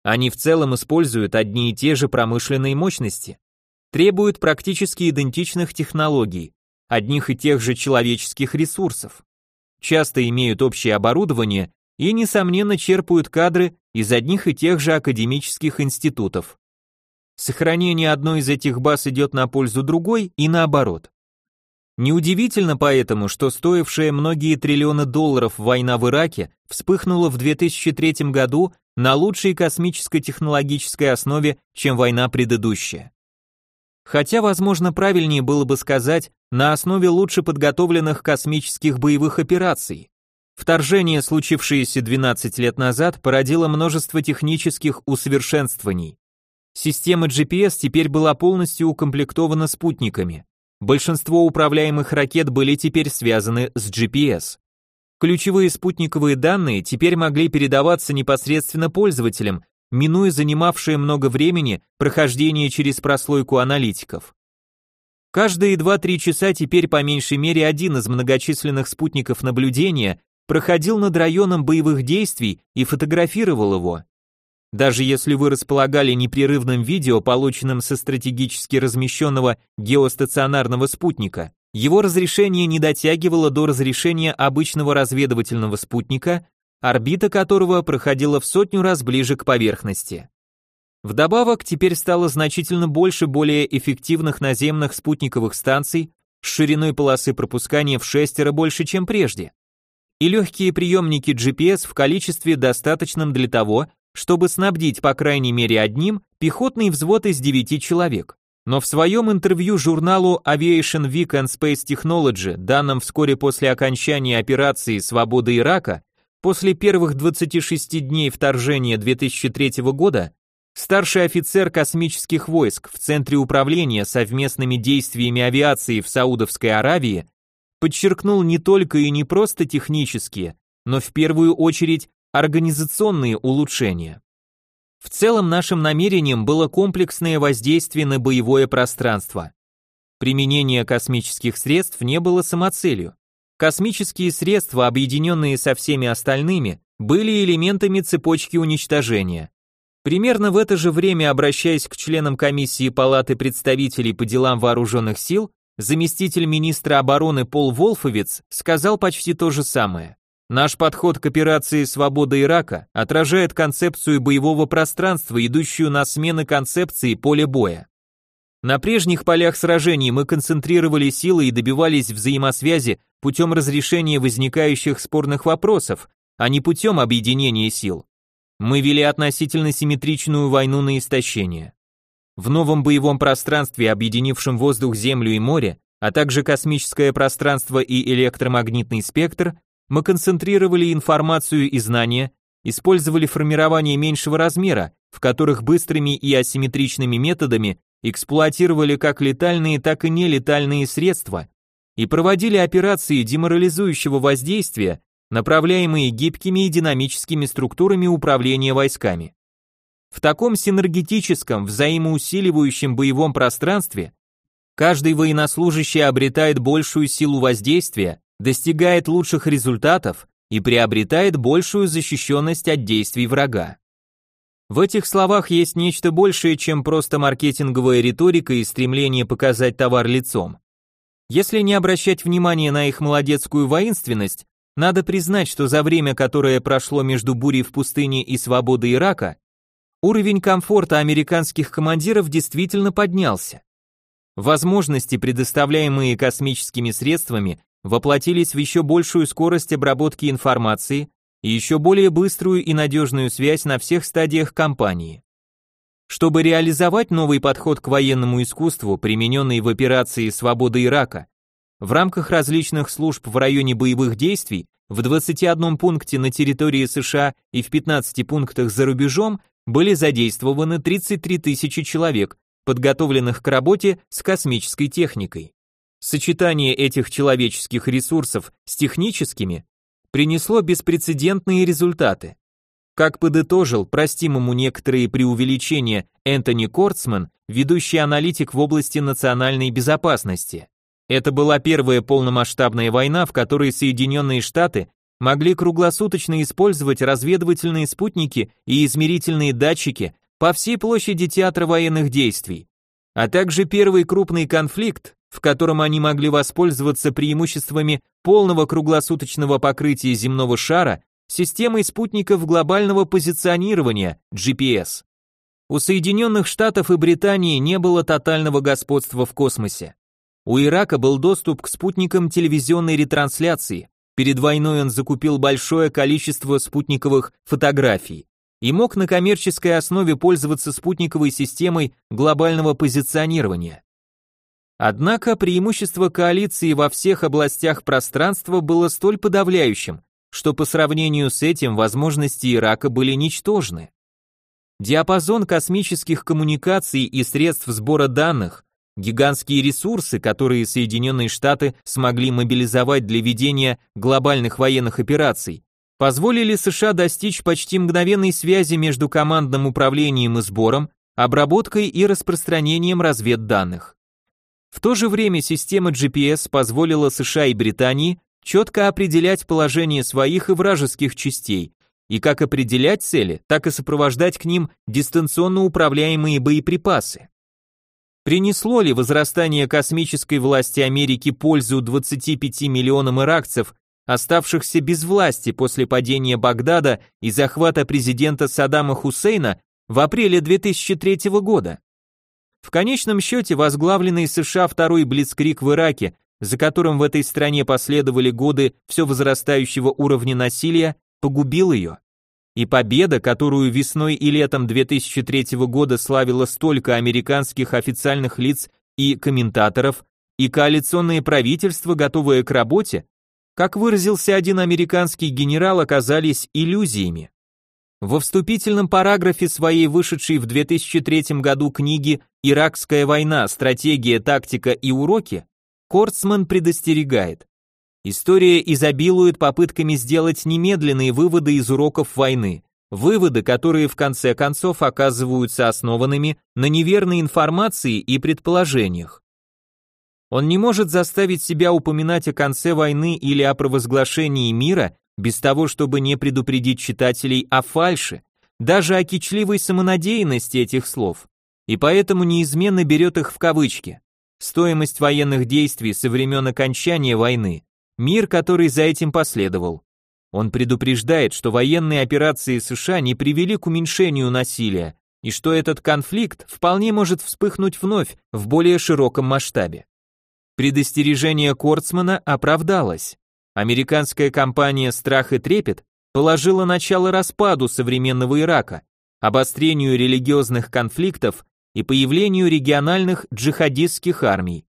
Они в целом используют одни и те же промышленные мощности, требуют практически идентичных технологий, одних и тех же человеческих ресурсов, часто имеют общее оборудование и, несомненно, черпают кадры из одних и тех же академических институтов. Сохранение одной из этих баз идет на пользу другой и наоборот. Неудивительно поэтому, что стоившая многие триллионы долларов война в Ираке вспыхнула в 2003 году на лучшей космической технологической основе, чем война предыдущая. Хотя, возможно, правильнее было бы сказать, на основе лучше подготовленных космических боевых операций. Вторжение, случившееся 12 лет назад, породило множество технических усовершенствований. Система GPS теперь была полностью укомплектована спутниками. Большинство управляемых ракет были теперь связаны с GPS. Ключевые спутниковые данные теперь могли передаваться непосредственно пользователям, минуя занимавшее много времени прохождение через прослойку аналитиков. Каждые 2-3 часа теперь по меньшей мере один из многочисленных спутников наблюдения проходил над районом боевых действий и фотографировал его. Даже если вы располагали непрерывным видео, полученным со стратегически размещенного геостационарного спутника, его разрешение не дотягивало до разрешения обычного разведывательного спутника, орбита которого проходила в сотню раз ближе к поверхности. Вдобавок, теперь стало значительно больше более эффективных наземных спутниковых станций, с шириной полосы пропускания в шестеро больше, чем прежде. И легкие приемники GPS в количестве достаточном для того, чтобы снабдить по крайней мере одним пехотный взвод из 9 человек. Но в своем интервью журналу Aviation Week and Space Technology, данном вскоре после окончания операции «Свобода Ирака», после первых 26 дней вторжения 2003 года, старший офицер космических войск в Центре управления совместными действиями авиации в Саудовской Аравии подчеркнул не только и не просто технические, но в первую очередь организационные улучшения. В целом нашим намерением было комплексное воздействие на боевое пространство. Применение космических средств не было самоцелью. Космические средства, объединенные со всеми остальными, были элементами цепочки уничтожения. Примерно в это же время, обращаясь к членам комиссии Палаты представителей по делам вооруженных сил, заместитель министра обороны Пол Волфовец сказал почти то же самое. Наш подход к операции «Свобода Ирака» отражает концепцию боевого пространства, идущую на смены концепции поля боя. На прежних полях сражений мы концентрировали силы и добивались взаимосвязи путем разрешения возникающих спорных вопросов, а не путем объединения сил. Мы вели относительно симметричную войну на истощение. В новом боевом пространстве, объединившем воздух, землю и море, а также космическое пространство и электромагнитный спектр, мы концентрировали информацию и знания, использовали формирование меньшего размера, в которых быстрыми и асимметричными методами эксплуатировали как летальные, так и нелетальные средства и проводили операции деморализующего воздействия, направляемые гибкими и динамическими структурами управления войсками. В таком синергетическом, взаимоусиливающем боевом пространстве каждый военнослужащий обретает большую силу воздействия, достигает лучших результатов и приобретает большую защищенность от действий врага. В этих словах есть нечто большее, чем просто маркетинговая риторика и стремление показать товар лицом. Если не обращать внимания на их молодецкую воинственность, надо признать, что за время, которое прошло между бурей в пустыне и свободой Ирака, уровень комфорта американских командиров действительно поднялся. Возможности, предоставляемые космическими средствами, воплотились в еще большую скорость обработки информации и еще более быструю и надежную связь на всех стадиях кампании. Чтобы реализовать новый подход к военному искусству, примененный в операции «Свобода Ирака», в рамках различных служб в районе боевых действий в 21 пункте на территории США и в 15 пунктах за рубежом были задействованы 33 тысячи человек, подготовленных к работе с космической техникой. Сочетание этих человеческих ресурсов с техническими принесло беспрецедентные результаты. Как подытожил простимому некоторые преувеличения Энтони Кортсман, ведущий аналитик в области национальной безопасности. Это была первая полномасштабная война, в которой Соединенные Штаты могли круглосуточно использовать разведывательные спутники и измерительные датчики по всей площади театра военных действий, а также первый крупный конфликт, в котором они могли воспользоваться преимуществами полного круглосуточного покрытия земного шара системой спутников глобального позиционирования GPS. У Соединенных Штатов и Британии не было тотального господства в космосе. У Ирака был доступ к спутникам телевизионной ретрансляции. Перед войной он закупил большое количество спутниковых фотографий и мог на коммерческой основе пользоваться спутниковой системой глобального позиционирования. Однако преимущество коалиции во всех областях пространства было столь подавляющим, что по сравнению с этим возможности Ирака были ничтожны. Диапазон космических коммуникаций и средств сбора данных, гигантские ресурсы, которые Соединенные Штаты смогли мобилизовать для ведения глобальных военных операций, позволили США достичь почти мгновенной связи между командным управлением и сбором, обработкой и распространением разведданных. В то же время система GPS позволила США и Британии четко определять положение своих и вражеских частей, и как определять цели, так и сопровождать к ним дистанционно управляемые боеприпасы. Принесло ли возрастание космической власти Америки пользу 25 миллионам иракцев, оставшихся без власти после падения Багдада и захвата президента Саддама Хусейна в апреле 2003 года? В конечном счете возглавленный США второй блицкрик в Ираке за которым в этой стране последовали годы все возрастающего уровня насилия, погубил ее. И победа, которую весной и летом 2003 года славило столько американских официальных лиц и комментаторов, и коалиционное правительство, готовое к работе, как выразился один американский генерал, оказались иллюзиями. Во вступительном параграфе своей вышедшей в 2003 году книги «Иракская война. Стратегия, тактика и уроки» Кортсман предостерегает. История изобилует попытками сделать немедленные выводы из уроков войны, выводы, которые в конце концов оказываются основанными на неверной информации и предположениях. Он не может заставить себя упоминать о конце войны или о провозглашении мира без того, чтобы не предупредить читателей о фальше, даже о кичливой самонадеянности этих слов, и поэтому неизменно берет их в кавычки. Стоимость военных действий со времен окончания войны, мир, который за этим последовал. Он предупреждает, что военные операции США не привели к уменьшению насилия, и что этот конфликт вполне может вспыхнуть вновь в более широком масштабе. Предостережение Кортсмана оправдалось. Американская компания «Страх и трепет» положила начало распаду современного Ирака, обострению религиозных конфликтов и появлению региональных джихадистских армий.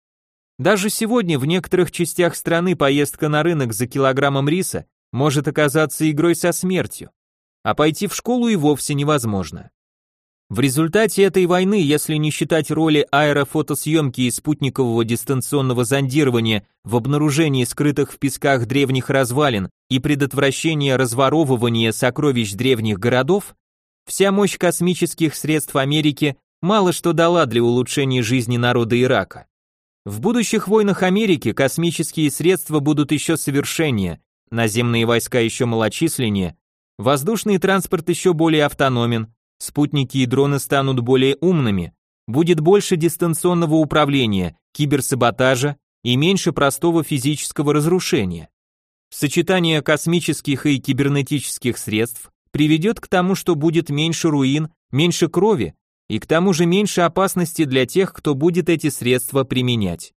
Даже сегодня в некоторых частях страны поездка на рынок за килограммом риса может оказаться игрой со смертью, а пойти в школу и вовсе невозможно. В результате этой войны, если не считать роли аэрофотосъемки и спутникового дистанционного зондирования в обнаружении скрытых в песках древних развалин и предотвращения разворовывания сокровищ древних городов, вся мощь космических средств Америки мало что дала для улучшения жизни народа Ирака. В будущих войнах Америки космические средства будут еще совершеннее, наземные войска еще малочисленнее, воздушный транспорт еще более автономен, Спутники и дроны станут более умными, будет больше дистанционного управления, киберсаботажа и меньше простого физического разрушения. Сочетание космических и кибернетических средств приведет к тому, что будет меньше руин, меньше крови и к тому же меньше опасности для тех, кто будет эти средства применять.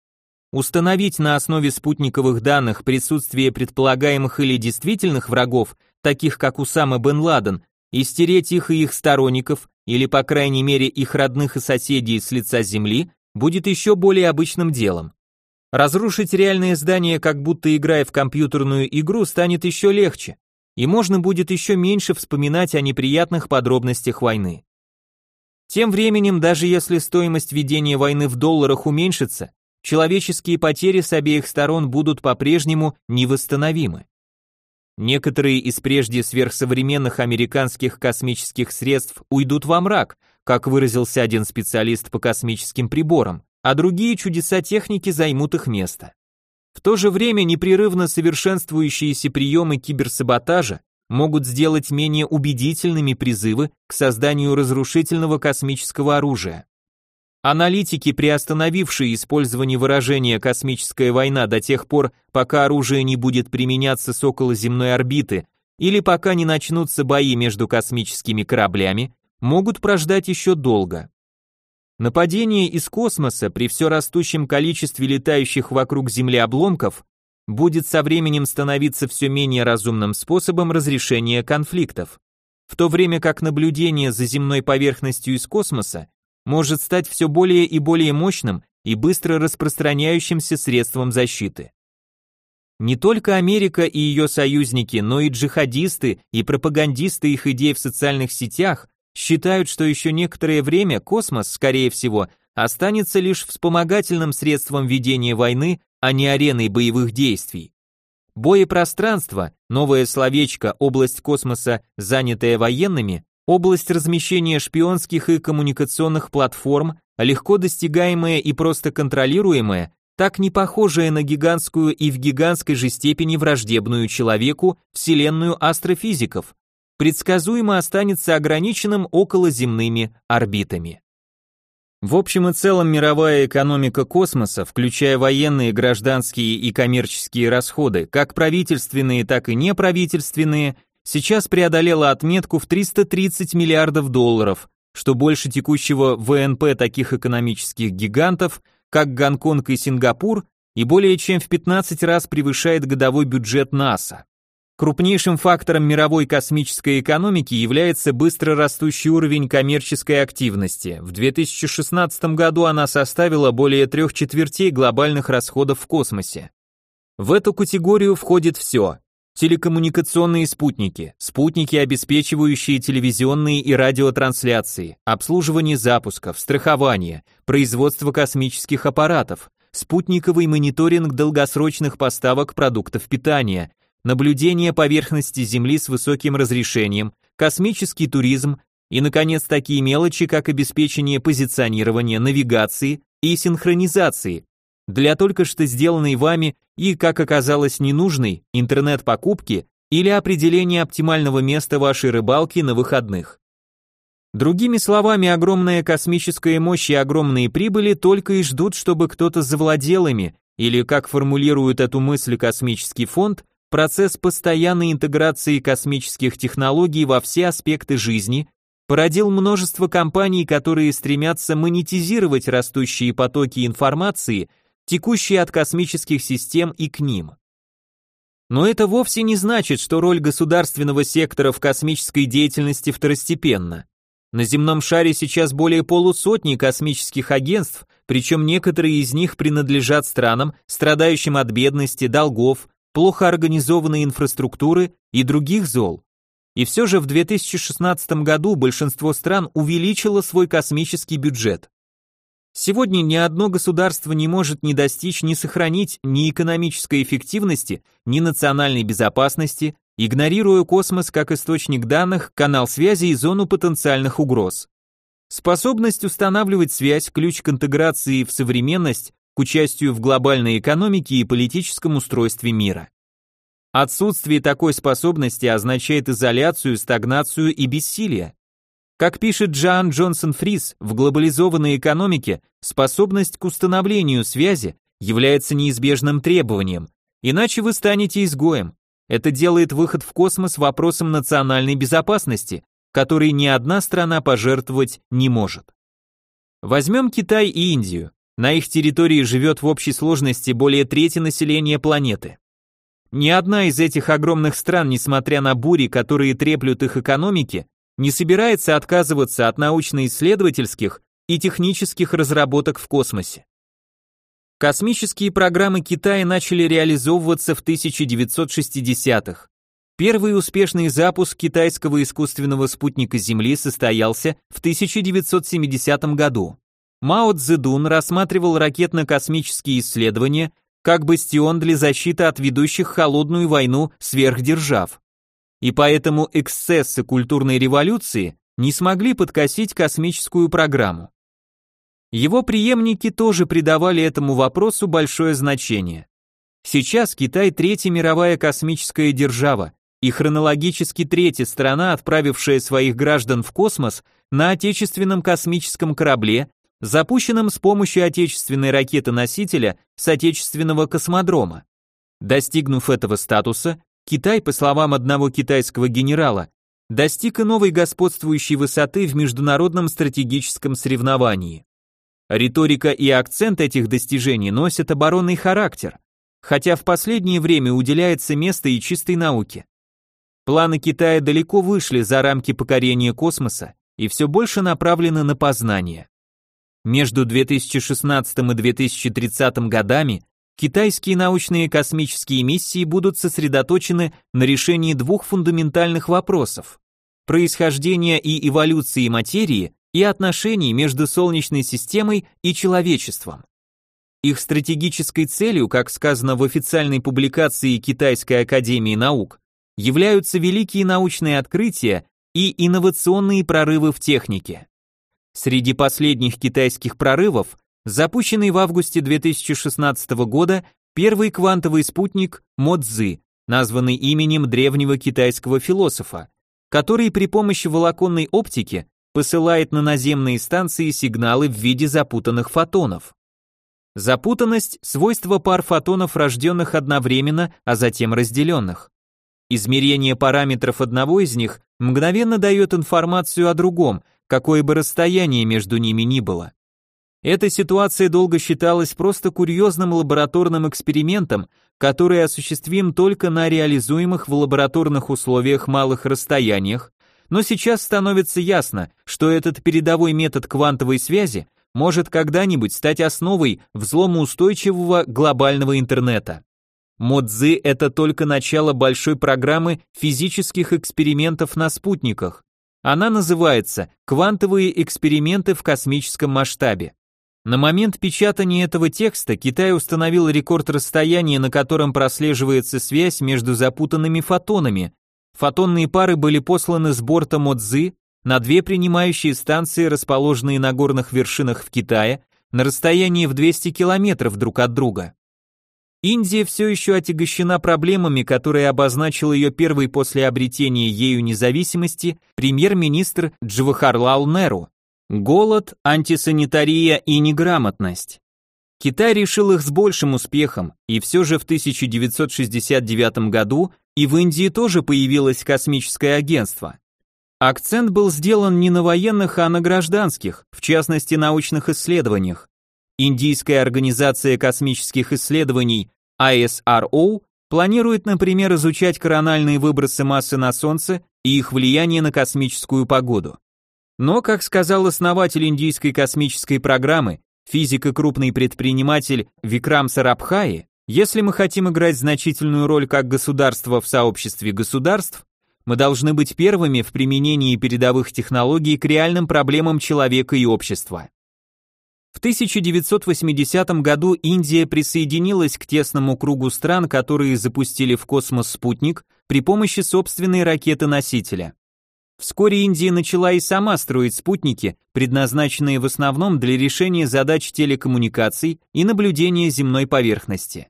Установить на основе спутниковых данных присутствие предполагаемых или действительных врагов, таких как Усама бен Ладен, и стереть их и их сторонников, или по крайней мере их родных и соседей с лица земли, будет еще более обычным делом. Разрушить реальное здание, как будто играя в компьютерную игру, станет еще легче, и можно будет еще меньше вспоминать о неприятных подробностях войны. Тем временем, даже если стоимость ведения войны в долларах уменьшится, человеческие потери с обеих сторон будут по-прежнему невосстановимы. Некоторые из прежде сверхсовременных американских космических средств уйдут во мрак, как выразился один специалист по космическим приборам, а другие чудеса техники займут их место. В то же время непрерывно совершенствующиеся приемы киберсаботажа могут сделать менее убедительными призывы к созданию разрушительного космического оружия. Аналитики, приостановившие использование выражения «космическая война» до тех пор, пока оружие не будет применяться с околоземной орбиты или пока не начнутся бои между космическими кораблями, могут прождать еще долго. Нападение из космоса при все растущем количестве летающих вокруг Земли обломков будет со временем становиться все менее разумным способом разрешения конфликтов, в то время как наблюдение за земной поверхностью из космоса может стать все более и более мощным и быстро распространяющимся средством защиты. Не только Америка и ее союзники, но и джихадисты и пропагандисты их идей в социальных сетях считают, что еще некоторое время космос, скорее всего, останется лишь вспомогательным средством ведения войны, а не ареной боевых действий. Боепространство, новое словечко «область космоса», занятая военными, Область размещения шпионских и коммуникационных платформ, легко достигаемая и просто контролируемая, так не похожая на гигантскую и в гигантской же степени враждебную человеку вселенную астрофизиков, предсказуемо останется ограниченным околоземными орбитами. В общем и целом мировая экономика космоса, включая военные, гражданские и коммерческие расходы, как правительственные, так и неправительственные, сейчас преодолела отметку в 330 миллиардов долларов, что больше текущего ВНП таких экономических гигантов, как Гонконг и Сингапур, и более чем в 15 раз превышает годовой бюджет НАСА. Крупнейшим фактором мировой космической экономики является быстро растущий уровень коммерческой активности. В 2016 году она составила более трех четвертей глобальных расходов в космосе. В эту категорию входит все. Телекоммуникационные спутники, спутники, обеспечивающие телевизионные и радиотрансляции, обслуживание запусков, страхование, производство космических аппаратов, спутниковый мониторинг долгосрочных поставок продуктов питания, наблюдение поверхности Земли с высоким разрешением, космический туризм. И, наконец, такие мелочи, как обеспечение позиционирования, навигации и синхронизации. Для только что сделанной вами и, как оказалось, ненужной интернет-покупки или определение оптимального места вашей рыбалки на выходных. Другими словами, огромная космическая мощь и огромные прибыли только и ждут, чтобы кто-то завладел ими, или, как формулирует эту мысль космический фонд, процесс постоянной интеграции космических технологий во все аспекты жизни породил множество компаний, которые стремятся монетизировать растущие потоки информации, текущие от космических систем и к ним. Но это вовсе не значит, что роль государственного сектора в космической деятельности второстепенна. На земном шаре сейчас более полусотни космических агентств, причем некоторые из них принадлежат странам, страдающим от бедности, долгов, плохо организованной инфраструктуры и других зол. И все же в 2016 году большинство стран увеличило свой космический бюджет. Сегодня ни одно государство не может ни достичь, ни сохранить ни экономической эффективности, ни национальной безопасности, игнорируя космос как источник данных, канал связи и зону потенциальных угроз. Способность устанавливать связь – ключ к интеграции в современность к участию в глобальной экономике и политическом устройстве мира. Отсутствие такой способности означает изоляцию, стагнацию и бессилие. Как пишет Джоан Джонсон Фрис, в глобализованной экономике способность к установлению связи является неизбежным требованием, иначе вы станете изгоем. Это делает выход в космос вопросом национальной безопасности, который ни одна страна пожертвовать не может. Возьмем Китай и Индию. На их территории живет в общей сложности более трети населения планеты. Ни одна из этих огромных стран, несмотря на бури, которые треплют их экономики, не собирается отказываться от научно-исследовательских и технических разработок в космосе. Космические программы Китая начали реализовываться в 1960-х. Первый успешный запуск китайского искусственного спутника Земли состоялся в 1970 году. Мао Цзэдун рассматривал ракетно-космические исследования как бастион для защиты от ведущих холодную войну сверхдержав. И поэтому эксцессы культурной революции не смогли подкосить космическую программу. Его преемники тоже придавали этому вопросу большое значение. Сейчас Китай третья мировая космическая держава и хронологически третья страна, отправившая своих граждан в космос на отечественном космическом корабле запущенным с помощью отечественной ракеты-носителя с отечественного космодрома. Достигнув этого статуса, Китай, по словам одного китайского генерала, достиг и новой господствующей высоты в международном стратегическом соревновании. Риторика и акцент этих достижений носят оборонный характер, хотя в последнее время уделяется место и чистой науке. Планы Китая далеко вышли за рамки покорения космоса и все больше направлены на познание. Между 2016 и 2030 годами китайские научные космические миссии будут сосредоточены на решении двух фундаментальных вопросов – происхождения и эволюции материи и отношений между Солнечной системой и человечеством. Их стратегической целью, как сказано в официальной публикации Китайской академии наук, являются великие научные открытия и инновационные прорывы в технике. Среди последних китайских прорывов запущенный в августе 2016 года первый квантовый спутник Модзы, названный именем древнего китайского философа, который при помощи волоконной оптики посылает на наземные станции сигналы в виде запутанных фотонов. Запутанность – свойство пар фотонов, рожденных одновременно, а затем разделенных. Измерение параметров одного из них мгновенно дает информацию о другом, какое бы расстояние между ними ни было. Эта ситуация долго считалась просто курьезным лабораторным экспериментом, который осуществим только на реализуемых в лабораторных условиях малых расстояниях, но сейчас становится ясно, что этот передовой метод квантовой связи может когда-нибудь стать основой взломоустойчивого глобального интернета. Модзы – это только начало большой программы физических экспериментов на спутниках. Она называется «Квантовые эксперименты в космическом масштабе». На момент печатания этого текста Китай установил рекорд расстояния, на котором прослеживается связь между запутанными фотонами. Фотонные пары были посланы с борта Модзы на две принимающие станции, расположенные на горных вершинах в Китае, на расстоянии в 200 километров друг от друга. Индия все еще отягощена проблемами, которые обозначил ее первый после обретения ею независимости премьер-министр Джавахарлал Неру. Голод, антисанитария и неграмотность. Китай решил их с большим успехом, и все же в 1969 году и в Индии тоже появилось космическое агентство. Акцент был сделан не на военных, а на гражданских, в частности научных исследованиях. Индийская организация космических исследований ISRO планирует, например, изучать корональные выбросы массы на Солнце и их влияние на космическую погоду. Но, как сказал основатель индийской космической программы, физик и крупный предприниматель Викрам Сарабхаи, если мы хотим играть значительную роль как государство в сообществе государств, мы должны быть первыми в применении передовых технологий к реальным проблемам человека и общества. В 1980 году Индия присоединилась к тесному кругу стран, которые запустили в космос спутник при помощи собственной ракеты-носителя. Вскоре Индия начала и сама строить спутники, предназначенные в основном для решения задач телекоммуникаций и наблюдения земной поверхности.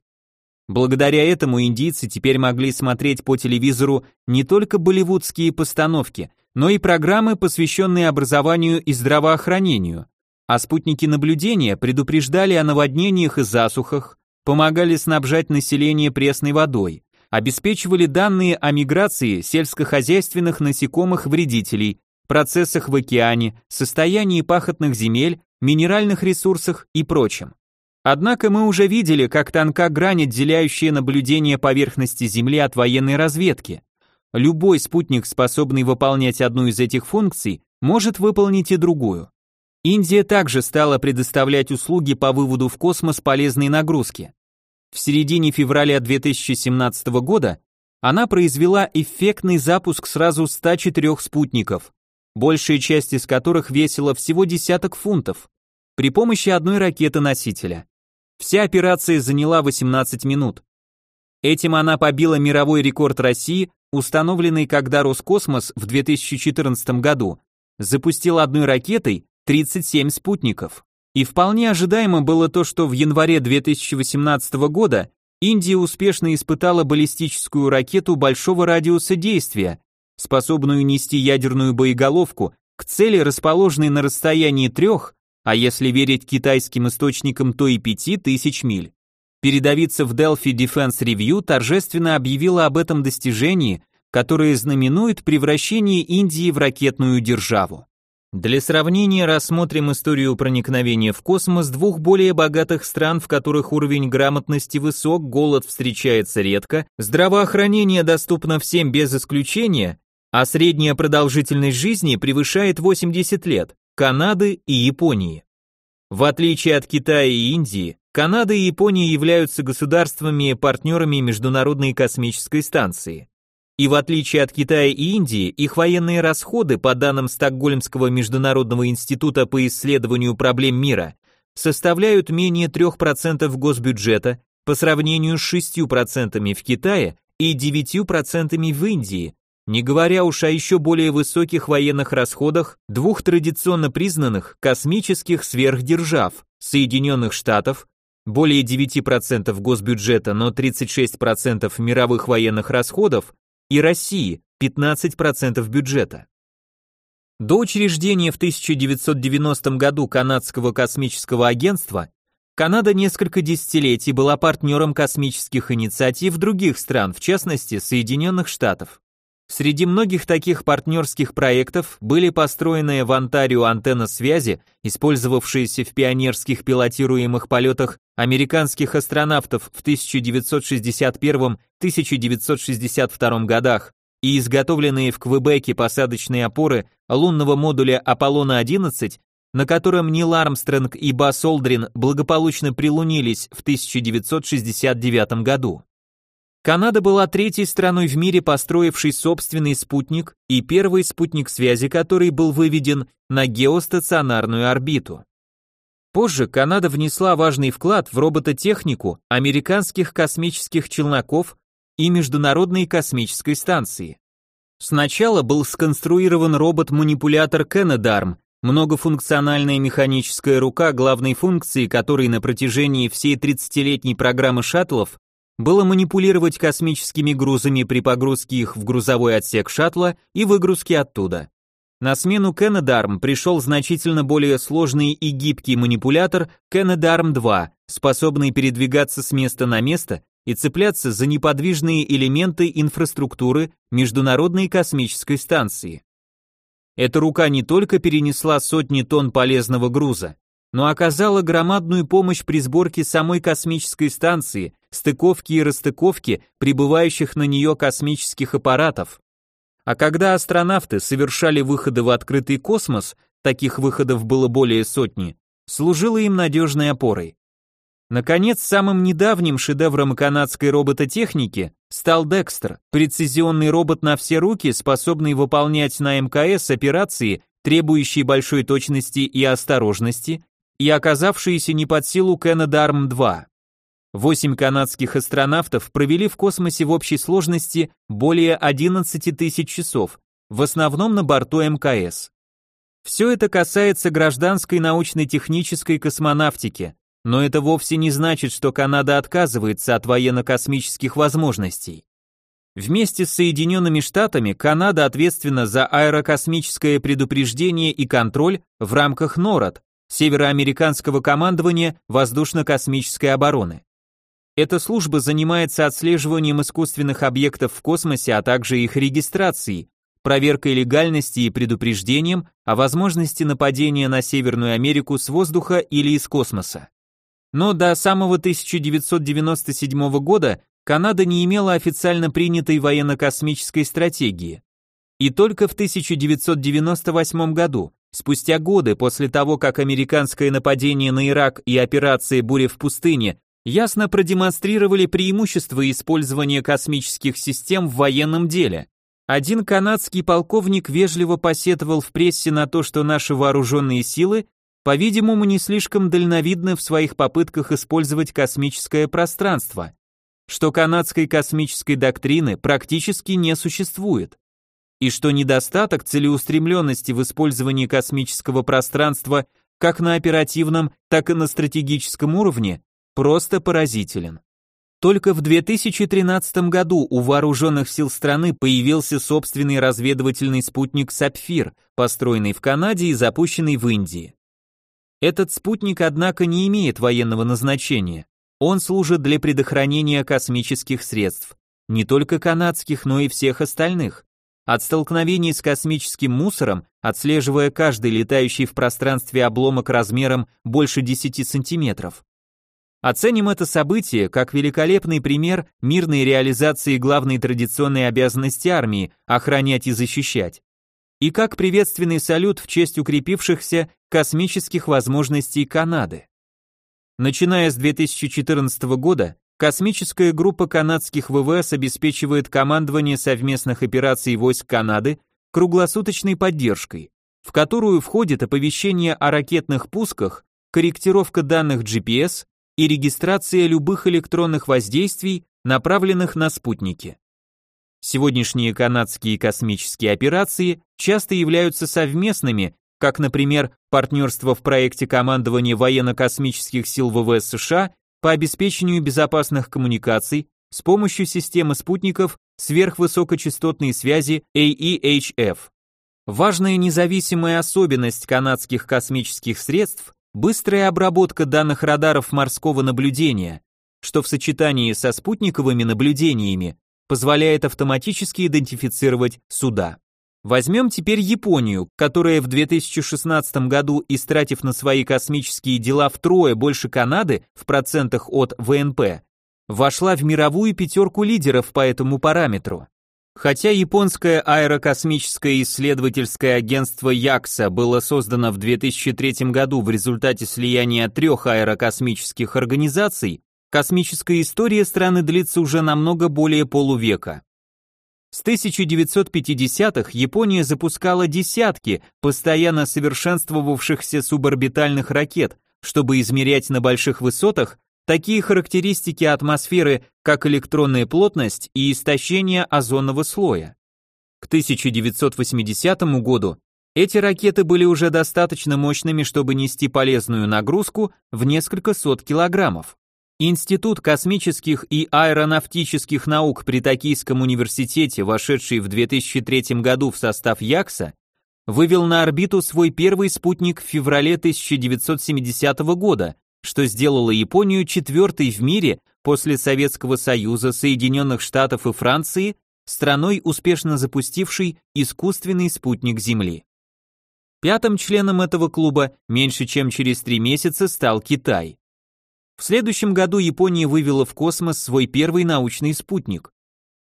Благодаря этому индийцы теперь могли смотреть по телевизору не только болливудские постановки, но и программы, посвященные образованию и здравоохранению, а спутники наблюдения предупреждали о наводнениях и засухах, помогали снабжать население пресной водой, обеспечивали данные о миграции сельскохозяйственных насекомых-вредителей, процессах в океане, состоянии пахотных земель, минеральных ресурсах и прочем. Однако мы уже видели, как тонка грань, отделяющая наблюдение поверхности Земли от военной разведки. Любой спутник, способный выполнять одну из этих функций, может выполнить и другую. Индия также стала предоставлять услуги по выводу в космос полезной нагрузки. В середине февраля 2017 года она произвела эффектный запуск сразу 104 спутников, большая часть из которых весила всего десяток фунтов, при помощи одной ракеты-носителя. Вся операция заняла 18 минут. Этим она побила мировой рекорд России, установленный когда Роскосмос в 2014 году запустил одной ракетой 37 спутников. И вполне ожидаемо было то, что в январе 2018 года Индия успешно испытала баллистическую ракету большого радиуса действия, способную нести ядерную боеголовку к цели, расположенной на расстоянии трех, а если верить китайским источникам, то и пяти тысяч миль. Передовица в Delphi Defense Review торжественно объявила об этом достижении, которое знаменует превращение Индии в ракетную державу. Для сравнения рассмотрим историю проникновения в космос двух более богатых стран, в которых уровень грамотности высок, голод встречается редко, здравоохранение доступно всем без исключения, а средняя продолжительность жизни превышает 80 лет – Канады и Японии. В отличие от Китая и Индии, Канада и Япония являются государствами-партнерами Международной космической станции. И в отличие от Китая и Индии, их военные расходы, по данным Стокгольмского международного института по исследованию проблем мира, составляют менее 3% госбюджета по сравнению с 6% в Китае и 9% в Индии, не говоря уж о еще более высоких военных расходах двух традиционно признанных космических сверхдержав Соединенных Штатов, более 9% госбюджета, но 36% мировых военных расходов, и России 15% бюджета. До учреждения в 1990 году Канадского космического агентства Канада несколько десятилетий была партнером космических инициатив других стран, в частности Соединенных Штатов. Среди многих таких партнерских проектов были построенные в Онтарио антенна связи, использовавшиеся в пионерских пилотируемых полетах американских астронавтов в 1961-1962 годах и изготовленные в Квебеке посадочные опоры лунного модуля Аполлона-11, на котором Нил Армстронг и Бас Олдрин благополучно прилунились в 1969 году. Канада была третьей страной в мире, построившей собственный спутник и первый спутник связи, который был выведен на геостационарную орбиту. Позже Канада внесла важный вклад в робототехнику американских космических челноков и Международной космической станции. Сначала был сконструирован робот-манипулятор Кеннедарм, многофункциональная механическая рука, главной функцией которой на протяжении всей 30-летней программы шаттлов было манипулировать космическими грузами при погрузке их в грузовой отсек шаттла и выгрузке оттуда. На смену Кеннедарм пришел значительно более сложный и гибкий манипулятор Кеннедарм-2, способный передвигаться с места на место и цепляться за неподвижные элементы инфраструктуры Международной космической станции. Эта рука не только перенесла сотни тонн полезного груза, но оказала громадную помощь при сборке самой космической станции, стыковке и расстыковке прибывающих на нее космических аппаратов. А когда астронавты совершали выходы в открытый космос, таких выходов было более сотни, служила им надежной опорой. Наконец, самым недавним шедевром канадской робототехники стал Декстер, прецизионный робот на все руки, способный выполнять на МКС операции, требующие большой точности и осторожности, и оказавшиеся не под силу Кеннедарм-2. Восемь канадских астронавтов провели в космосе в общей сложности более 11 тысяч часов, в основном на борту МКС. Все это касается гражданской научно-технической космонавтики, но это вовсе не значит, что Канада отказывается от военно-космических возможностей. Вместе с Соединенными Штатами Канада ответственна за аэрокосмическое предупреждение и контроль в рамках НОРАД, Североамериканского командования воздушно-космической обороны. Эта служба занимается отслеживанием искусственных объектов в космосе, а также их регистрацией, проверкой легальности и предупреждением о возможности нападения на Северную Америку с воздуха или из космоса. Но до самого 1997 года Канада не имела официально принятой военно-космической стратегии. И только в 1998 году, спустя годы после того, как американское нападение на Ирак и операция «Буря в пустыне» ясно продемонстрировали преимущества использования космических систем в военном деле. Один канадский полковник вежливо посетовал в прессе на то, что наши вооруженные силы по-видимому, не слишком дальновидны в своих попытках использовать космическое пространство, что канадской космической доктрины практически не существует, и что недостаток целеустремленности в использовании космического пространства как на оперативном, так и на стратегическом уровне просто поразителен. Только в 2013 году у вооруженных сил страны появился собственный разведывательный спутник «Сапфир», построенный в Канаде и запущенный в Индии. Этот спутник, однако, не имеет военного назначения. Он служит для предохранения космических средств, не только канадских, но и всех остальных. От столкновений с космическим мусором, отслеживая каждый летающий в пространстве обломок размером больше 10 сантиметров. Оценим это событие как великолепный пример мирной реализации главной традиционной обязанности армии – охранять и защищать и как приветственный салют в честь укрепившихся космических возможностей Канады. Начиная с 2014 года, космическая группа канадских ВВС обеспечивает командование совместных операций войск Канады круглосуточной поддержкой, в которую входит оповещение о ракетных пусках, корректировка данных GPS и регистрация любых электронных воздействий, направленных на спутники. Сегодняшние канадские космические операции часто являются совместными, как, например, партнерство в проекте командования военно-космических сил ВВС США по обеспечению безопасных коммуникаций с помощью системы спутников сверхвысокочастотной связи AEHF. Важная независимая особенность канадских космических средств – быстрая обработка данных радаров морского наблюдения, что в сочетании со спутниковыми наблюдениями позволяет автоматически идентифицировать суда. Возьмем теперь Японию, которая в 2016 году, истратив на свои космические дела втрое больше Канады в процентах от ВНП, вошла в мировую пятерку лидеров по этому параметру. Хотя японское аэрокосмическое исследовательское агентство ЯКСА было создано в 2003 году в результате слияния трех аэрокосмических организаций, космическая история страны длится уже намного более полувека. С 1950-х Япония запускала десятки постоянно совершенствовавшихся суборбитальных ракет, чтобы измерять на больших высотах такие характеристики атмосферы, как электронная плотность и истощение озонного слоя. К 1980 году эти ракеты были уже достаточно мощными, чтобы нести полезную нагрузку в несколько сот килограммов. Институт космических и аэронавтических наук при Токийском университете, вошедший в 2003 году в состав ЯКСа, вывел на орбиту свой первый спутник в феврале 1970 года, что сделало Японию четвертой в мире после Советского Союза, Соединенных Штатов и Франции страной, успешно запустившей искусственный спутник Земли. Пятым членом этого клуба меньше чем через три месяца стал Китай. В следующем году Япония вывела в космос свой первый научный спутник.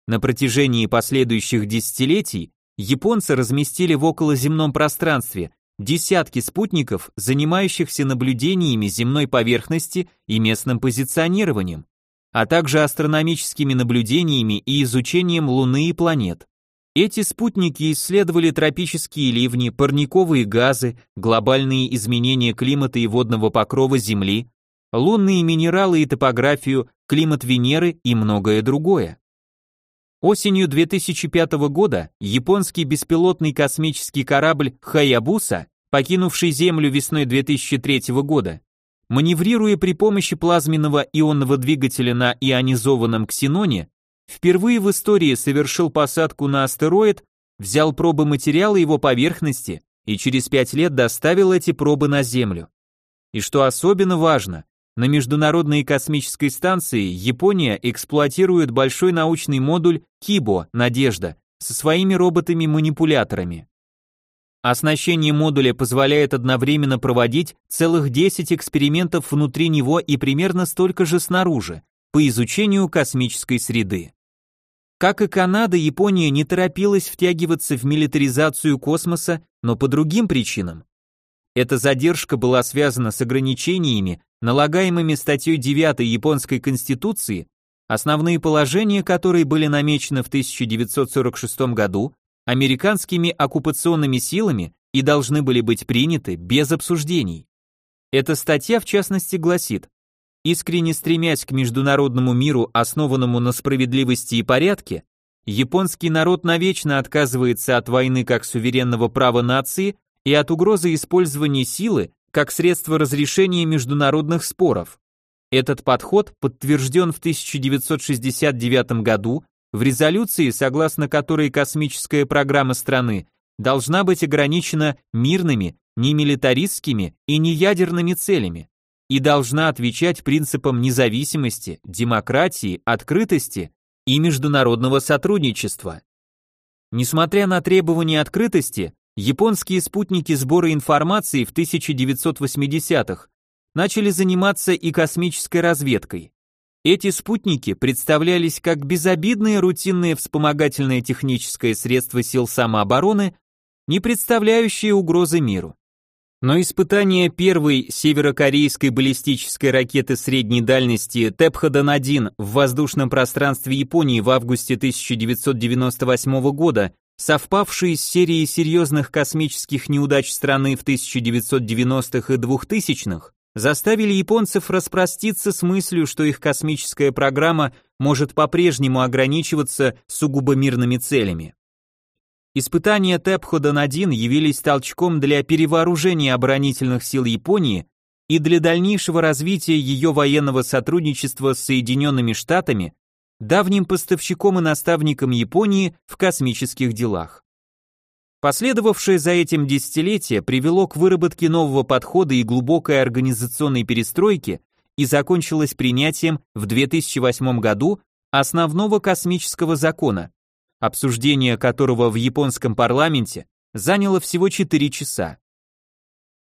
На протяжении последующих десятилетий японцы разместили в околоземном пространстве десятки спутников, занимающихся наблюдениями земной поверхности и местным позиционированием, а также астрономическими наблюдениями и изучением Луны и планет. Эти спутники исследовали тропические ливни, парниковые газы, глобальные изменения климата и водного покрова Земли, лунные минералы и топографию, климат Венеры и многое другое. Осенью 2005 года японский беспилотный космический корабль Хаябуса, покинувший Землю весной 2003 года, маневрируя при помощи плазменного ионного двигателя на ионизованном ксеноне, впервые в истории совершил посадку на астероид, взял пробы материала его поверхности и через пять лет доставил эти пробы на Землю. И что особенно важно, на Международной космической станции Япония эксплуатирует большой научный модуль Кибо Надежда со своими роботами-манипуляторами. Оснащение модуля позволяет одновременно проводить целых 10 экспериментов внутри него и примерно столько же снаружи, по изучению космической среды. Как и Канада, Япония не торопилась втягиваться в милитаризацию космоса, но по другим причинам. Эта задержка была связана с ограничениями, налагаемыми статьей 9 японской конституции, основные положения которой были намечены в 1946 году американскими оккупационными силами и должны были быть приняты без обсуждений. Эта статья в частности гласит, искренне стремясь к международному миру, основанному на справедливости и порядке, японский народ навечно отказывается от войны как суверенного права нации и от угрозы использования силы как средство разрешения международных споров. Этот подход подтвержден в 1969 году в резолюции, согласно которой космическая программа страны должна быть ограничена мирными, не милитаристскими и не ядерными целями и должна отвечать принципам независимости, демократии, открытости и международного сотрудничества. Несмотря на требования открытости, японские спутники сбора информации в 1980-х начали заниматься и космической разведкой. Эти спутники представлялись как безобидные рутинные вспомогательное техническое средство сил самообороны, не представляющие угрозы миру. Но испытание первой северокорейской баллистической ракеты средней дальности Тепходон-1 в воздушном пространстве Японии в августе 1998 года совпавшие с серией серьезных космических неудач страны в 1990-х и 2000-х, заставили японцев распроститься с мыслью, что их космическая программа может по-прежнему ограничиваться сугубо мирными целями. Испытания Тепходон-1 явились толчком для перевооружения оборонительных сил Японии и для дальнейшего развития ее военного сотрудничества с Соединенными Штатами давним поставщиком и наставником Японии в космических делах. Последовавшее за этим десятилетие привело к выработке нового подхода и глубокой организационной перестройки и закончилось принятием в 2008 году основного космического закона, обсуждение которого в японском парламенте заняло всего 4 часа.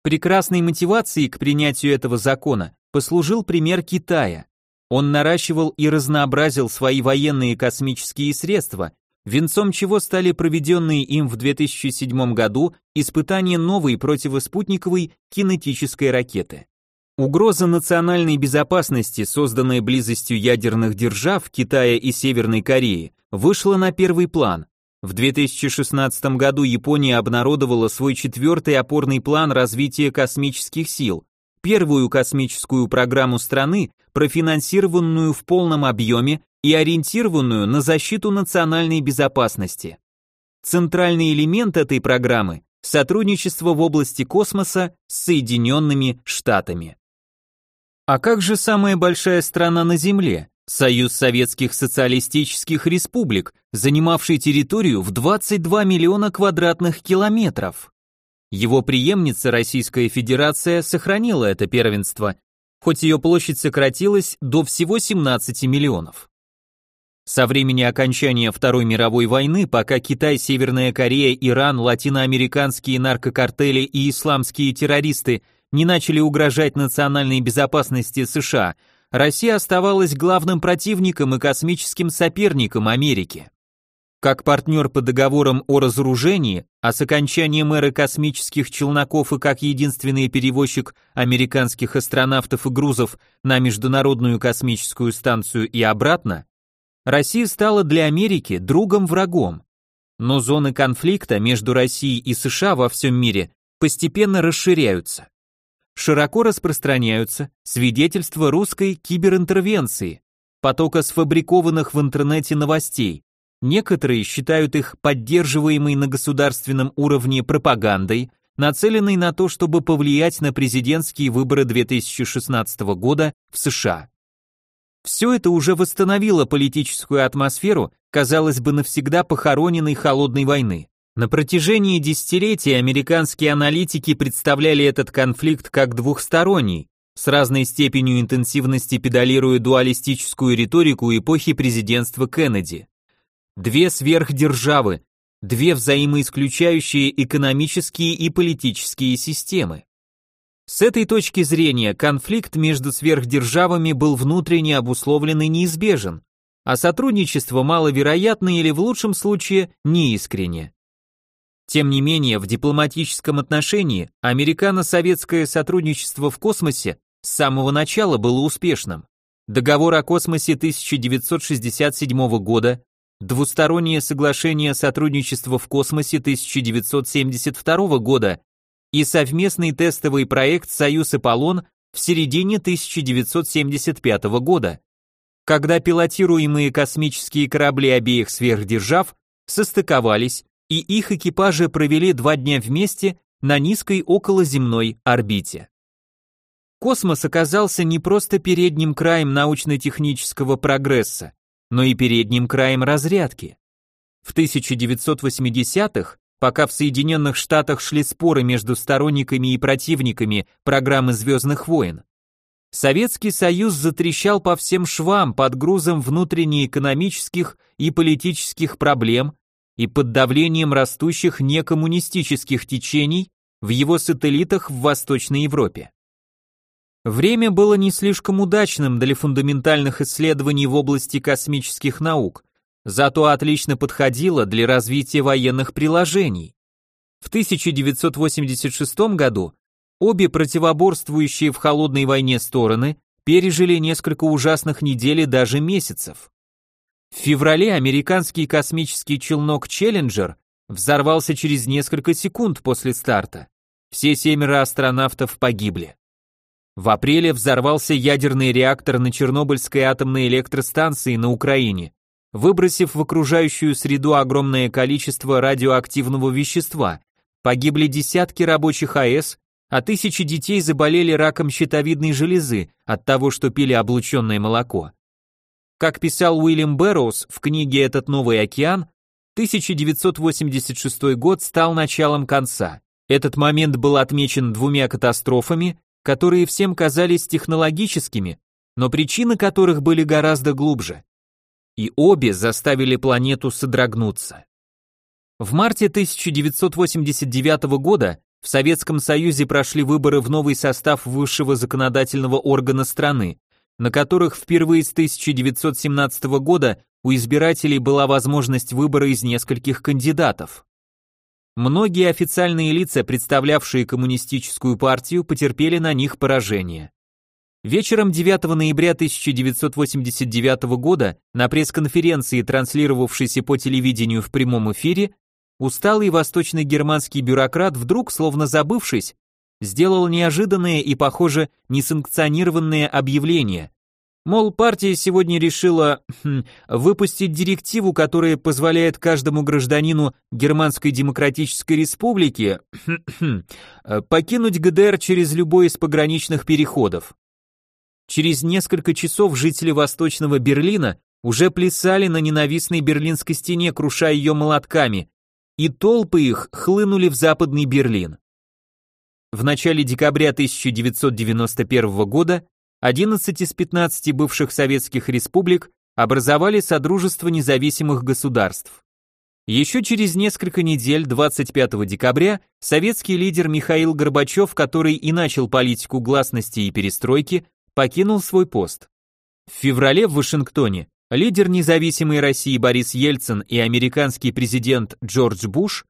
Прекрасной мотивацией к принятию этого закона послужил пример Китая. Он наращивал и разнообразил свои военные космические средства, венцом чего стали проведенные им в 2007 году испытания новой противоспутниковой кинетической ракеты. Угроза национальной безопасности, созданная близостью ядерных держав Китая и Северной Кореи, вышла на первый план. В 2016 году Япония обнародовала свой четвертый опорный план развития космических сил, первую космическую программу страны, профинансированную в полном объеме и ориентированную на защиту национальной безопасности. Центральный элемент этой программы – сотрудничество в области космоса с Соединенными Штатами. А как же самая большая страна на Земле? Союз Советских Социалистических Республик, занимавший территорию в 22 миллиона квадратных километров. Его преемница Российская Федерация сохранила это первенство, хоть ее площадь сократилась до всего 17 миллионов. Со времени окончания Второй мировой войны, пока Китай, Северная Корея, Иран, латиноамериканские наркокартели и исламские террористы не начали угрожать национальной безопасности США – Россия оставалась главным противником и космическим соперником Америки. Как партнер по договорам о разоружении, а с окончанием эры космических челноков и как единственный перевозчик американских астронавтов и грузов на Международную космическую станцию и обратно, Россия стала для Америки другом-врагом. Но зоны конфликта между Россией и США во всем мире постепенно расширяются широко распространяются свидетельства русской киберинтервенции, потока сфабрикованных в интернете новостей. Некоторые считают их поддерживаемой на государственном уровне пропагандой, нацеленной на то, чтобы повлиять на президентские выборы 2016 года в США. Все это уже восстановило политическую атмосферу, казалось бы, навсегда похороненной холодной войны. На протяжении десятилетий американские аналитики представляли этот конфликт как двухсторонний, с разной степенью интенсивности педалируя дуалистическую риторику эпохи президентства Кеннеди. Две сверхдержавы, две взаимоисключающие экономические и политические системы. С этой точки зрения конфликт между сверхдержавами был внутренне обусловлен и неизбежен, а сотрудничество маловероятно или в лучшем случае неискренне. Тем не менее, в дипломатическом отношении американо-советское сотрудничество в космосе с самого начала было успешным. Договор о космосе 1967 года, двустороннее соглашение о сотрудничестве в космосе 1972 года и совместный тестовый проект «Союз Аполлон» в середине 1975 года, когда пилотируемые космические корабли обеих сверхдержав состыковались и их экипажи провели два дня вместе на низкой околоземной орбите. Космос оказался не просто передним краем научно-технического прогресса, но и передним краем разрядки. В 1980-х, пока в Соединенных Штатах шли споры между сторонниками и противниками программы «Звездных войн», Советский Союз затрещал по всем швам под грузом внутреннеэкономических и политических проблем, и под давлением растущих некоммунистических течений в его сателлитах в Восточной Европе. Время было не слишком удачным для фундаментальных исследований в области космических наук, зато отлично подходило для развития военных приложений. В 1986 году обе противоборствующие в холодной войне стороны пережили несколько ужасных недель и даже месяцев. В феврале американский космический челнок «Челленджер» взорвался через несколько секунд после старта. Все семеро астронавтов погибли. В апреле взорвался ядерный реактор на Чернобыльской атомной электростанции на Украине, выбросив в окружающую среду огромное количество радиоактивного вещества. Погибли десятки рабочих АЭС, а тысячи детей заболели раком щитовидной железы от того, что пили облученное молоко. Как писал Уильям Бэрроуз в книге «Этот новый океан», 1986 год стал началом конца. Этот момент был отмечен двумя катастрофами, которые всем казались технологическими, но причины которых были гораздо глубже. и обе заставили планету содрогнуться. В марте 1989 года в Советском Союзе прошли выборы в новый состав высшего законодательного органа страны, на которых впервые с 1917 года у избирателей была возможность выбора из нескольких кандидатов. Многие официальные лица, представлявшие коммунистическую партию, потерпели на них поражение. Вечером 9 ноября 1989 года на пресс-конференции, транслировавшейся по телевидению в прямом эфире, усталый восточный германский бюрократ вдруг, словно забывшись, сделал неожиданное и, похоже, несанкционированное объявление. Мол, партия сегодня решила хм, выпустить директиву, которая позволяет каждому гражданину Германской Демократической Республики хм, хм, покинуть ГДР через любой из пограничных переходов. Через несколько часов жители Восточного Берлина уже плясали на ненавистной берлинской стене, крушая ее молотками, и толпы их хлынули в Западный Берлин. В начале декабря 1991 года 11 из 15 бывших советских республик образовали Содружество независимых государств. Еще через несколько недель, 25 декабря, советский лидер Михаил Горбачев, который и начал политику гласности и перестройки, покинул свой пост. В феврале в Вашингтоне лидер независимой России Борис Ельцин и американский президент Джордж Буш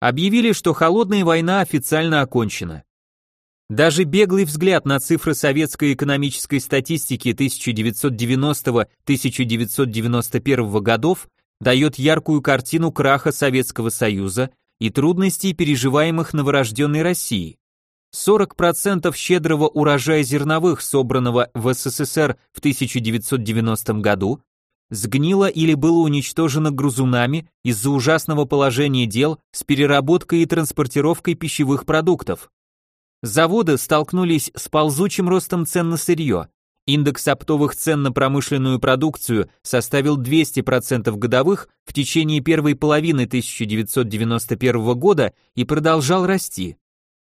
объявили, что холодная война официально окончена. Даже беглый взгляд на цифры советской экономической статистики 1990-1991 годов дает яркую картину краха Советского Союза и трудностей, переживаемых новорожденной России. 40% щедрого урожая зерновых, собранного в СССР в 1990 году, сгнило или было уничтожено грузунами из-за ужасного положения дел с переработкой и транспортировкой пищевых продуктов. Заводы столкнулись с ползучим ростом цен на сырье. Индекс оптовых цен на промышленную продукцию составил 200% годовых в течение первой половины 1991 года и продолжал расти.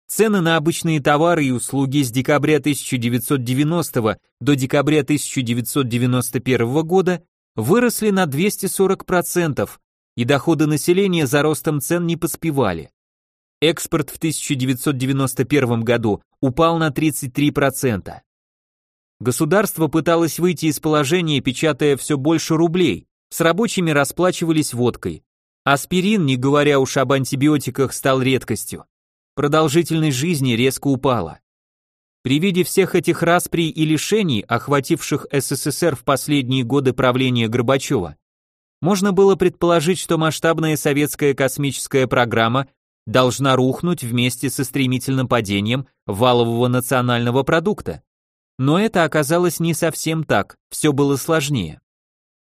Цены на обычные товары и услуги с декабря 1990 до декабря 1991 года выросли на 240%, и доходы населения за ростом цен не поспевали. Экспорт в 1991 году упал на 33%. Государство пыталось выйти из положения, печатая все больше рублей, с рабочими расплачивались водкой. Аспирин, не говоря уж об антибиотиках, стал редкостью. Продолжительность жизни резко упала. При виде всех этих расприй и лишений, охвативших СССР в последние годы правления Горбачева, можно было предположить, что масштабная советская космическая программа должна рухнуть вместе со стремительным падением валового национального продукта. Но это оказалось не совсем так, все было сложнее.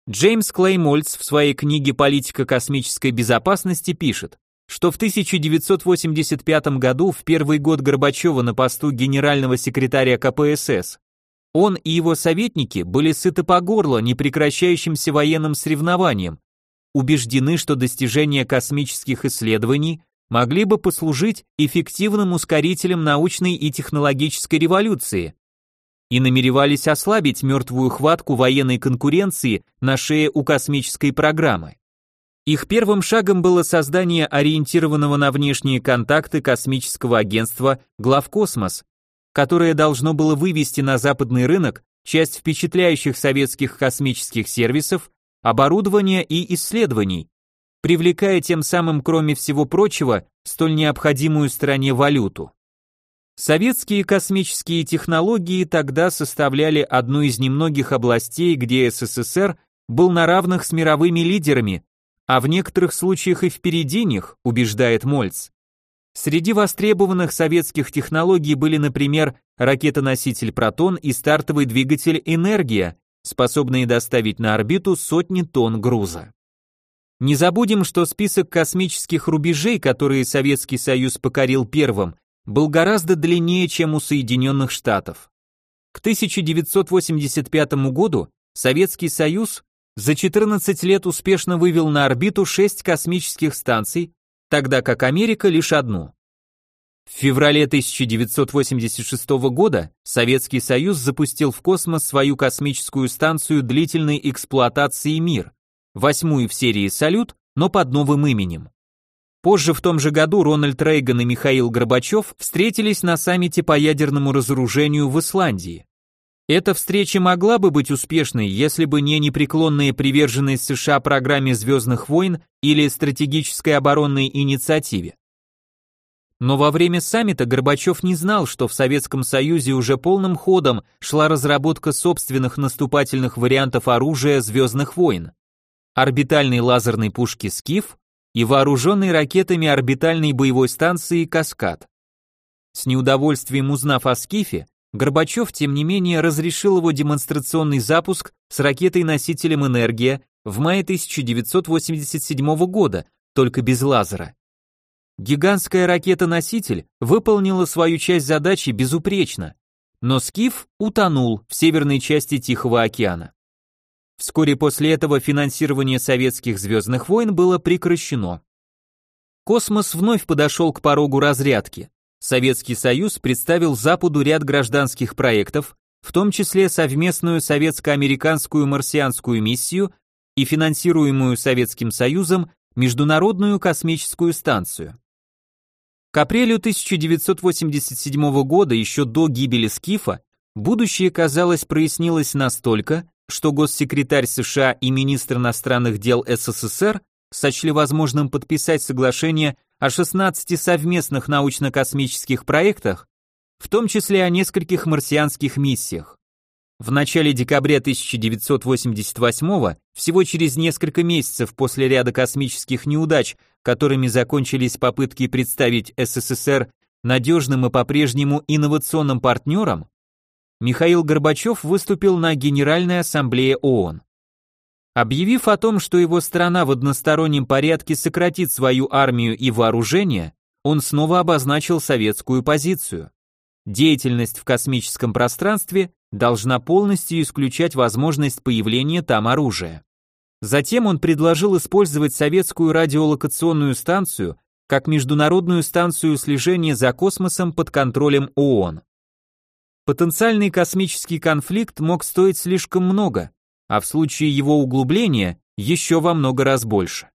Джеймс Клеймольц в своей книге «Политика космической безопасности» пишет, что в 1985 году, в первый год Горбачева на посту генерального секретаря КПСС, он и его советники были сыты по горло непрекращающимся военным соревнованием, убеждены, что достижения космических исследований могли бы послужить эффективным ускорителем научной и технологической революции и намеревались ослабить мертвую хватку военной конкуренции на шее у космической программы. Их первым шагом было создание ориентированного на внешние контакты космического агентства Главкосмос, которое должно было вывести на западный рынок часть впечатляющих советских космических сервисов, оборудования и исследований, привлекая тем самым, кроме всего прочего, столь необходимую стране валюту. Советские космические технологии тогда составляли одну из немногих областей, где СССР был на равных с мировыми лидерами, а в некоторых случаях и впереди них, убеждает Мольц. Среди востребованных советских технологий были, например, ракетоноситель «Протон» и стартовый двигатель «Энергия», способные доставить на орбиту сотни тонн груза. Не забудем, что список космических рубежей, которые Советский Союз покорил первым, был гораздо длиннее, чем у Соединенных Штатов. К 1985 году Советский Союз за 14 лет успешно вывел на орбиту 6 космических станций, тогда как Америка лишь одну. В феврале 1986 года Советский Союз запустил в космос свою космическую станцию длительной эксплуатации «Мир», восьмую в серии «Салют», но под новым именем. Позже в том же году Рональд Рейган и Михаил Горбачев встретились на саммите по ядерному разоружению в Исландии. Эта встреча могла бы быть успешной, если бы не непреклонная приверженность США программе «Звездных войн» или стратегической оборонной инициативе. Но во время саммита Горбачев не знал, что в Советском Союзе уже полным ходом шла разработка собственных наступательных вариантов оружия «Звездных войн». Орбитальной лазерной пушки «Скиф» и вооруженной ракетами орбитальной боевой станции «Каскад». С неудовольствием узнав о Скифе, Горбачев, тем не менее, разрешил его демонстрационный запуск с ракетой-носителем «Энергия» в мае 1987 года, только без лазера. Гигантская ракета-носитель выполнила свою часть задачи безупречно, но «Скиф» утонул в северной части Тихого океана. Вскоре после этого финансирование советских звездных войн было прекращено. Космос вновь подошел к порогу разрядки. Советский Союз представил Западу ряд гражданских проектов, в том числе совместную советско-американскую марсианскую миссию и финансируемую Советским Союзом Международную космическую станцию. К апрелю 1987 года, еще до гибели Скифа, будущее, казалось, прояснилось настолько, что госсекретарь США и министр иностранных дел СССР сочли возможным подписать соглашение о 16 совместных научно-космических проектах, в том числе о нескольких марсианских миссиях. В начале декабря 1988 всего через несколько месяцев после ряда космических неудач, которыми закончились попытки представить СССР надежным и по-прежнему инновационным партнером, Михаил Горбачев выступил на Генеральной Ассамблее ООН. Объявив о том, что его страна в одностороннем порядке сократит свою армию и вооружение, он снова обозначил советскую позицию. Деятельность в космическом пространстве должна полностью исключать возможность появления там оружия. Затем он предложил использовать советскую радиолокационную станцию как международную станцию слежения за космосом под контролем ООН. Потенциальный космический конфликт мог стоить слишком много, а в случае его углубления еще во много раз больше.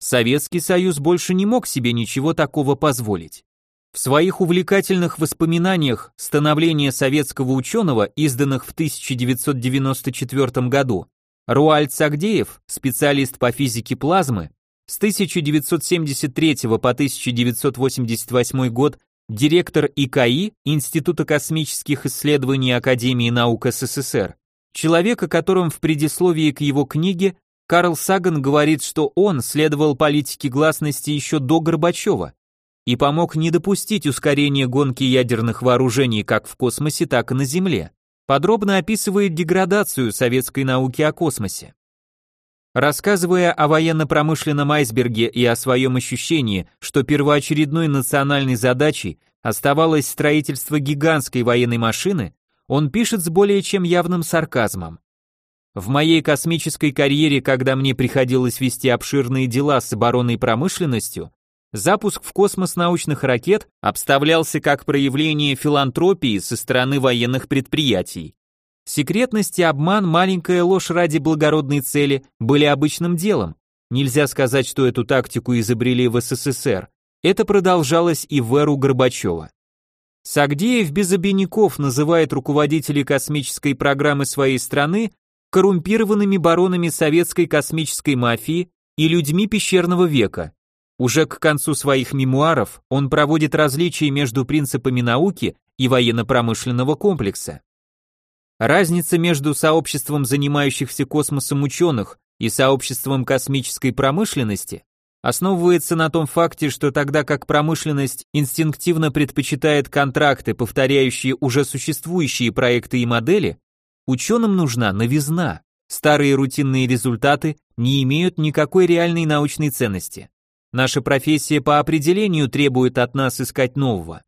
Советский Союз больше не мог себе ничего такого позволить. В своих увлекательных воспоминаниях «Становление советского ученого», изданных в 1994 году, Руальд Сагдеев, специалист по физике плазмы, с 1973 по 1988 год директор ИКАИ, Института космических исследований Академии наук СССР, человек, о котором в предисловии к его книге Карл Саган говорит, что он следовал политике гласности еще до Горбачева и помог не допустить ускорения гонки ядерных вооружений как в космосе, так и на Земле. Подробно описывает деградацию советской науки о космосе. Рассказывая о военно-промышленном айсберге и о своем ощущении, что первоочередной национальной задачей оставалось строительство гигантской военной машины, он пишет с более чем явным сарказмом. В моей космической карьере, когда мне приходилось вести обширные дела с оборонной промышленностью, запуск в космос научных ракет обставлялся как проявление филантропии со стороны военных предприятий. Секретность и обман, маленькая ложь ради благородной цели были обычным делом. Нельзя сказать, что эту тактику изобрели в СССР. Это продолжалось и в эру Горбачева. Сагдеев без обиняков называет руководителей космической программы своей страны коррумпированными баронами советской космической мафии и людьми пещерного века. Уже к концу своих мемуаров он проводит различия между принципами науки и военно-промышленного комплекса. Разница между сообществом занимающихся космосом ученых и сообществом космической промышленности основывается на том факте, что тогда как промышленность инстинктивно предпочитает контракты, повторяющие уже существующие проекты и модели, ученым нужна новизна. Старые рутинные результаты не имеют никакой реальной научной ценности. Наша профессия по определению требует от нас искать нового.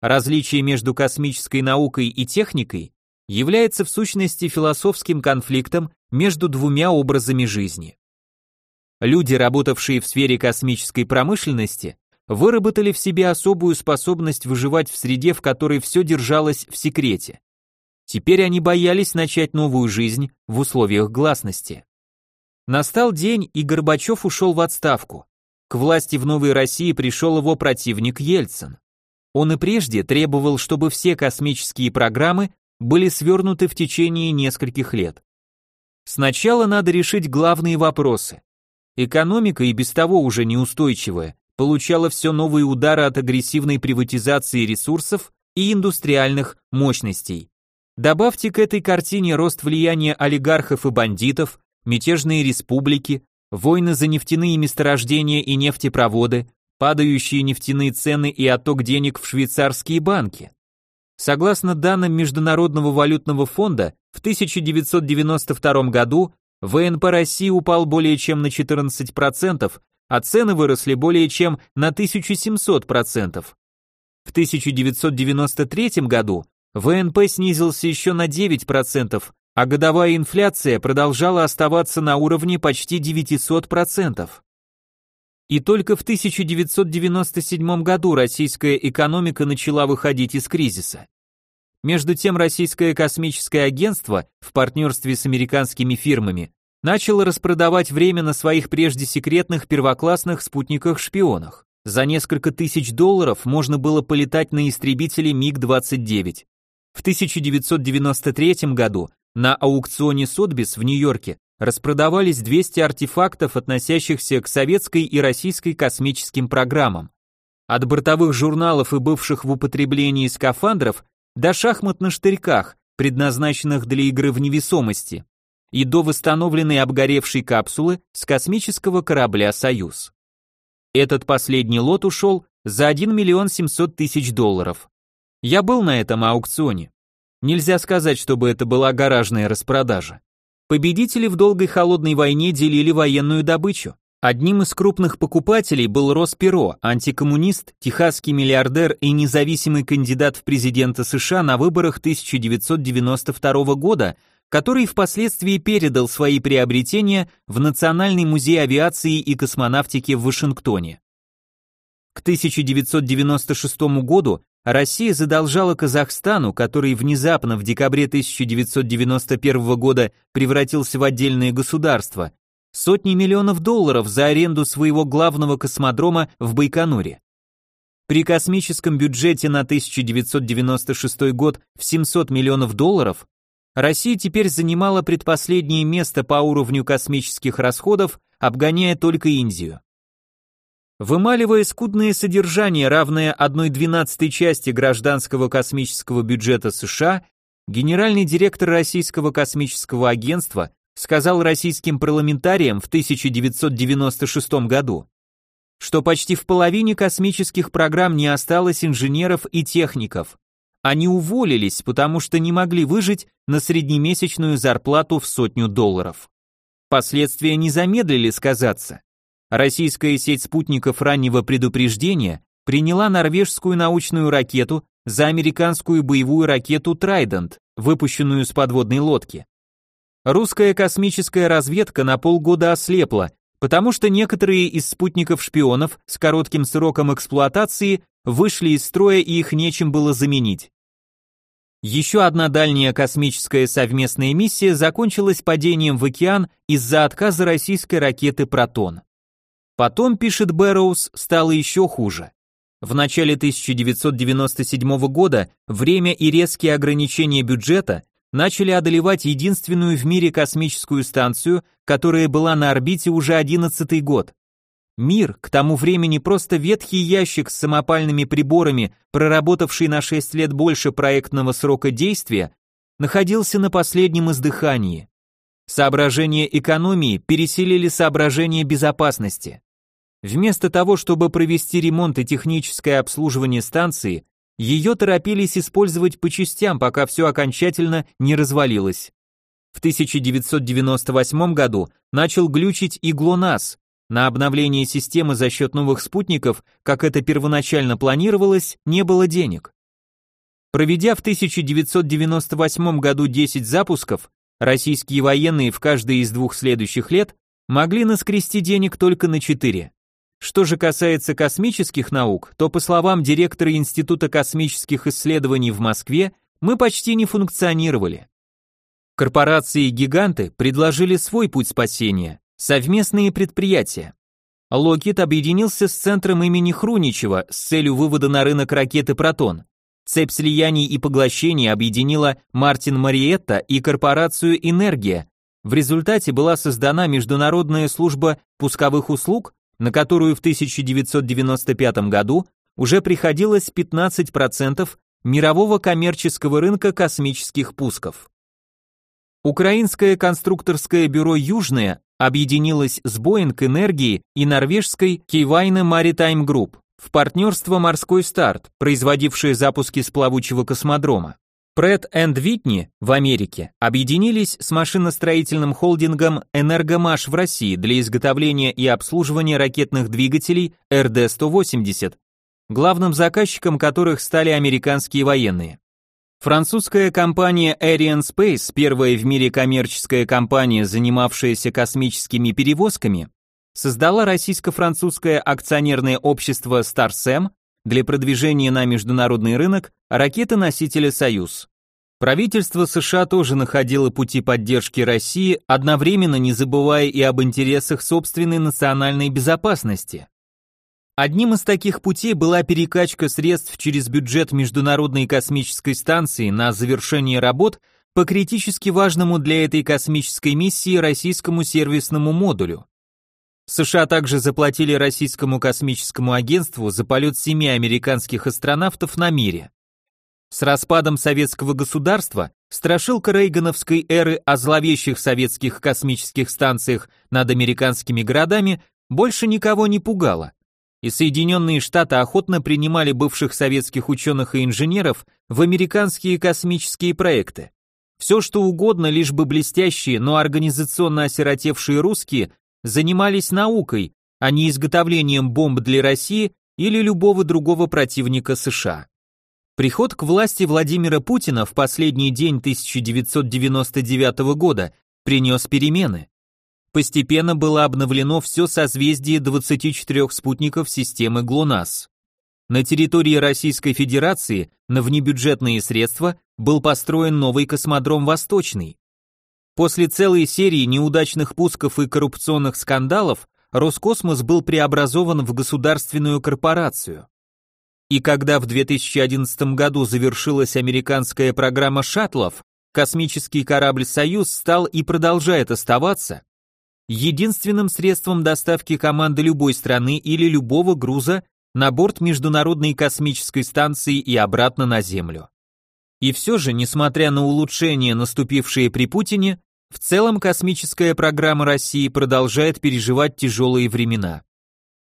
Различие между космической наукой и техникой является в сущности философским конфликтом между двумя образами жизни. Люди, работавшие в сфере космической промышленности, выработали в себе особую способность выживать в среде, в которой все держалось в секрете. Теперь они боялись начать новую жизнь в условиях гласности. Настал день, и Горбачев ушел в отставку. К власти в Новой России пришел его противник Ельцин. Он и прежде требовал, чтобы все космические программы были свернуты в течение нескольких лет. Сначала надо решить главные вопросы. Экономика и без того уже неустойчивая, получала все новые удары от агрессивной приватизации ресурсов и индустриальных мощностей. Добавьте к этой картине рост влияния олигархов и бандитов, мятежные республики, войны за нефтяные месторождения и нефтепроводы, падающие нефтяные цены и отток денег в швейцарские банки. Согласно данным Международного валютного фонда, в 1992 году ВНП России упал более чем на 14%, а цены выросли более чем на 1700%. В 1993 году ВНП снизился еще на 9%, а годовая инфляция продолжала оставаться на уровне почти 900%. И только в 1997 году российская экономика начала выходить из кризиса. Между тем российское космическое агентство в партнерстве с американскими фирмами начало распродавать время на своих прежде секретных первоклассных спутниках-шпионах. За несколько тысяч долларов можно было полетать на истребителе МиГ-29. В 1993 году на аукционе Сотбис в Нью-Йорке распродавались 200 артефактов, относящихся к советской и российской космическим программам. От бортовых журналов и бывших в употреблении скафандров до шахмат на штырьках, предназначенных для игры в невесомости, и до восстановленной обгоревшей капсулы с космического корабля «Союз». Этот последний лот ушел за 1 миллион 700 тысяч долларов. Я был на этом аукционе. Нельзя сказать, чтобы это была гаражная распродажа. Победители в долгой холодной войне делили военную добычу. Одним из крупных покупателей был Росперо, антикоммунист, техасский миллиардер и независимый кандидат в президенты США на выборах 1992 года, который впоследствии передал свои приобретения в Национальный музей авиации и космонавтики в Вашингтоне. К 1996 году Россия задолжала Казахстану, который внезапно в декабре 1991 года превратился в отдельное государство, сотни миллионов долларов за аренду своего главного космодрома в Байконуре. При космическом бюджете на 1996 год в 700 миллионов долларов Россия теперь занимала предпоследнее место по уровню космических расходов, обгоняя только Индию. Вымаливая скудное содержание, равное 1,12 части гражданского космического бюджета США, генеральный директор Российского космического агентства сказал российским парламентариям в 1996 году, что почти в половине космических программ не осталось инженеров и техников. Они уволились, потому что не могли выжить на среднемесячную зарплату в сотню долларов. Последствия не замедлили сказаться. Российская сеть спутников раннего предупреждения приняла норвежскую научную ракету за американскую боевую ракету Trident, выпущенную с подводной лодки. Русская космическая разведка на полгода ослепла, потому что некоторые из спутников-шпионов с коротким сроком эксплуатации вышли из строя и их нечем было заменить. Еще одна дальняя космическая совместная миссия закончилась падением в океан из-за отказа российской ракеты «Протон». Потом, пишет Бэрроуз, стало еще хуже. В начале 1997 года время и резкие ограничения бюджета начали одолевать единственную в мире космическую станцию, которая была на орбите уже 11 год. Мир, к тому времени просто ветхий ящик с самопальными приборами, проработавший на 6 лет больше проектного срока действия, находился на последнем издыхании. Соображения экономии переселили соображения безопасности. Вместо того, чтобы провести ремонт и техническое обслуживание станции, ее торопились использовать по частям, пока все окончательно не развалилось. В 1998 году начал глючить и ГЛОНАСС. На обновление системы за счет новых спутников, как это первоначально планировалось, не было денег. Проведя в 1998 году 10 запусков, российские военные в каждые из двух следующих лет могли наскрести денег только на 4. Что же касается космических наук, то по словам директора Института космических исследований в Москве, мы почти не функционировали. Корпорации-гиганты предложили свой путь спасения – совместные предприятия. Локит объединился с центром имени Хруничева с целью вывода на рынок ракеты «Протон». Цепь слияний и поглощений объединила Мартин Мариетта и корпорацию «Энергия». В результате была создана Международная служба пусковых услуг, на которую в 1995 году уже приходилось 15% мирового коммерческого рынка космических пусков. Украинское конструкторское бюро «Южное» объединилось с Boeing Энергией и норвежской Keyvine Maritime Group в партнерство «Морской старт», производившее запуски с плавучего космодрома. Pratt Whitney в Америке объединились с машиностроительным холдингом «Энергомаш» в России для изготовления и обслуживания ракетных двигателей РД-180, главным заказчиком которых стали американские военные. Французская компания Ariane Space, первая в мире коммерческая компания, занимавшаяся космическими перевозками, создала российско-французское акционерное общество StarSem для продвижения на международный рынок ракеты-носителя «Союз». Правительство США тоже находило пути поддержки России, одновременно не забывая и об интересах собственной национальной безопасности. Одним из таких путей была перекачка средств через бюджет Международной космической станции на завершение работ по критически важному для этой космической миссии российскому сервисному модулю. США также заплатили российскому космическому агентству за полет семи американских астронавтов на мире. С распадом советского государства страшилка рейгановской эры о зловещих советских космических станциях над американскими городами больше никого не пугала и Соединенные Штаты охотно принимали бывших советских ученых и инженеров в американские космические проекты. Все что угодно, лишь бы блестящие, но организационно осиротевшие русские занимались наукой, а не изготовлением бомб для России или любого другого противника США. Приход к власти Владимира Путина в последний день 1999 года принес перемены. Постепенно было обновлено все созвездие 24 спутников системы ГЛОНАСС. На территории Российской Федерации на внебюджетные средства был построен новый космодром «Восточный». После целой серии неудачных пусков и коррупционных скандалов Роскосмос был преобразован в государственную корпорацию. И когда в 2011 году завершилась американская программа шаттлов, космический корабль «Союз» стал и продолжает оставаться единственным средством доставки команды любой страны или любого груза на борт Международной космической станции и обратно на Землю. И все же, несмотря на улучшения, наступившие при Путине, в целом космическая программа России продолжает переживать тяжелые времена.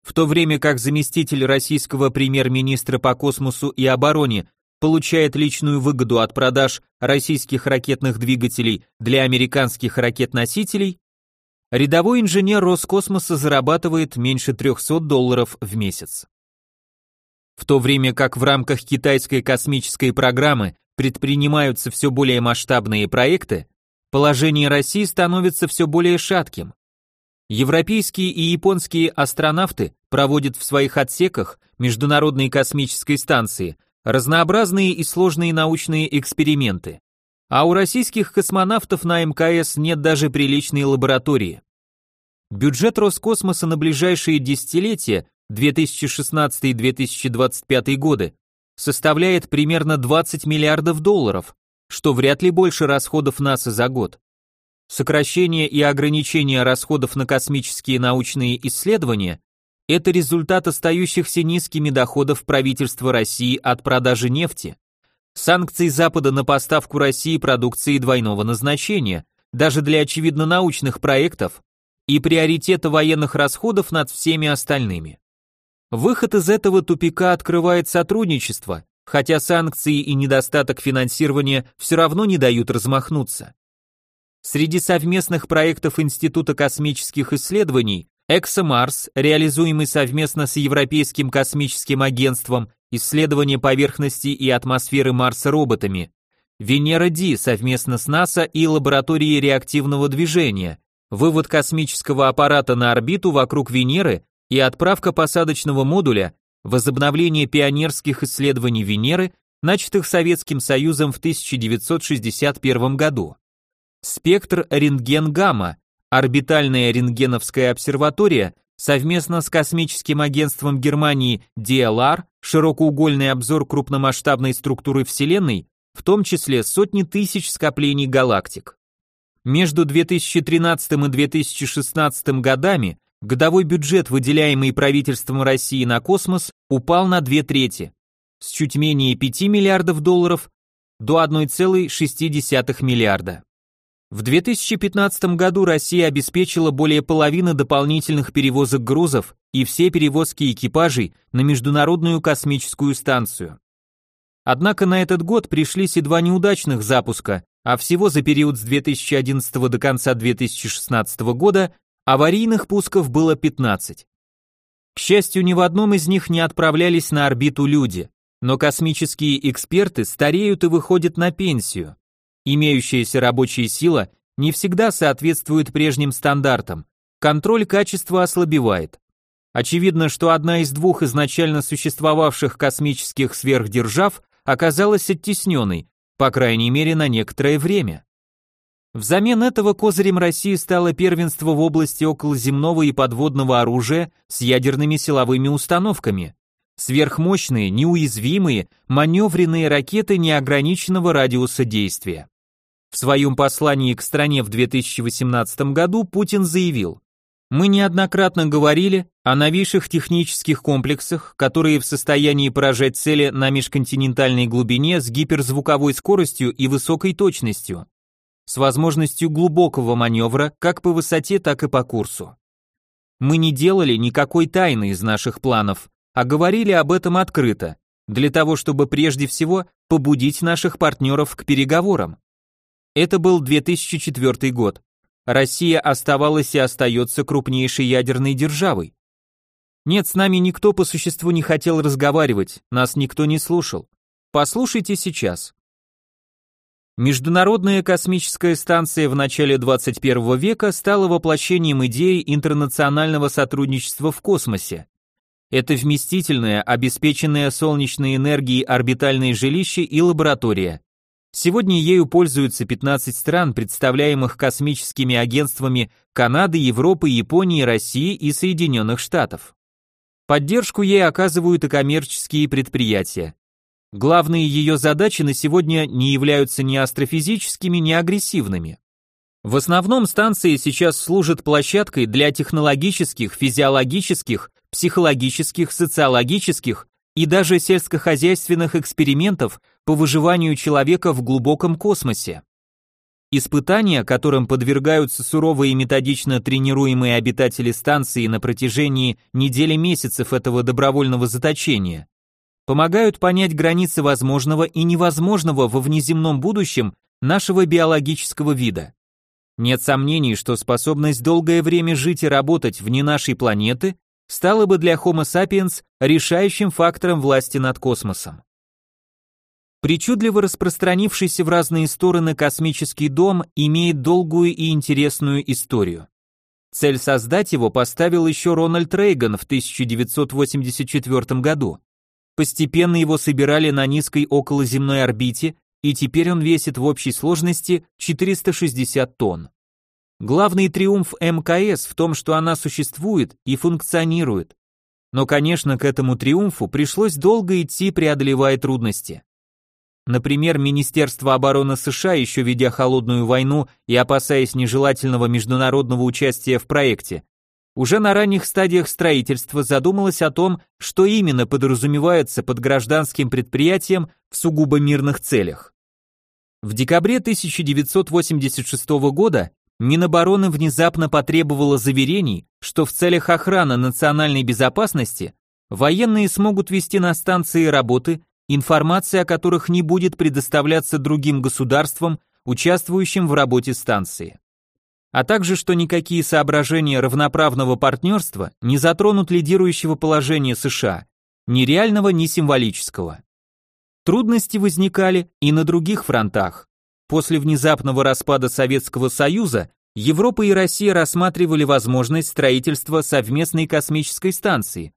В то время как заместитель российского премьер-министра по космосу и обороне получает личную выгоду от продаж российских ракетных двигателей для американских ракет-носителей, рядовой инженер Роскосмоса зарабатывает меньше 300 долларов в месяц. В то время как в рамках китайской космической программы предпринимаются все более масштабные проекты, положение России становится все более шатким. Европейские и японские астронавты проводят в своих отсеках Международной космической станции разнообразные и сложные научные эксперименты. А у российских космонавтов на МКС нет даже приличной лаборатории. Бюджет Роскосмоса на ближайшие десятилетия 2016-2025 годы составляет примерно 20 миллиардов долларов, что вряд ли больше расходов НАСА за год. Сокращение и ограничение расходов на космические научные исследования – это результат остающихся низкими доходов правительства России от продажи нефти санкций Запада на поставку России продукции двойного назначения, даже для очевидно научных проектов, и приоритета военных расходов над всеми остальными. Выход из этого тупика открывает сотрудничество, хотя санкции и недостаток финансирования все равно не дают размахнуться. Среди совместных проектов Института космических исследований ExoMars, реализуемый совместно с Европейским космическим агентством, исследование поверхности и атмосферы Марса роботами, Венера-Ди совместно с НАСА и лабораторией реактивного движения, вывод космического аппарата на орбиту вокруг Венеры и отправка посадочного модуля, возобновление пионерских исследований Венеры, начатых Советским Союзом в 1961 году. Спектр рентген-гамма, орбитальная рентгеновская обсерватория, совместно с космическим агентством Германии DLR, широкоугольный обзор крупномасштабной структуры Вселенной, в том числе сотни тысяч скоплений галактик. Между 2013 и 2016 годами годовой бюджет, выделяемый правительством России на космос, упал на две трети, с чуть менее 5 миллиардов долларов до 1,6 миллиарда. В 2015 году Россия обеспечила более половины дополнительных перевозок грузов и все перевозки экипажей на Международную космическую станцию. Однако на этот год пришлись и два неудачных запуска, а всего за период с 2011 до конца 2016 года аварийных пусков было 15. К счастью, ни в одном из них не отправлялись на орбиту люди, но космические эксперты стареют и выходят на пенсию. Имеющаяся рабочая сила не всегда соответствует прежним стандартам, контроль качества ослабевает. Очевидно, что одна из двух изначально существовавших космических сверхдержав оказалась оттесненной, по крайней мере на некоторое время. Взамен этого козырем России стало первенство в области околоземного и подводного оружия с ядерными силовыми установками. Сверхмощные, неуязвимые, маневренные ракеты неограниченного радиуса действия. В своем послании к стране в 2018 году Путин заявил, мы неоднократно говорили о новейших технических комплексах, которые в состоянии поражать цели на межконтинентальной глубине с гиперзвуковой скоростью и высокой точностью, с возможностью глубокого маневра как по высоте, так и по курсу. Мы не делали никакой тайны из наших планов, а говорили об этом открыто, для того, чтобы прежде всего побудить наших партнеров к переговорам. Это был 2004 год. Россия оставалась и остается крупнейшей ядерной державой. Нет, с нами никто по существу не хотел разговаривать, нас никто не слушал. Послушайте сейчас. Международная космическая станция в начале 21 века стала воплощением идеи интернационального сотрудничества в космосе. Это вместительное, обеспеченное солнечной энергией орбитальное жилище и лаборатория. Сегодня ею пользуются 15 стран, представляемых космическими агентствами Канады, Европы, Японии, России и Соединенных Штатов. Поддержку ей оказывают и коммерческие предприятия. Главные ее задачи на сегодня не являются ни астрофизическими, ни агрессивными. В основном станции сейчас служат площадкой для технологических, физиологических, психологических, социологических и даже сельскохозяйственных экспериментов по выживанию человека в глубоком космосе. Испытания, которым подвергаются суровые и методично тренируемые обитатели станции на протяжении недели месяцев этого добровольного заточения, помогают понять границы возможного и невозможного во внеземном будущем нашего биологического вида. Нет сомнений, что способность долгое время жить и работать вне нашей планеты стала бы для Homo sapiens решающим фактором власти над космосом. Причудливо распространившийся в разные стороны космический дом имеет долгую и интересную историю. Цель создать его поставил еще Рональд Рейган в 1984 году. Постепенно его собирали на низкой околоземной орбите, и теперь он весит в общей сложности 460 тонн. Главный триумф МКС в том, что она существует и функционирует. Но, конечно, к этому триумфу пришлось долго идти, преодолевая трудности. Например, Министерство обороны США, еще ведя холодную войну и опасаясь нежелательного международного участия в проекте, уже на ранних стадиях строительства задумалось о том, что именно подразумевается под гражданским предприятием в сугубо мирных целях. В декабре 1986 года Минобороны внезапно потребовало заверений, что в целях охраны национальной безопасности военные смогут вести на станции работы, информация о которых не будет предоставляться другим государствам, участвующим в работе станции. А также, что никакие соображения равноправного партнерства не затронут лидирующего положения США, ни реального, ни символического. Трудности возникали и на других фронтах. После внезапного распада Советского Союза Европа и Россия рассматривали возможность строительства совместной космической станции,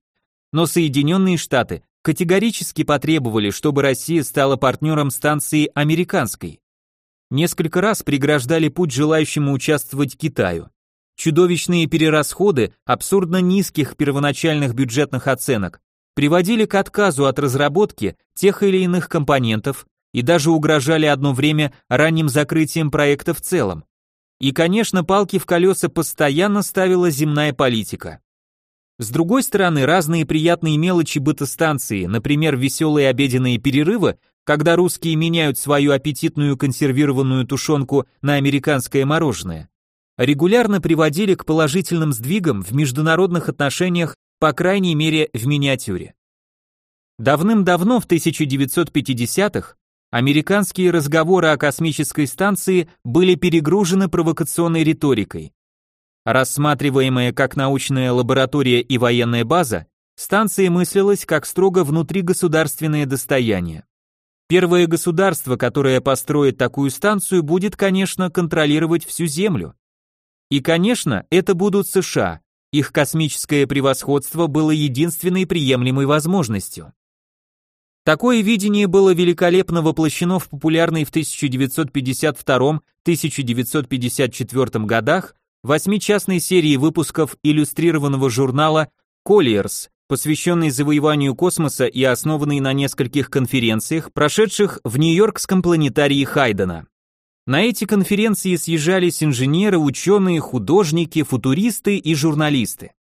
но Соединенные Штаты категорически потребовали, чтобы Россия стала партнером станции американской. Несколько раз преграждали путь желающему участвовать Китаю. Чудовищные перерасходы абсурдно низких первоначальных бюджетных оценок приводили к отказу от разработки тех или иных компонентов и даже угрожали одно время ранним закрытием проекта в целом. И, конечно, палки в колеса постоянно ставила земная политика. С другой стороны, разные приятные мелочи бытостанции, например, веселые обеденные перерывы, когда русские меняют свою аппетитную консервированную тушенку на американское мороженое, регулярно приводили к положительным сдвигам в международных отношениях, по крайней мере, в миниатюре. Давным-давно, в 1950-х, Американские разговоры о космической станции были перегружены провокационной риторикой. Рассматриваемая как научная лаборатория и военная база, станция мыслилась как строго внутригосударственное достояние. Первое государство, которое построит такую станцию, будет, конечно, контролировать всю Землю. И, конечно, это будут США. Их космическое превосходство было единственной приемлемой возможностью. Такое видение было великолепно воплощено в популярной в 1952-1954 годах восьмичастной серии выпусков иллюстрированного журнала Colliers, посвященной завоеванию космоса и основанной на нескольких конференциях, прошедших в Нью-Йоркском планетарии Хайдена. На эти конференции съезжались инженеры, ученые, художники, футуристы и журналисты.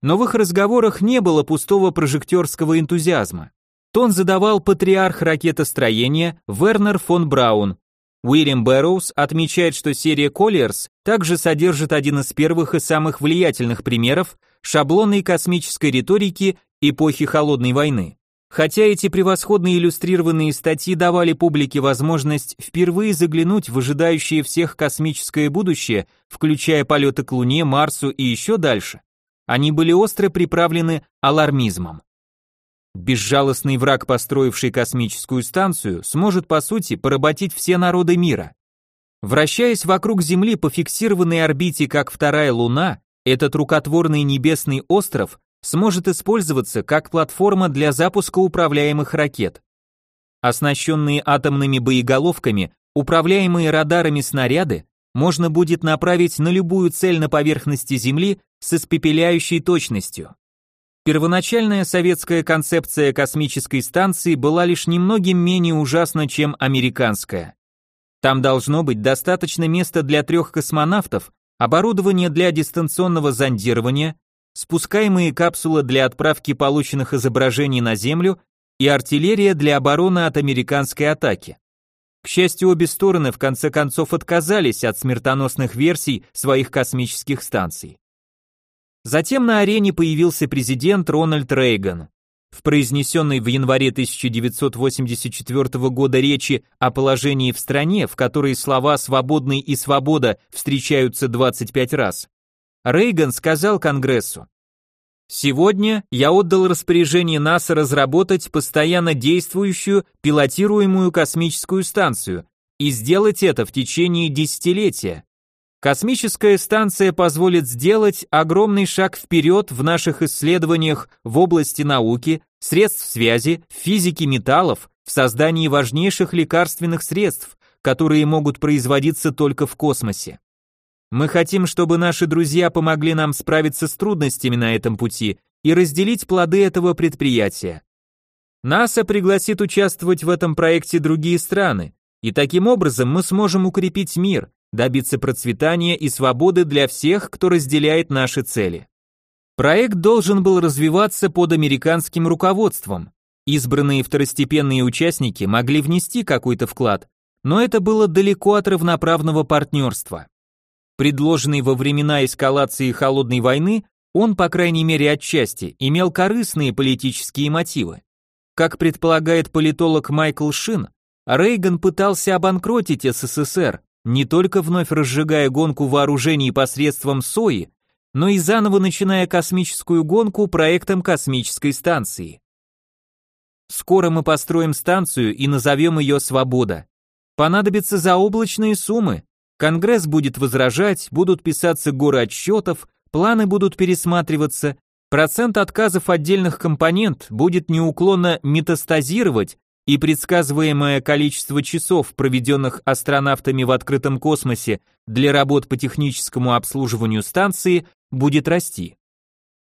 Но в их разговорах не было пустого прожекторского энтузиазма. Тон задавал патриарх ракетостроения Вернер фон Браун. Уильям Бэрроуз отмечает, что серия Colliers также содержит один из первых и самых влиятельных примеров шаблонной космической риторики эпохи Холодной войны. Хотя эти превосходные иллюстрированные статьи давали публике возможность впервые заглянуть в ожидающее всех космическое будущее, включая полеты к Луне, Марсу и еще дальше, они были остро приправлены алармизмом. Безжалостный враг, построивший космическую станцию, сможет по сути поработить все народы мира. Вращаясь вокруг Земли по фиксированной орбите, как вторая Луна, этот рукотворный небесный остров сможет использоваться как платформа для запуска управляемых ракет. Оснащенные атомными боеголовками, управляемые радарами снаряды можно будет направить на любую цель на поверхности Земли с испепеляющей точностью. Первоначальная советская концепция космической станции была лишь немногим менее ужасна, чем американская. Там должно быть достаточно места для трех космонавтов, оборудование для дистанционного зондирования, спускаемые капсулы для отправки полученных изображений на Землю и артиллерия для обороны от американской атаки. К счастью, обе стороны в конце концов отказались от смертоносных версий своих космических станций. Затем на арене появился президент Рональд Рейган. В произнесенной в январе 1984 года речи о положении в стране, в которой слова «свободный» и «свобода» встречаются 25 раз, Рейган сказал Конгрессу, Сегодня я отдал распоряжение НАСА разработать постоянно действующую пилотируемую космическую станцию и сделать это в течение десятилетия. Космическая станция позволит сделать огромный шаг вперед в наших исследованиях в области науки, средств связи, физики металлов, в создании важнейших лекарственных средств, которые могут производиться только в космосе. Мы хотим, чтобы наши друзья помогли нам справиться с трудностями на этом пути и разделить плоды этого предприятия. НАСА пригласит участвовать в этом проекте другие страны, и таким образом мы сможем укрепить мир, добиться процветания и свободы для всех, кто разделяет наши цели. Проект должен был развиваться под американским руководством. Избранные второстепенные участники могли внести какой-то вклад, но это было далеко от равноправного партнерства. Предложенный во времена эскалации холодной войны, он, по крайней мере отчасти, имел корыстные политические мотивы. Как предполагает политолог Майкл Шин, Рейган пытался обанкротить СССР, не только вновь разжигая гонку вооружений посредством СОИ, но и заново начиная космическую гонку проектом космической станции. Скоро мы построим станцию и назовем ее «Свобода». Понадобятся заоблачные суммы, Конгресс будет возражать, будут писаться горы отчетов, планы будут пересматриваться, процент отказов отдельных компонент будет неуклонно метастазировать, и предсказываемое количество часов, проведенных астронавтами в открытом космосе для работ по техническому обслуживанию станции, будет расти.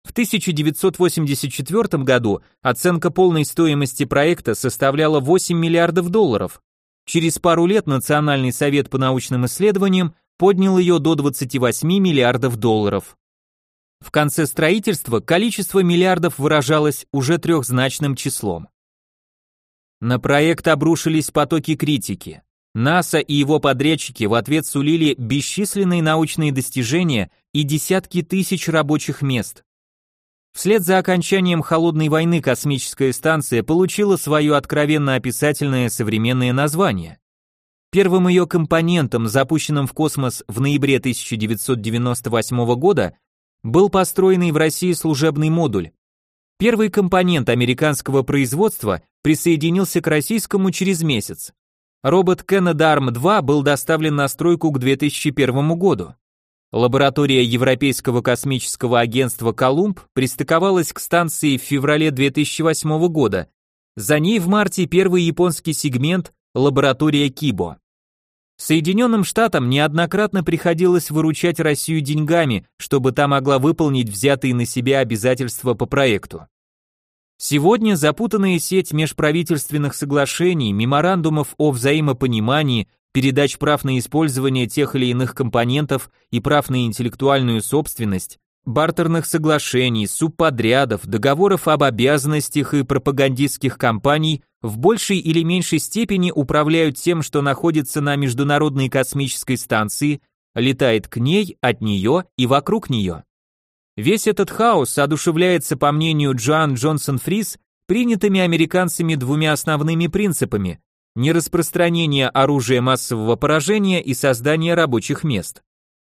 В 1984 году оценка полной стоимости проекта составляла 8 миллиардов долларов. Через пару лет Национальный совет по научным исследованиям поднял ее до 28 миллиардов долларов. В конце строительства количество миллиардов выражалось уже трехзначным числом. На проект обрушились потоки критики. НАСА и его подрядчики в ответ сулили бесчисленные научные достижения и десятки тысяч рабочих мест. Вслед за окончанием холодной войны космическая станция получила свое откровенно описательное современное название. Первым ее компонентом, запущенным в космос в ноябре 1998 года, был построенный в России служебный модуль. Первый компонент американского производства присоединился к российскому через месяц. Робот Canadarm2 был доставлен на стройку к 2001 году. Лаборатория Европейского космического агентства «Колумб» пристыковалась к станции в феврале 2008 года. За ней в марте первый японский сегмент лаборатория Кибо. Соединенным Штатам неоднократно приходилось выручать Россию деньгами, чтобы та могла выполнить взятые на себя обязательства по проекту. Сегодня запутанная сеть межправительственных соглашений, меморандумов о взаимопонимании, передач прав на использование тех или иных компонентов и прав на интеллектуальную собственность, бартерных соглашений, субподрядов, договоров об обязанностях и пропагандистских кампаний в большей или меньшей степени управляют тем, что находится на Международной космической станции, летает к ней, от нее и вокруг нее. Весь этот хаос одушевляется, по мнению Джоан Джонсон Фрис, принятыми американцами двумя основными принципами – нераспространение оружия массового поражения и создание рабочих мест.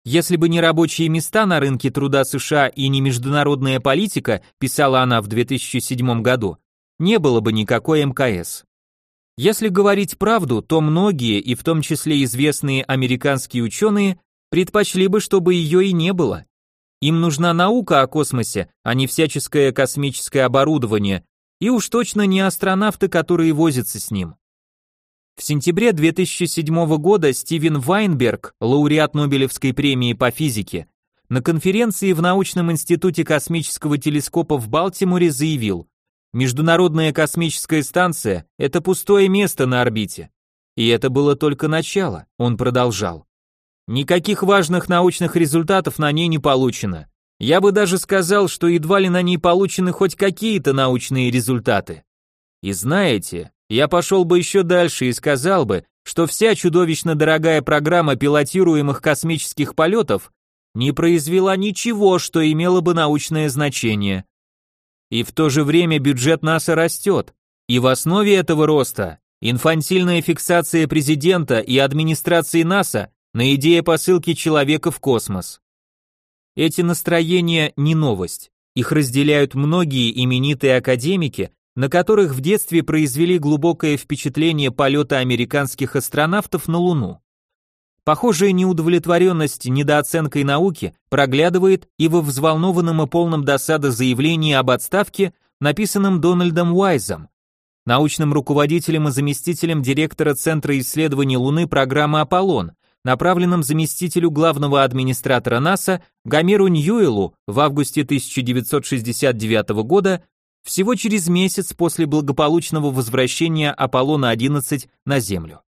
Если бы не рабочие места на рынке труда США и не международная политика, писала она в 2007 году, не было бы никакой МКС. Если говорить правду, то многие, и в том числе известные американские ученые, предпочли бы, чтобы ее и не было. Им нужна наука о космосе, а не всяческое космическое оборудование, и уж точно не астронавты, которые возятся с ним. В сентябре 2007 года Стивен Вайнберг, лауреат Нобелевской премии по физике, на конференции в научном институте космического телескопа в Балтиморе заявил, Международная космическая станция – это пустое место на орбите. И это было только начало, он продолжал. Никаких важных научных результатов на ней не получено. Я бы даже сказал, что едва ли на ней получены хоть какие-то научные результаты. И знаете, я пошел бы еще дальше и сказал бы, что вся чудовищно дорогая программа пилотируемых космических полетов не произвела ничего, что имело бы научное значение. И в то же время бюджет НАСА растет, и в основе этого роста инфантильная фиксация президента и администрации НАСА на идее посылки человека в космос. Эти настроения не новость. Их разделяют многие именитые академики, на которых в детстве произвели глубокое впечатление полета американских астронавтов на Луну. Похожая неудовлетворенность недооценкой науки проглядывает и во взволнованном и полном досады заявлении об отставке, написанном Дональдом Уайзом, научным руководителем и заместителем директора Центра исследований Луны программы «Аполлон», направленном заместителю главного администратора НАСА Гомеру Ньюэлу в августе 1969 года, всего через месяц после благополучного возвращения Аполлона-11 на Землю.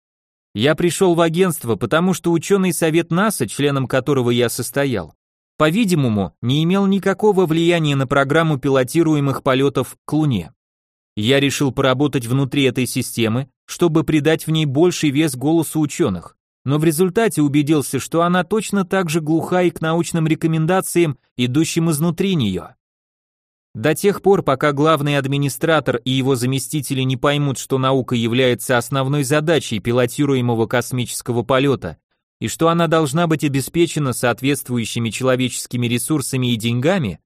Я пришел в агентство, потому что ученый совет НАСА, членом которого я состоял, по-видимому, не имел никакого влияния на программу пилотируемых полетов к Луне. Я решил поработать внутри этой системы, чтобы придать в ней больший вес голосу ученых но в результате убедился, что она точно так же глуха и к научным рекомендациям, идущим изнутри нее. До тех пор, пока главный администратор и его заместители не поймут, что наука является основной задачей пилотируемого космического полета, и что она должна быть обеспечена соответствующими человеческими ресурсами и деньгами,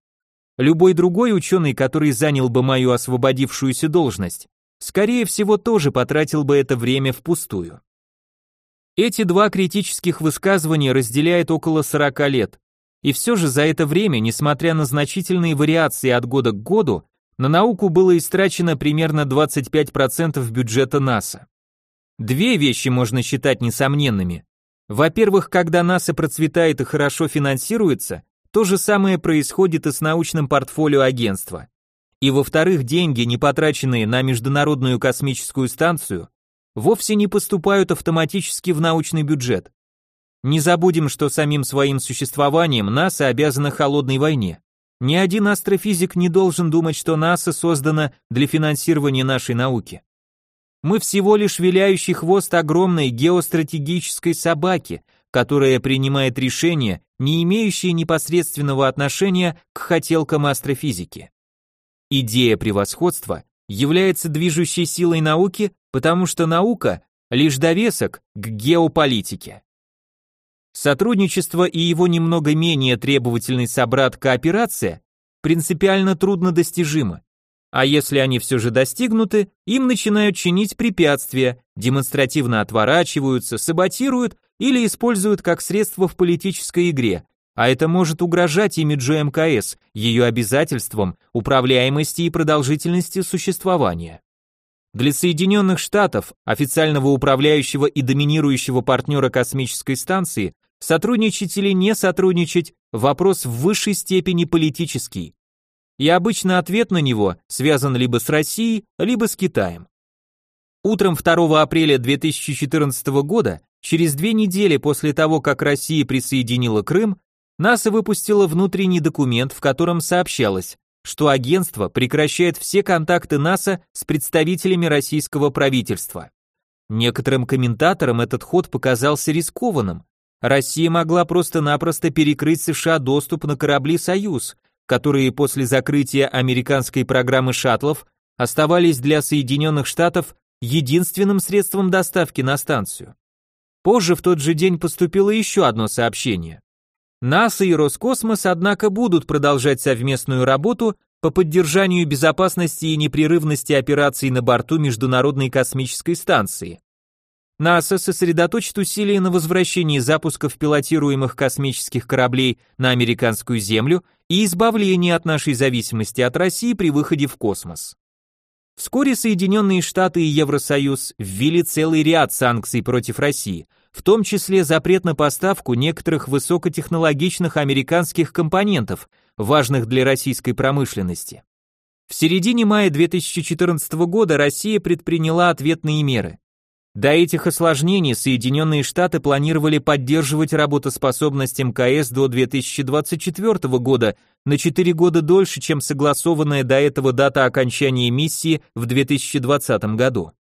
любой другой ученый, который занял бы мою освободившуюся должность, скорее всего тоже потратил бы это время впустую. Эти два критических высказывания разделяет около 40 лет. И все же за это время, несмотря на значительные вариации от года к году, на науку было истрачено примерно 25% бюджета НАСА. Две вещи можно считать несомненными. Во-первых, когда НАСА процветает и хорошо финансируется, то же самое происходит и с научным портфолио агентства. И во-вторых, деньги, не потраченные на Международную космическую станцию, вовсе не поступают автоматически в научный бюджет. Не забудем, что самим своим существованием НАСА обязана холодной войне. Ни один астрофизик не должен думать, что НАСА создана для финансирования нашей науки. Мы всего лишь виляющий хвост огромной геостратегической собаки, которая принимает решения, не имеющие непосредственного отношения к хотелкам астрофизики. Идея превосходства является движущей силой науки, потому что наука лишь довесок к геополитике. Сотрудничество и его немного менее требовательный собрат кооперация принципиально трудно достижимы. А если они все же достигнуты, им начинают чинить препятствия, демонстративно отворачиваются, саботируют или используют как средство в политической игре, а это может угрожать имиджу МКС, ее обязательствам, управляемости и продолжительности существования. Для Соединенных Штатов, официального управляющего и доминирующего партнера космической станции, Сотрудничать или не сотрудничать – вопрос в высшей степени политический. И обычно ответ на него связан либо с Россией, либо с Китаем. Утром 2 апреля 2014 года, через две недели после того, как Россия присоединила Крым, НАСА выпустила внутренний документ, в котором сообщалось, что агентство прекращает все контакты НАСА с представителями российского правительства. Некоторым комментаторам этот ход показался рискованным, Россия могла просто-напросто перекрыть США доступ на корабли «Союз», которые после закрытия американской программы шаттлов оставались для Соединенных Штатов единственным средством доставки на станцию. Позже в тот же день поступило еще одно сообщение. НАСА и Роскосмос, однако, будут продолжать совместную работу по поддержанию безопасности и непрерывности операций на борту Международной космической станции. НАСА сосредоточит усилия на возвращении запусков пилотируемых космических кораблей на американскую Землю и избавлении от нашей зависимости от России при выходе в космос. Вскоре Соединенные Штаты и Евросоюз ввели целый ряд санкций против России, в том числе запрет на поставку некоторых высокотехнологичных американских компонентов, важных для российской промышленности. В середине мая 2014 года Россия предприняла ответные меры. До этих осложнений Соединенные Штаты планировали поддерживать работоспособность МКС до 2024 года на 4 года дольше, чем согласованная до этого дата окончания миссии в 2020 году.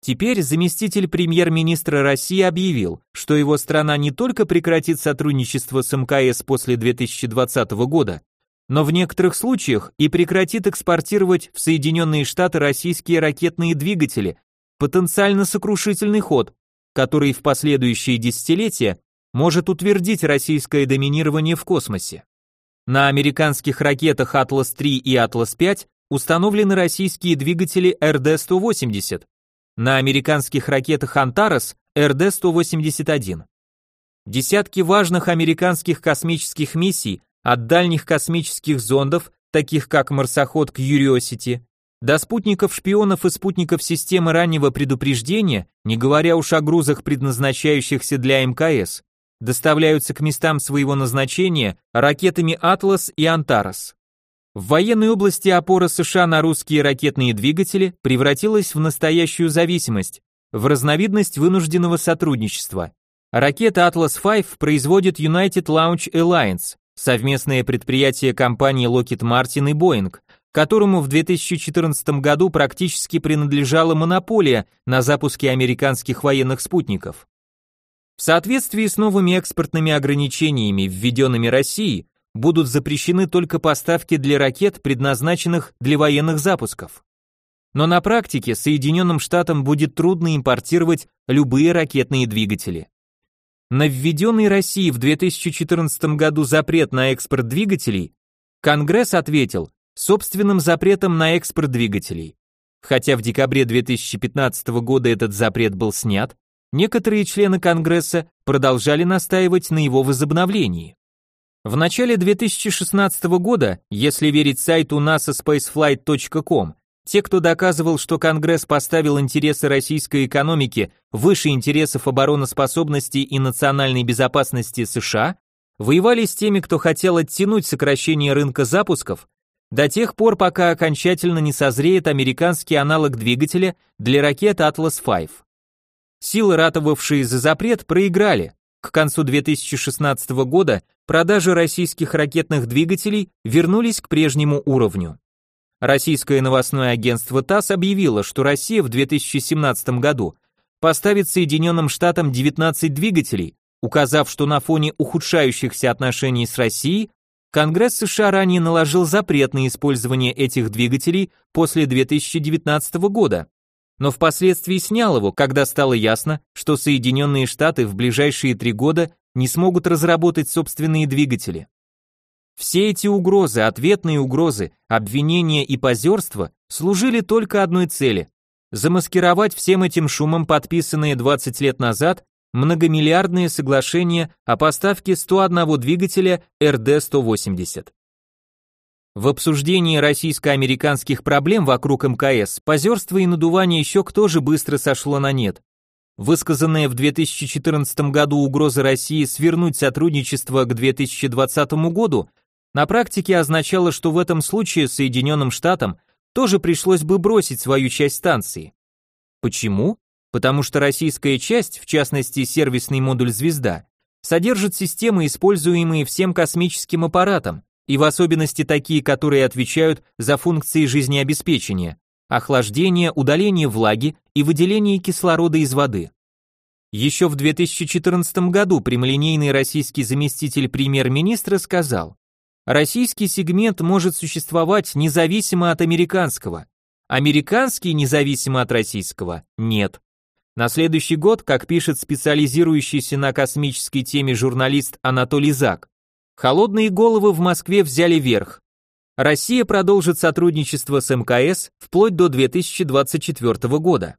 Теперь заместитель премьер-министра России объявил, что его страна не только прекратит сотрудничество с МКС после 2020 года, но в некоторых случаях и прекратит экспортировать в Соединенные Штаты российские ракетные двигатели, потенциально сокрушительный ход, который в последующие десятилетия может утвердить российское доминирование в космосе. На американских ракетах Atlas-3 и Atlas-5 установлены российские двигатели РД-180, на американских ракетах Антарес РД-181. Десятки важных американских космических миссий от дальних космических зондов, таких как марсоход Curiosity, до спутников-шпионов и спутников системы раннего предупреждения, не говоря уж о грузах, предназначающихся для МКС, доставляются к местам своего назначения ракетами «Атлас» и «Антарес». В военной области опора США на русские ракетные двигатели превратилась в настоящую зависимость, в разновидность вынужденного сотрудничества. Ракета Atlas V производит United Launch Alliance, совместное предприятие компаний Lockheed Martin и Boeing, которому в 2014 году практически принадлежала монополия на запуске американских военных спутников. В соответствии с новыми экспортными ограничениями, введенными Россией, будут запрещены только поставки для ракет, предназначенных для военных запусков. Но на практике Соединенным Штатам будет трудно импортировать любые ракетные двигатели. На введенный Россией в 2014 году запрет на экспорт двигателей Конгресс ответил, собственным запретом на экспорт двигателей. Хотя в декабре 2015 года этот запрет был снят, некоторые члены Конгресса продолжали настаивать на его возобновлении. В начале 2016 года, если верить сайту nasaspaceflight.com, те, кто доказывал, что Конгресс поставил интересы российской экономики выше интересов обороноспособности и национальной безопасности США, воевали с теми, кто хотел оттянуть сокращение рынка запусков до тех пор, пока окончательно не созреет американский аналог двигателя для ракет Atlas V. Силы, ратовавшие за запрет, проиграли. К концу 2016 года продажи российских ракетных двигателей вернулись к прежнему уровню. Российское новостное агентство ТАСС объявило, что Россия в 2017 году поставит Соединенным Штатам 19 двигателей, указав, что на фоне ухудшающихся отношений с Россией Конгресс США ранее наложил запрет на использование этих двигателей после 2019 года, но впоследствии снял его, когда стало ясно, что Соединенные Штаты в ближайшие три года не смогут разработать собственные двигатели. Все эти угрозы, ответные угрозы, обвинения и позерство служили только одной цели – замаскировать всем этим шумом подписанные 20 лет назад многомиллиардные соглашения о поставке 101 двигателя РД-180. В обсуждении российско-американских проблем вокруг МКС позерство и надувание щек тоже быстро сошло на нет. Высказанная в 2014 году угроза России свернуть сотрудничество к 2020 году на практике означало, что в этом случае Соединенным Штатам тоже пришлось бы бросить свою часть станции. Почему? Потому что российская часть, в частности сервисный модуль «Звезда», содержит системы, используемые всем космическим аппаратом, и в особенности такие, которые отвечают за функции жизнеобеспечения, охлаждение, удаление влаги и выделение кислорода из воды. Еще в 2014 году прямолинейный российский заместитель премьер-министра сказал, Российский сегмент может существовать независимо от американского. Американский независимо от российского нет. На следующий год, как пишет специализирующийся на космической теме журналист Анатолий Зак, холодные головы в Москве взяли верх. Россия продолжит сотрудничество с МКС вплоть до 2024 года.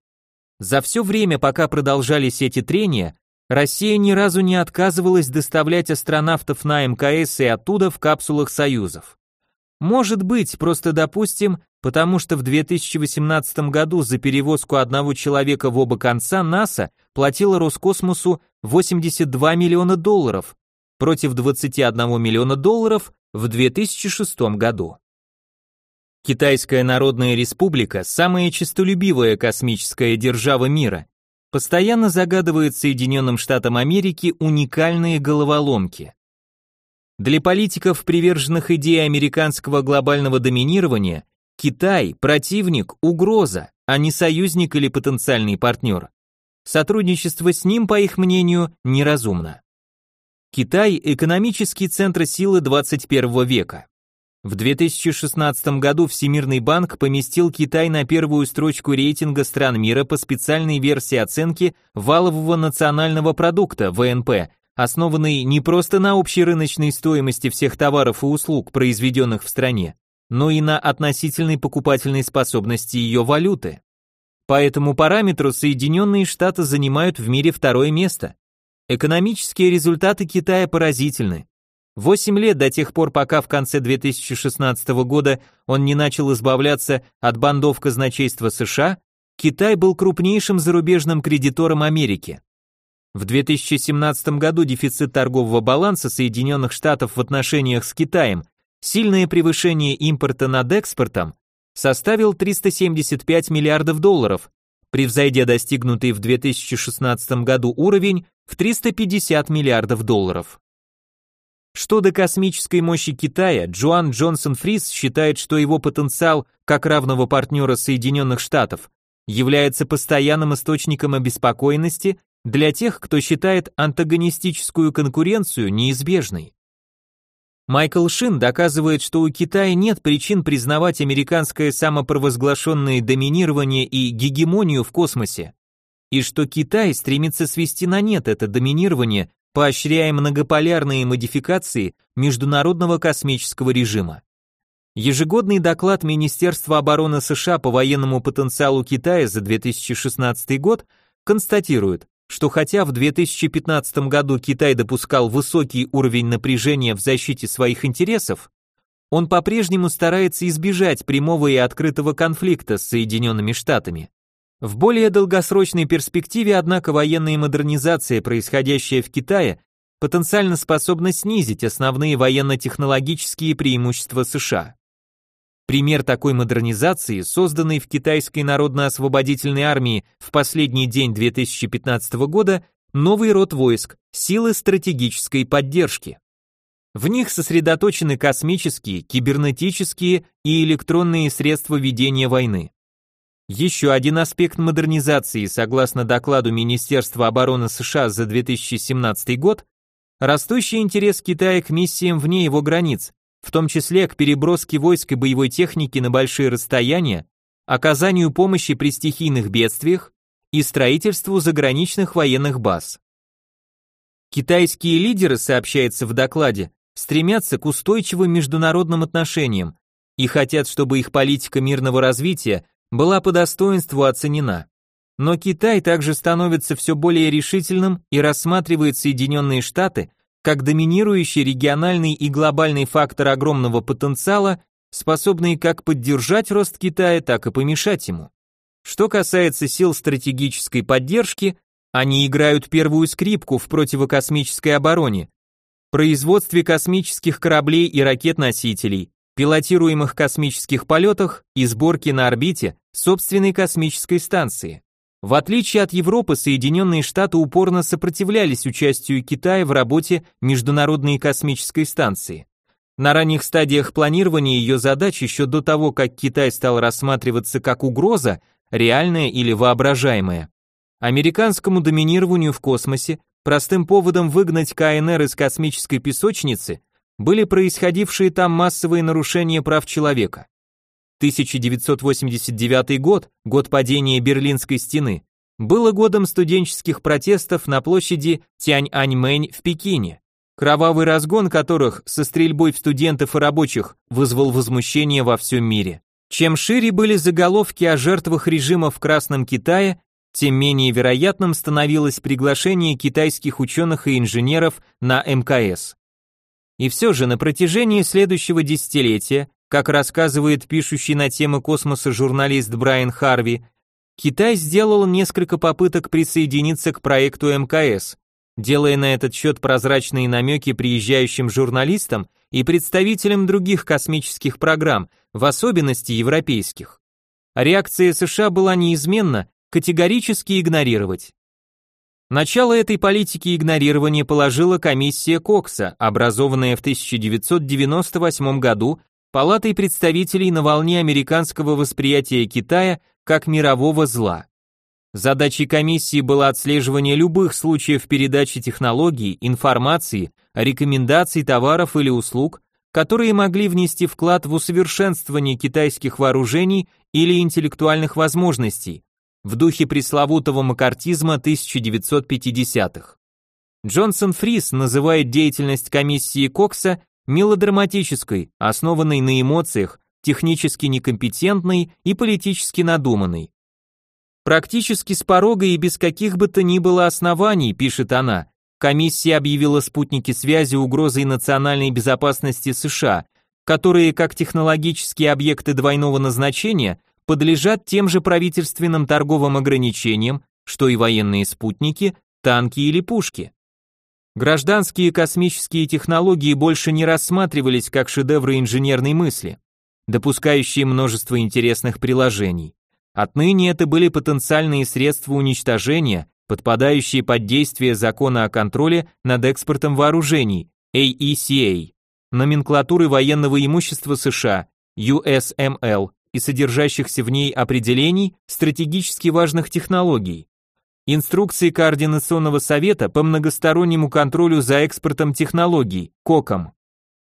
За все время, пока продолжались эти трения, Россия ни разу не отказывалась доставлять астронавтов на МКС и оттуда в капсулах Союзов. Может быть, просто допустим, потому что в 2018 году за перевозку одного человека в оба конца НАСА платила Роскосмосу 82 миллиона долларов против 21 миллиона долларов в 2006 году. Китайская Народная Республика – самая честолюбивая космическая держава мира постоянно загадывает Соединенным Штатам Америки уникальные головоломки. Для политиков, приверженных идее американского глобального доминирования, Китай – противник, угроза, а не союзник или потенциальный партнер. Сотрудничество с ним, по их мнению, неразумно. Китай – экономический центр силы 21 века. В 2016 году Всемирный банк поместил Китай на первую строчку рейтинга стран мира по специальной версии оценки валового национального продукта ВНП, основанной не просто на общей рыночной стоимости всех товаров и услуг, произведенных в стране, но и на относительной покупательной способности ее валюты. По этому параметру Соединенные Штаты занимают в мире второе место. Экономические результаты Китая поразительны. Восемь лет до тех пор, пока в конце 2016 года он не начал избавляться от бандов казначейства США, Китай был крупнейшим зарубежным кредитором Америки. В 2017 году дефицит торгового баланса Соединенных Штатов в отношениях с Китаем, сильное превышение импорта над экспортом, составил 375 миллиардов долларов, превзойдя достигнутый в 2016 году уровень в 350 миллиардов долларов. Что до космической мощи Китая, Джоан Джонсон Фрис считает, что его потенциал как равного партнера Соединенных Штатов является постоянным источником обеспокоенности для тех, кто считает антагонистическую конкуренцию неизбежной. Майкл Шин доказывает, что у Китая нет причин признавать американское самопровозглашенное доминирование и гегемонию в космосе, и что Китай стремится свести на нет это доминирование поощряя многополярные модификации международного космического режима. Ежегодный доклад Министерства обороны США по военному потенциалу Китая за 2016 год констатирует, что хотя в 2015 году Китай допускал высокий уровень напряжения в защите своих интересов, он по-прежнему старается избежать прямого и открытого конфликта с Соединенными Штатами. В более долгосрочной перспективе, однако, военная модернизация, происходящая в Китае, потенциально способна снизить основные военно-технологические преимущества США. Пример такой модернизации, созданный в Китайской народно-освободительной армии в последний день 2015 года, новый род войск, силы стратегической поддержки. В них сосредоточены космические, кибернетические и электронные средства ведения войны. Еще один аспект модернизации, согласно докладу Министерства обороны США за 2017 год, растущий интерес Китая к миссиям вне его границ, в том числе к переброске войск и боевой техники на большие расстояния, оказанию помощи при стихийных бедствиях и строительству заграничных военных баз. Китайские лидеры, сообщается в докладе, стремятся к устойчивым международным отношениям и хотят, чтобы их политика мирного развития была по достоинству оценена. Но Китай также становится все более решительным и рассматривает Соединенные Штаты как доминирующий региональный и глобальный фактор огромного потенциала, способный как поддержать рост Китая, так и помешать ему. Что касается сил стратегической поддержки, они играют первую скрипку в противокосмической обороне, производстве космических кораблей и ракет-носителей, пилотируемых космических полетах и сборке на орбите собственной космической станции. В отличие от Европы, Соединенные Штаты упорно сопротивлялись участию Китая в работе Международной космической станции. На ранних стадиях планирования ее задач еще до того, как Китай стал рассматриваться как угроза, реальная или воображаемая, американскому доминированию в космосе простым поводом выгнать КНР из космической песочницы были происходившие там массовые нарушения прав человека. 1989 год, год падения Берлинской стены, было годом студенческих протестов на площади Тяньаньмэнь в Пекине, кровавый разгон которых со стрельбой в студентов и рабочих вызвал возмущение во всем мире. Чем шире были заголовки о жертвах режима в Красном Китае, тем менее вероятным становилось приглашение китайских ученых и инженеров на МКС. И все же на протяжении следующего десятилетия как рассказывает пишущий на темы космоса журналист Брайан Харви, Китай сделал несколько попыток присоединиться к проекту МКС, делая на этот счет прозрачные намеки приезжающим журналистам и представителям других космических программ, в особенности европейских. Реакция США была неизменна категорически игнорировать. Начало этой политики игнорирования положила комиссия Кокса, образованная в 1998 году Палатой представителей на волне американского восприятия Китая как мирового зла. Задачей комиссии было отслеживание любых случаев передачи технологий, информации, рекомендаций товаров или услуг, которые могли внести вклад в усовершенствование китайских вооружений или интеллектуальных возможностей, в духе пресловутого макартизма 1950-х. Джонсон Фрис называет деятельность комиссии Кокса мелодраматической, основанной на эмоциях, технически некомпетентной и политически надуманной. Практически с порога и без каких бы то ни было оснований, пишет она, комиссия объявила спутники связи угрозой национальной безопасности США, которые, как технологические объекты двойного назначения, подлежат тем же правительственным торговым ограничениям, что и военные спутники, танки или пушки. Гражданские космические технологии больше не рассматривались как шедевры инженерной мысли, допускающие множество интересных приложений. Отныне это были потенциальные средства уничтожения, подпадающие под действие закона о контроле над экспортом вооружений, AECA, номенклатуры военного имущества США, USML, и содержащихся в ней определений стратегически важных технологий. Инструкции Координационного совета по многостороннему контролю за экспортом технологий, КОКом.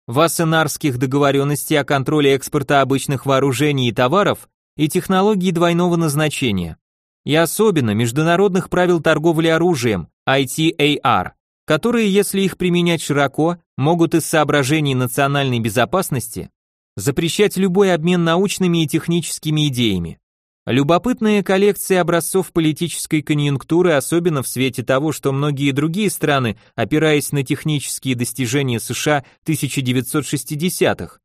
Вассенарских договоренностей о контроле экспорта обычных вооружений и товаров и технологий двойного назначения. И особенно международных правил торговли оружием, ITAR, которые, если их применять широко, могут из соображений национальной безопасности запрещать любой обмен научными и техническими идеями. Любопытная коллекция образцов политической конъюнктуры, особенно в свете того, что многие другие страны, опираясь на технические достижения США 1960-х,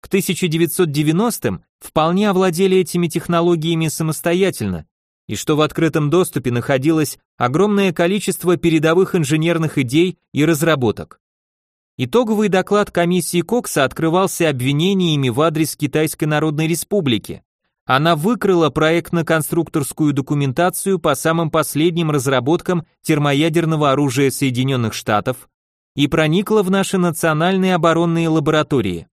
к 1990-м вполне овладели этими технологиями самостоятельно, и что в открытом доступе находилось огромное количество передовых инженерных идей и разработок. Итоговый доклад комиссии Кокса открывался обвинениями в адрес Китайской Народной Республики. Она выкрыла проектно-конструкторскую документацию по самым последним разработкам термоядерного оружия Соединенных Штатов и проникла в наши национальные оборонные лаборатории.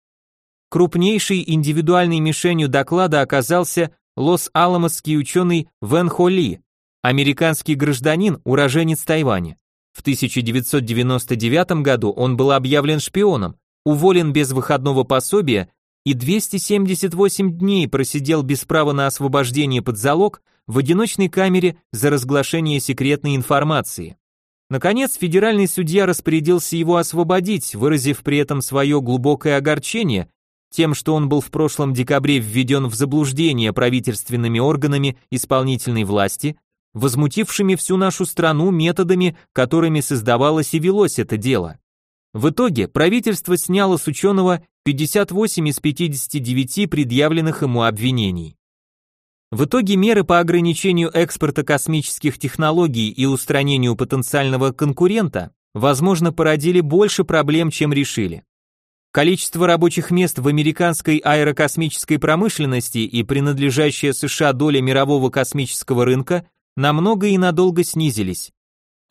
Крупнейшей индивидуальной мишенью доклада оказался лос-аламосский ученый Вэн Хо Ли, американский гражданин, уроженец Тайваня. В 1999 году он был объявлен шпионом, уволен без выходного пособия и 278 дней просидел без права на освобождение под залог в одиночной камере за разглашение секретной информации. Наконец, федеральный судья распорядился его освободить, выразив при этом свое глубокое огорчение тем, что он был в прошлом декабре введен в заблуждение правительственными органами исполнительной власти, возмутившими всю нашу страну методами, которыми создавалось и велось это дело. В итоге правительство сняло с ученого 58 из 59 предъявленных ему обвинений. В итоге меры по ограничению экспорта космических технологий и устранению потенциального конкурента, возможно, породили больше проблем, чем решили. Количество рабочих мест в американской аэрокосмической промышленности и принадлежащая США доля мирового космического рынка намного и надолго снизились.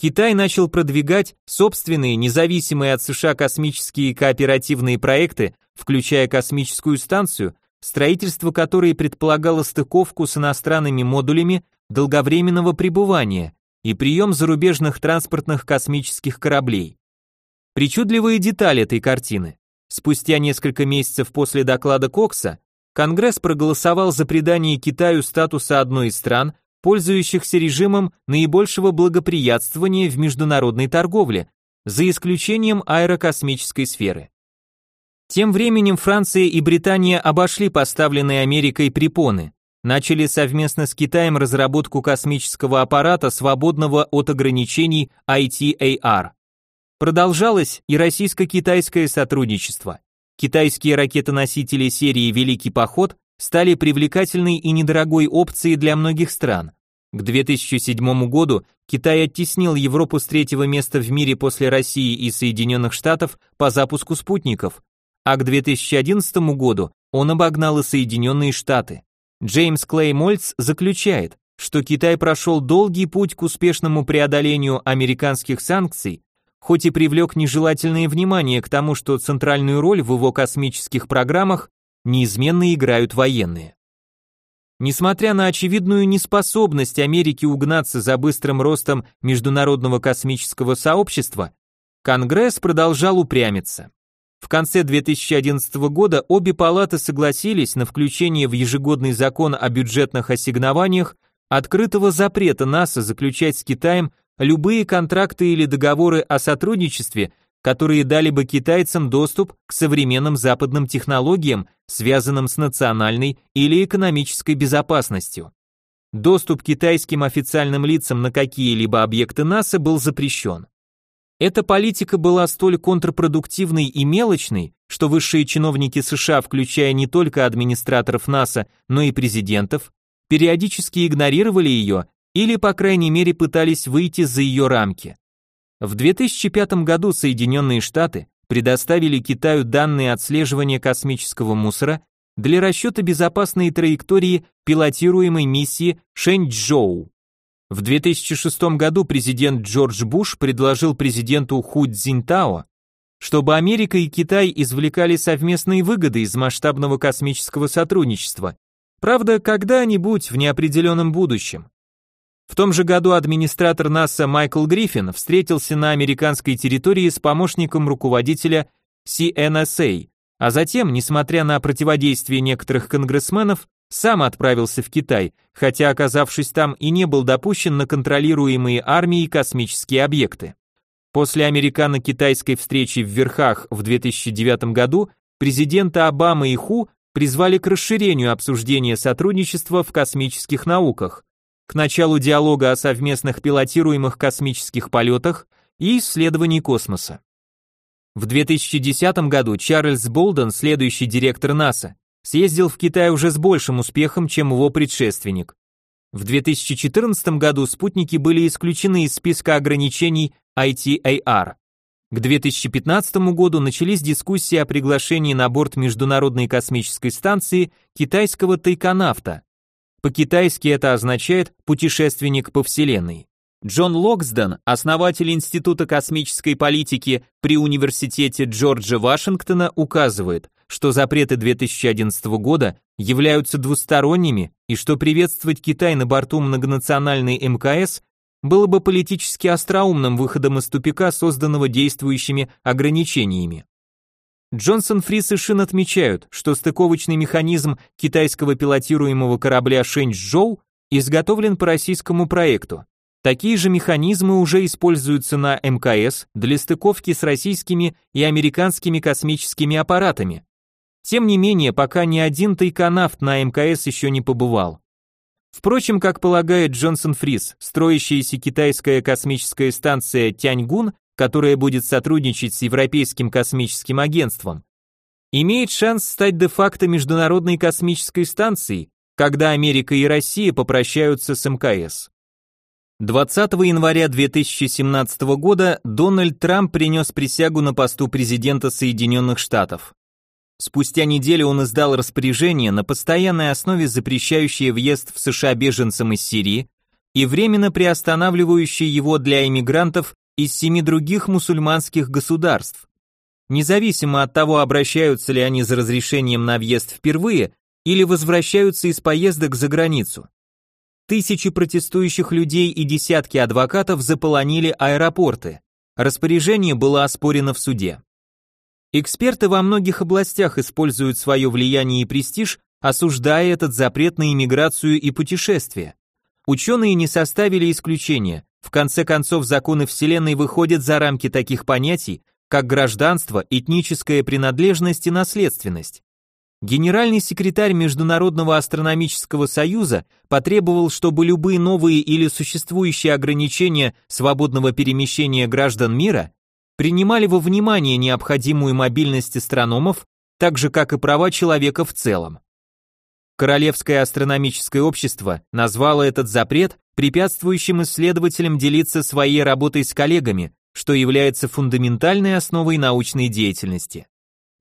Китай начал продвигать собственные независимые от США космические кооперативные проекты, включая космическую станцию, строительство которой предполагало стыковку с иностранными модулями долговременного пребывания и прием зарубежных транспортных космических кораблей. Причудливые детали этой картины. Спустя несколько месяцев после доклада Кокса, Конгресс проголосовал за придание Китаю статуса одной из стран, пользующихся режимом наибольшего благоприятствования в международной торговле, за исключением аэрокосмической сферы. Тем временем Франция и Британия обошли поставленные Америкой препоны, начали совместно с Китаем разработку космического аппарата, свободного от ограничений ITAR. Продолжалось и российско-китайское сотрудничество. Китайские ракетоносители серии «Великий поход» стали привлекательной и недорогой опцией для многих стран. К 2007 году Китай оттеснил Европу с третьего места в мире после России и Соединенных Штатов по запуску спутников, а к 2011 году он обогнал и Соединенные Штаты. Джеймс Клей Мольц заключает, что Китай прошел долгий путь к успешному преодолению американских санкций, хоть и привлек нежелательное внимание к тому, что центральную роль в его космических программах неизменно играют военные. Несмотря на очевидную неспособность Америки угнаться за быстрым ростом международного космического сообщества, Конгресс продолжал упрямиться. В конце 2011 года обе палаты согласились на включение в ежегодный закон о бюджетных ассигнованиях открытого запрета НАСА заключать с Китаем любые контракты или договоры о сотрудничестве, которые дали бы китайцам доступ к современным западным технологиям, связанным с национальной или экономической безопасностью. Доступ китайским официальным лицам на какие-либо объекты НАСА был запрещен. Эта политика была столь контрпродуктивной и мелочной, что высшие чиновники США, включая не только администраторов НАСА, но и президентов, периодически игнорировали ее или, по крайней мере, пытались выйти за ее рамки. В 2005 году Соединенные Штаты предоставили Китаю данные отслеживания космического мусора для расчета безопасной траектории пилотируемой миссии Шэньчжоу. В 2006 году президент Джордж Буш предложил президенту Ху Цзиньтао, чтобы Америка и Китай извлекали совместные выгоды из масштабного космического сотрудничества. Правда, когда-нибудь в неопределенном будущем. В том же году администратор НАСА Майкл Гриффин встретился на американской территории с помощником руководителя CNSA, а затем, несмотря на противодействие некоторых конгрессменов, сам отправился в Китай, хотя оказавшись там и не был допущен на контролируемые армией космические объекты. После американо-китайской встречи в Верхах в 2009 году президенты Обама и Ху призвали к расширению обсуждения сотрудничества в космических науках, к началу диалога о совместных пилотируемых космических полетах и исследований космоса. В 2010 году Чарльз Болден, следующий директор НАСА, съездил в Китай уже с большим успехом, чем его предшественник. В 2014 году спутники были исключены из списка ограничений ITAR. К 2015 году начались дискуссии о приглашении на борт Международной космической станции китайского тайконавта. По-китайски это означает «путешественник по Вселенной». Джон Локсден, основатель Института космической политики при Университете Джорджа Вашингтона, указывает, что запреты 2011 года являются двусторонними и что приветствовать Китай на борту многонациональной МКС было бы политически остроумным выходом из тупика, созданного действующими ограничениями. Джонсон Фрис и Шин отмечают, что стыковочный механизм китайского пилотируемого корабля Шэньчжоу изготовлен по российскому проекту. Такие же механизмы уже используются на МКС для стыковки с российскими и американскими космическими аппаратами. Тем не менее, пока ни один тайконавт на МКС еще не побывал. Впрочем, как полагает Джонсон Фрис, строящаяся китайская космическая станция Тяньгун, которая будет сотрудничать с Европейским космическим агентством, имеет шанс стать де-факто международной космической станцией, когда Америка и Россия попрощаются с МКС. 20 января 2017 года Дональд Трамп принес присягу на посту президента Соединенных Штатов. Спустя неделю он издал распоряжение на постоянной основе, запрещающее въезд в США беженцам из Сирии и временно приостанавливающее его для иммигрантов из семи других мусульманских государств. Независимо от того, обращаются ли они за разрешением на въезд впервые или возвращаются из поездок за границу. Тысячи протестующих людей и десятки адвокатов заполонили аэропорты. Распоряжение было оспорено в суде. Эксперты во многих областях используют свое влияние и престиж, осуждая этот запрет на иммиграцию и путешествия. Ученые не составили исключения. В конце концов, законы Вселенной выходят за рамки таких понятий, как гражданство, этническая принадлежность и наследственность. Генеральный секретарь Международного астрономического союза потребовал, чтобы любые новые или существующие ограничения свободного перемещения граждан мира принимали во внимание необходимую мобильность астрономов, так же как и права человека в целом. Королевское астрономическое общество назвало этот запрет препятствующим исследователям делиться своей работой с коллегами, что является фундаментальной основой научной деятельности.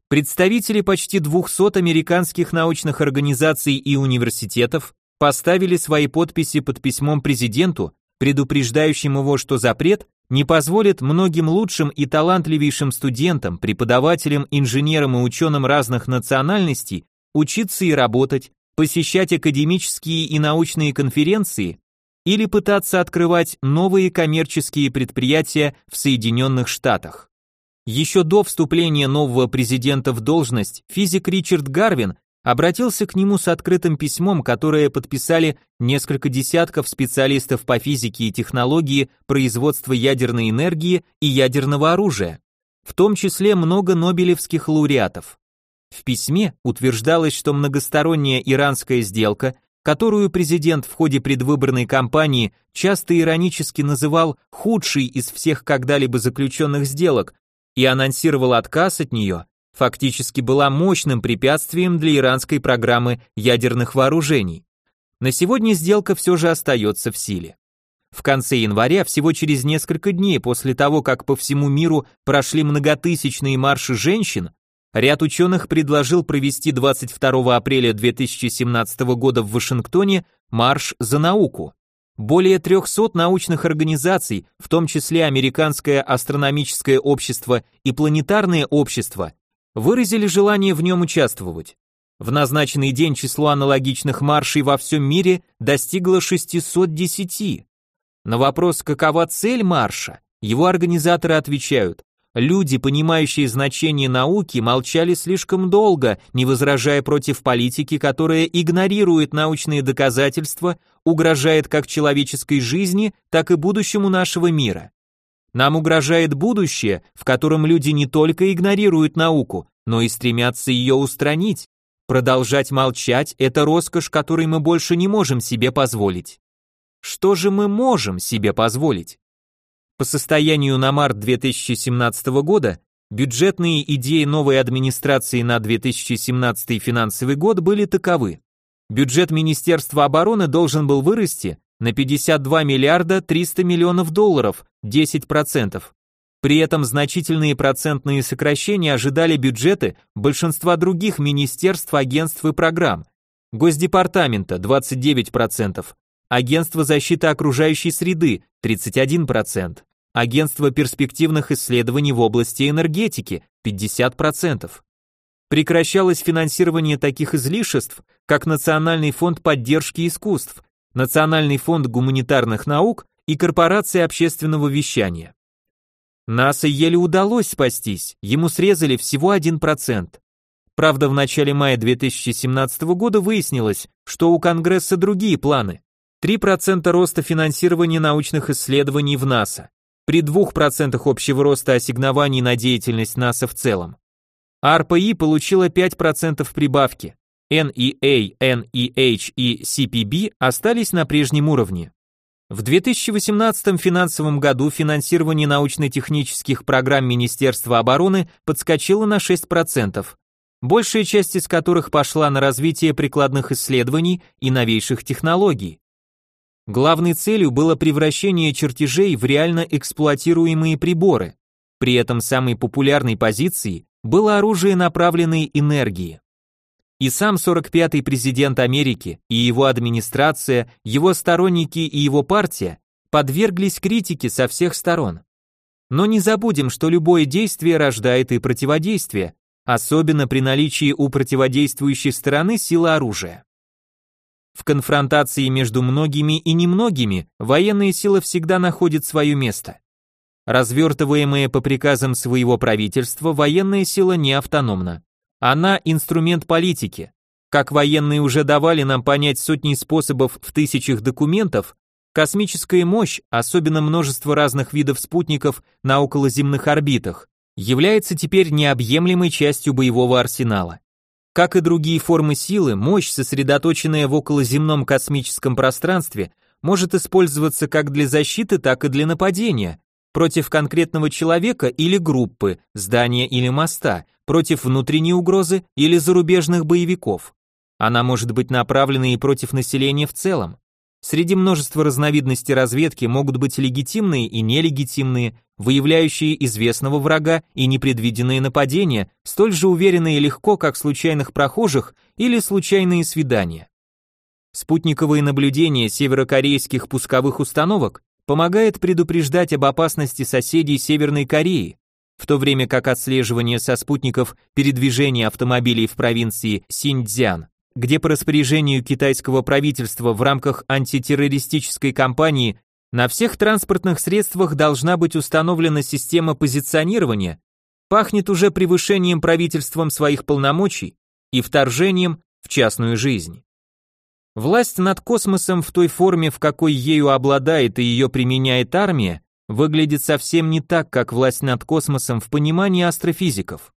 Представители почти 200 американских научных организаций и университетов поставили свои подписи под письмом президенту, предупреждающим его, что запрет не позволит многим лучшим и талантливейшим студентам, преподавателям, инженерам и ученым разных национальностей учиться и работать, посещать академические и научные конференции или пытаться открывать новые коммерческие предприятия в Соединенных Штатах. Еще до вступления нового президента в должность физик Ричард Гарвин обратился к нему с открытым письмом, которое подписали несколько десятков специалистов по физике и технологии производства ядерной энергии и ядерного оружия, в том числе много нобелевских лауреатов. В письме утверждалось, что многосторонняя иранская сделка, которую президент в ходе предвыборной кампании часто иронически называл худшей из всех когда-либо заключенных сделок, и анонсировал отказ от нее, фактически была мощным препятствием для иранской программы ядерных вооружений. На сегодня сделка все же остается в силе. В конце января, всего через несколько дней после того, как по всему миру прошли многотысячные марши женщин, ряд ученых предложил провести 22 апреля 2017 года в Вашингтоне марш за науку. Более 300 научных организаций, в том числе Американское астрономическое общество и Планетарное общество, выразили желание в нем участвовать. В назначенный день число аналогичных маршей во всем мире достигло 610. На вопрос, какова цель марша, его организаторы отвечают, Люди, понимающие значение науки, молчали слишком долго, не возражая против политики, которая игнорирует научные доказательства, угрожает как человеческой жизни, так и будущему нашего мира. Нам угрожает будущее, в котором люди не только игнорируют науку, но и стремятся ее устранить. Продолжать молчать – это роскошь, которой мы больше не можем себе позволить. Что же мы можем себе позволить? По состоянию на март 2017 года бюджетные идеи новой администрации на 2017 финансовый год были таковы. Бюджет Министерства обороны должен был вырасти на 52 миллиарда 300 миллионов долларов, 10%. При этом значительные процентные сокращения ожидали бюджеты большинства других министерств, агентств и программ. Госдепартамента 29%, Агентство защиты окружающей среды 31%, Агентство перспективных исследований в области энергетики 50%. Прекращалось финансирование таких излишеств, как Национальный фонд поддержки искусств, Национальный фонд гуманитарных наук и Корпорация общественного вещания. НАСА еле удалось спастись, ему срезали всего 1%. Правда, в начале мая 2017 года выяснилось, что у Конгресса другие планы. 3% роста финансирования научных исследований в НАСА, при 2% общего роста ассигнований на деятельность НАСА в целом. АРПИ получила 5% прибавки, NEA, NEH и CPB остались на прежнем уровне. В 2018 финансовом году финансирование научно-технических программ Министерства обороны подскочило на 6%, большая часть из которых пошла на развитие прикладных исследований и новейших технологий. Главной целью было превращение чертежей в реально эксплуатируемые приборы. При этом самой популярной позицией было оружие направленной энергии. И сам 45-й президент Америки, и его администрация, его сторонники и его партия подверглись критике со всех сторон. Но не забудем, что любое действие рождает и противодействие, особенно при наличии у противодействующей стороны силы оружия. В конфронтации между многими и немногими военная сила всегда находит свое место. Развертываемая по приказам своего правительства, военная сила не автономна. Она инструмент политики. Как военные уже давали нам понять сотни способов в тысячах документов, космическая мощь, особенно множество разных видов спутников на околоземных орбитах, является теперь необъемлемой частью боевого арсенала. Как и другие формы силы, мощь, сосредоточенная в околоземном космическом пространстве, может использоваться как для защиты, так и для нападения, против конкретного человека или группы, здания или моста, против внутренней угрозы или зарубежных боевиков. Она может быть направлена и против населения в целом. Среди множества разновидностей разведки могут быть легитимные и нелегитимные, выявляющие известного врага и непредвиденные нападения, столь же уверенные и легко, как случайных прохожих или случайные свидания. Спутниковые наблюдения северокорейских пусковых установок помогает предупреждать об опасности соседей Северной Кореи, в то время как отслеживание со спутников передвижения автомобилей в провинции Синьцзян, где по распоряжению китайского правительства в рамках антитеррористической кампании на всех транспортных средствах должна быть установлена система позиционирования, пахнет уже превышением правительством своих полномочий и вторжением в частную жизнь. Власть над космосом в той форме, в какой ею обладает и ее применяет армия, выглядит совсем не так, как власть над космосом в понимании астрофизиков.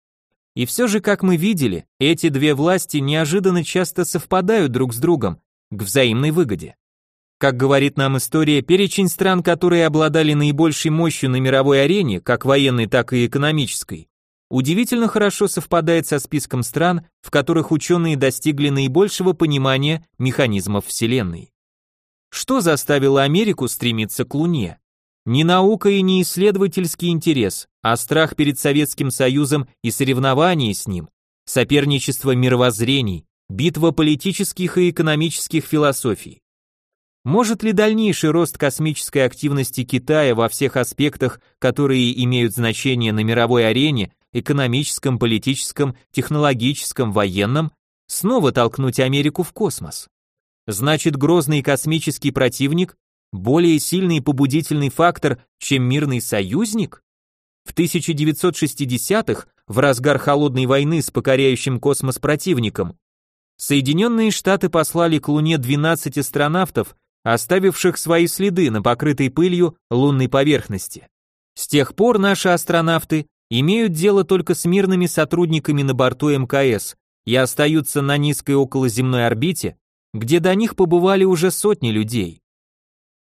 И все же, как мы видели, эти две власти неожиданно часто совпадают друг с другом, к взаимной выгоде. Как говорит нам история, перечень стран, которые обладали наибольшей мощью на мировой арене, как военной, так и экономической, удивительно хорошо совпадает со списком стран, в которых ученые достигли наибольшего понимания механизмов Вселенной. Что заставило Америку стремиться к Луне? Не наука и не исследовательский интерес, а страх перед Советским Союзом и соревнование с ним, соперничество мировоззрений, битва политических и экономических философий. Может ли дальнейший рост космической активности Китая во всех аспектах, которые имеют значение на мировой арене, экономическом, политическом, технологическом, военном, снова толкнуть Америку в космос? Значит, грозный космический противник более сильный побудительный фактор, чем мирный союзник? В 1960-х, в разгар холодной войны с покоряющим космос противником, Соединенные Штаты послали к Луне 12 астронавтов, оставивших свои следы на покрытой пылью лунной поверхности. С тех пор наши астронавты имеют дело только с мирными сотрудниками на борту МКС, и остаются на низкой околоземной орбите, где до них побывали уже сотни людей.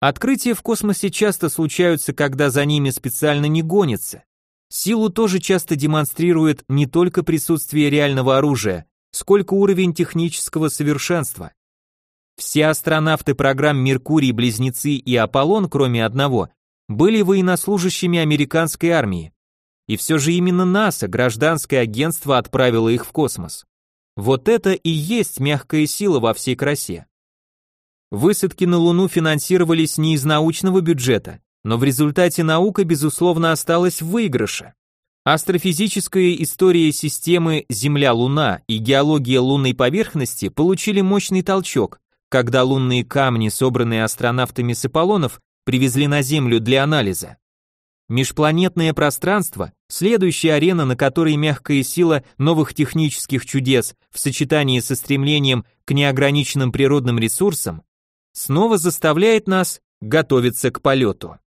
Открытия в космосе часто случаются, когда за ними специально не гонятся. Силу тоже часто демонстрирует не только присутствие реального оружия, сколько уровень технического совершенства. Все астронавты программ Меркурий, Близнецы и Аполлон, кроме одного, были военнослужащими американской армии. И все же именно НАСА, гражданское агентство, отправило их в космос. Вот это и есть мягкая сила во всей красе. Высадки на Луну финансировались не из научного бюджета, но в результате наука, безусловно, осталась в выигрыше. Астрофизическая история системы Земля-Луна и геология лунной поверхности получили мощный толчок, когда лунные камни, собранные астронавтами с Аполлонов, привезли на Землю для анализа. Межпланетное пространство – следующая арена, на которой мягкая сила новых технических чудес в сочетании со стремлением к неограниченным природным ресурсам снова заставляет нас готовиться к полету.